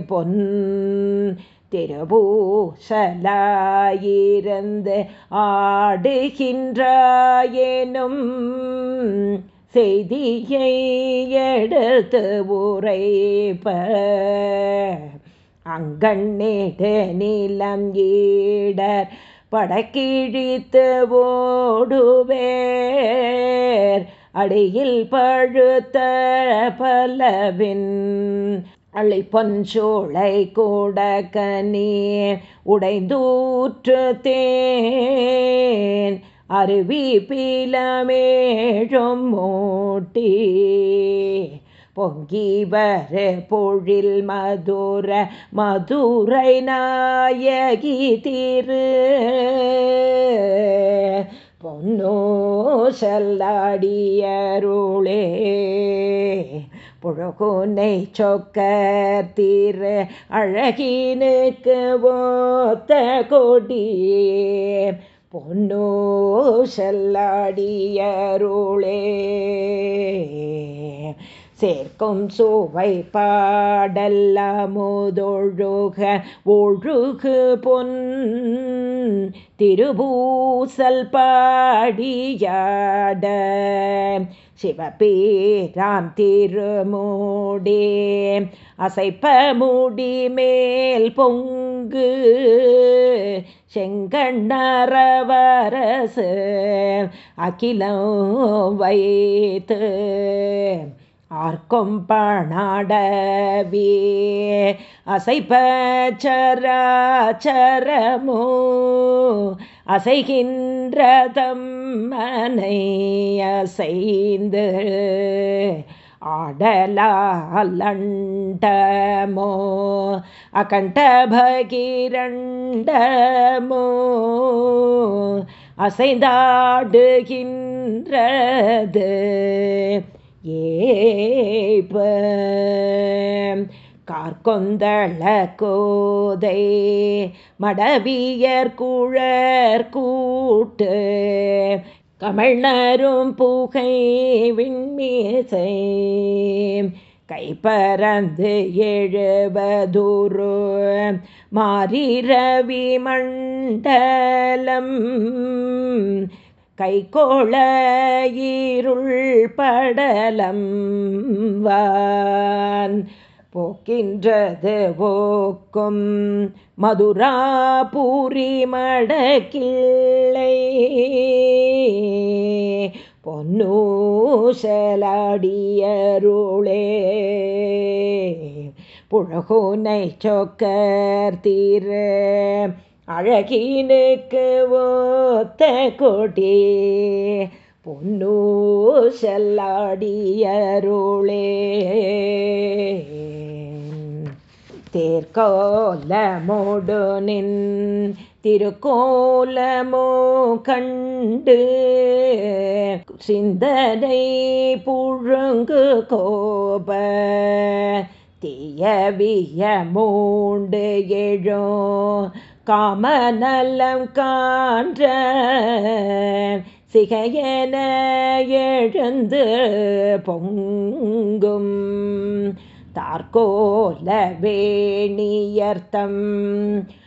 பொன். திருபூசலாயிருந்து ஆடுகின்றாயேனும் செய்தியை எடுத்து உரைப்ப. அங்கண்ணேடு நிலம் ஈடர் படக்கிழித்து ஓடுவேர். அடியில் பழுத்த பலவின் அள்ளி பஞ்சோளை கூட கனி உடைந்தூற்று தேன் அருவி பீலமேழும் மூட்டி பொங்கி வர பொழில் மதுர மதுரை நாயகி திரு. பொன்னோ செல்லாடியருளே புழகுனை சொக்க தீர அழகினுக்கு ஓத்த கொடி பொன்னோ செல்லாடியருளே. சேர்க்கும் சுவை பாடல்ல முதொழுக ஒழுகு பொன். திருபூசல் பாடியாட சிவபீராம் திருமூடி. அசைப்ப முடி மேல் பொங்கு செங்கண்ணரவரசு அகிலம் வைத்து ஆர்க்கும் பணாடவே. அசைப்பச்சராச்சரமோ அசைகின்றதம் மனை அசைந்து. ஆடலாலண்டமோ அகண்டபகிரண்டமோ அசைந்தாடுகின்றது. ஏப்ப கார்கொந்தள கோதை மடவியர் குழற் கூட்டு கமழ்நரும் புகை விண்மீசை கைப்பறந்து எழுபதுரு மாறிரவி மண்டலம் கைகோள ஈருள் படலம் வான் போக்கின்றது போக்கும் மதுராபூரி மடக்கிள்ளை பொன்னூசலாடியருளே. புழகோனை சொக்கர் தீர அழகினுக்கு ஓத்த கொடி பொன்னூ செல்லாடியருளே. தேர்கோலமோடு நின் திருக்கோலமோ கண்டு சிந்தனை புழுங்கு கோப தீயவிய மூண்டு எழும் காமநலம் கான்ற சிகையன எழுந்து பொங்கும். தார்கோல வேணியர்த்தம்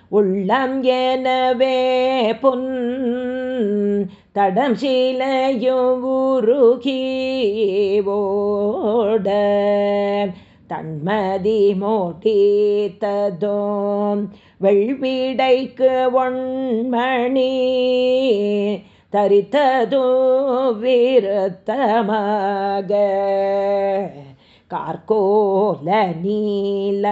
உள்ளம் எனவே பொன் தடம் சீலையும் உருகி ஓட தன்மதி மோட்டித்ததோம் வெள்வீடைக்கு ஒன்மணி தரித்ததோ விருத்தமாக. கார்கோல நீல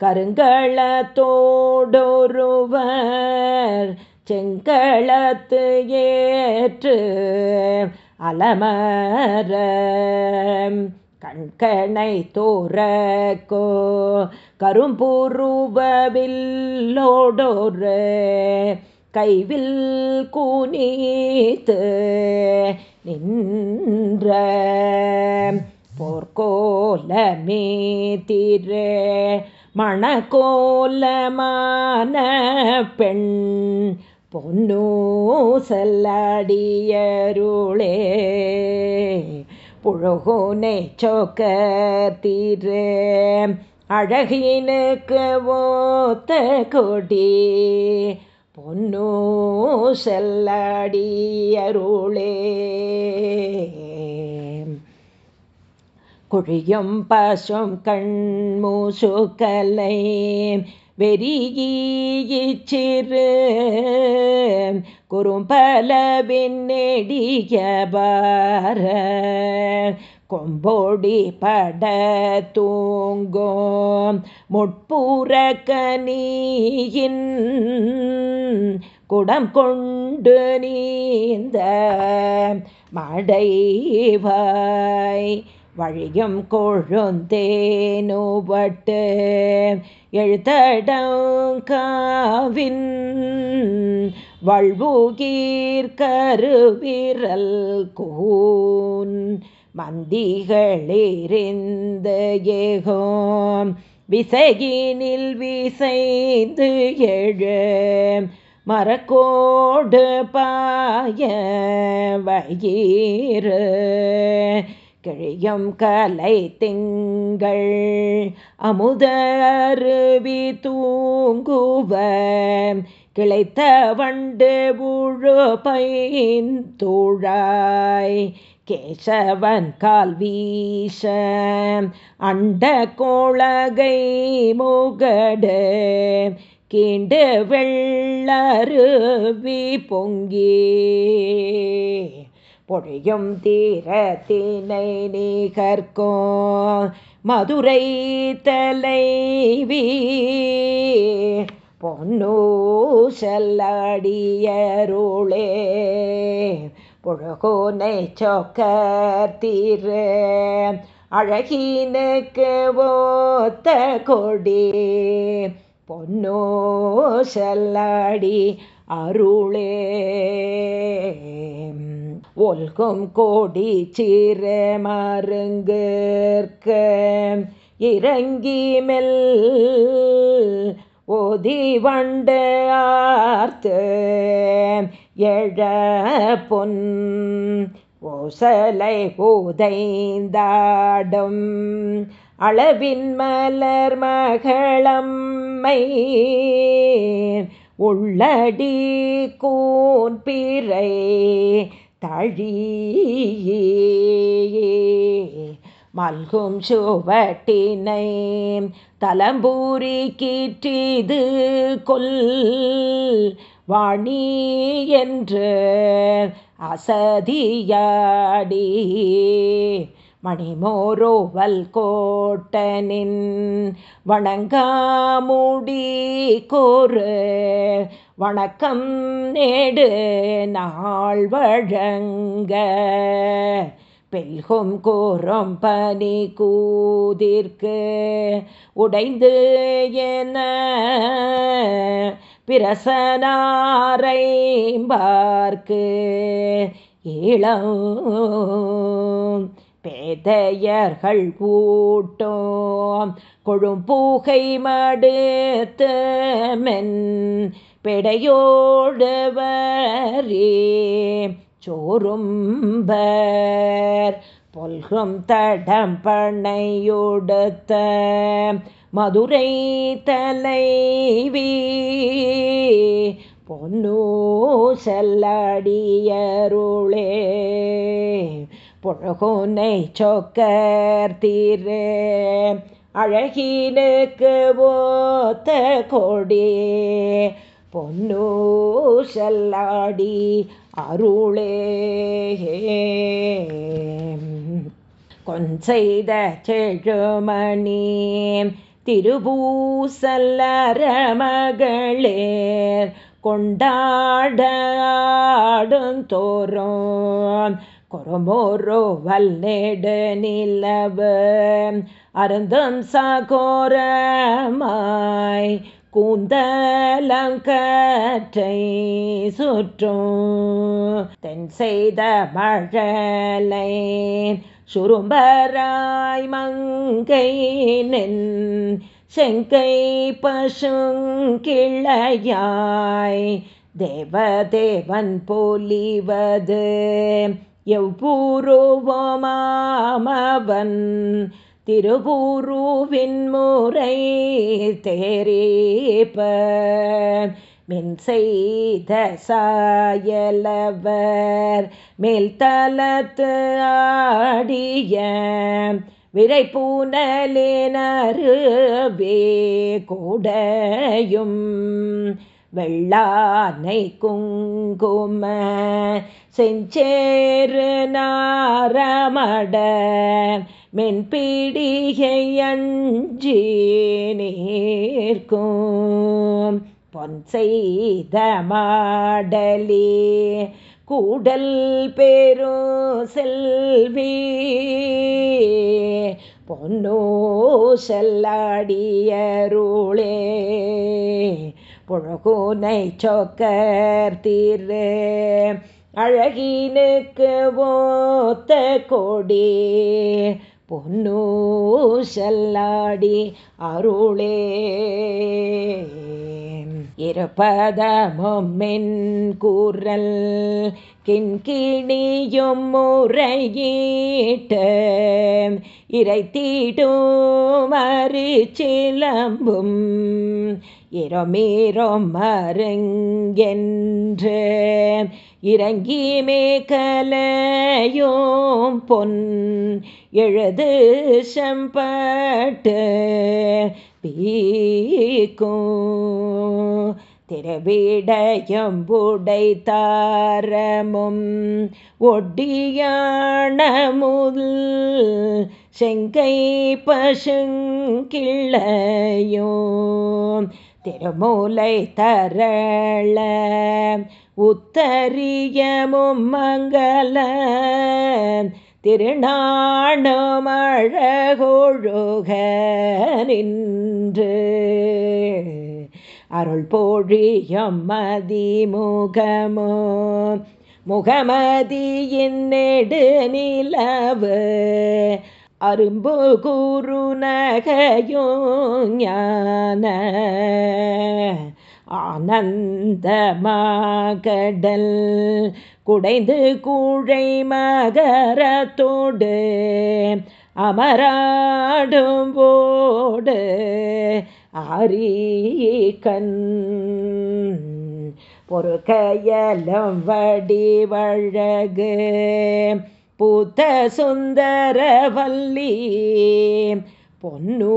கருங்களத்தோடொருவர் செங்களத்து ஏற்று அலமர. கண்கணை தோறக்கோ கரும்பூரூபவில்லோடோரு கைவில் கூனீத்து நின்ற போர்க்கோலமே திரு மணக்கோலமான பெண் பொன்னூ செல்லடியருளே புழகோனை சோக்க திரு. அழகினுக்கு ஓத்த கொடி பொன்னோ செல்லடியருளே. குழியும் பசும் கண்மூசுக்கலை வெறியிச்சிறு குறும்பலவின் நெடியபார கொம்போடி பட தூங்கும் முட்புறக்கனியின் குடம் கொண்டு நீந்த மடைவாய் வழியும் கொழுந்தேனுபட்டு எழுத்தடங்காவின் வழ்வுகீர் கருவிரல் கூன் மந்திகளெறிந்த ஏகோம் விசையினில் விசைந்து எழு மரக்கோடு பாய வயிறு கிழியும் கலை திங்கள் அமுதருவி தூங்குவ கிளைத்த வண்டு உழு பைந்தூழாய் கேசவன் கால் வீச அண்ட கோளகை முகடு கீண்டு வெள்ளருவி பொங்கி. பொழியும் தீரத்தினை நீகர்கோ மதுரை தலைவி பொன்னூ செல்லடியருளே பொழகோனை சொக்கத்தீர் அழகினுக்கு ஓத்த கொடி பொன்னோ செல்லாடி அருளே. ஒல்கும் கோடி சீர மருங்கிற்க இறங்கி மெல் ஓதி வண்டு ஆர்த்து. எழ பொன். ஓசலை பூதைந்தாடும் அளவின் மலர் மகளம்மை. உள்ளடி கூன் பிறை தழியே. மல்கும் சுவட்டினை தலம்பூரி கீற்றிது கொல். வாணி என்று அசதியாடி மணிமோரோவல் கோட்டனின் வணங்காமுடி கோரு வணக்கம் நேடு நாள் வழங்க. பெல்கும் கோரம் பனி கூதிர்க்கு உடைந்து என பிரசனாரை பார்க்கு இளம் பேதையர்கள் கூட்டோம். கொழும்பூகை மடுத்து மென் பெடையோடு சோரும்பர் பொல்கும் தடம் பண்ணையொடுத்த மதுரை தலைவி பொன்னூ செல்லடியருளே பொழகுனை சொக்கர் தீரு அழகினுக்கு ஓத்த கொடி பொன்னூ செல்லாடி அருளே. கொன்செய்த செழுமணி திருபூசல்லரமகளேர் கொண்டாடாடுந்தோறும் கொரமோரோ வல்நெடு நிலவு அருந்தும் சகோரமாய் கூந்தலங்கற்றை சுற்றும். தென் செய்த மழலை சுரும்பராய் மங்கை நின் செங்கை பசுங்கிளையாய் தேவதேவன் போலிவது. எவ்வூருவோமாமவன் திருவூருவின் முறை தேரேப்ப மென்செய்த சாயலவர் மேல் தலத்து ஆடிய விரைப்பூனலேனருவே கூடையும் வெள்ளானை குங்கும செஞ்சேரு நாரமட மென்பீடிகை அஞ்சி நேர்க்கும். பொன் மாடலே கூடல் பேரு செல்வி பொன்னோ செல்லாடியருளே. புழகூனை சொக்கர் தீர்வு அழகினுக்கு ஓத்த கொடி பொன்னூ செல்லாடி அருளே. இருப்பதமும் மென் கூறல் கிண்கிணியும் முறையீட்டு இறைத்தீடும் அரிச்சிலம்பும் இரமீரம் மருங்கென்று இறங்கி மேகலையும் பொன் எழுது செம்பட்டு பீக்கும் திரவிடயம்புடை தாரமும் செங்கை பசுங்கிள்ளையும் திருமூலை தரள உத்தரியமும் மங்கள திருநாணமழகொழுக நின் நின்று. அருள் போழியம் மதிமுகமோ? முகமதியின் நெடு நிலவு? அரும்பு குரு ஞான. ஆனந்தமாகடல் குடைந்து கூழை மகரத்தோடு. அமராடும் போடு ஆரீகன் பொறுக்கையலம் வடிவழகு பூத்த சுந்தர சுந்தரவல்லி பொன்னூசல்லாடியருளே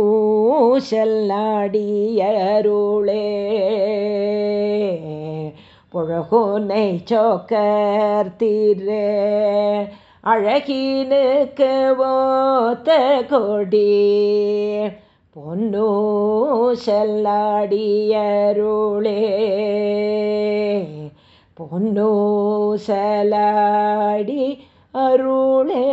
பொழகுனை சோக்கர் தீரே. அழகினுக்கு ஓத்த கொடி பொன்னோ பொன்னூசலாடி அருளே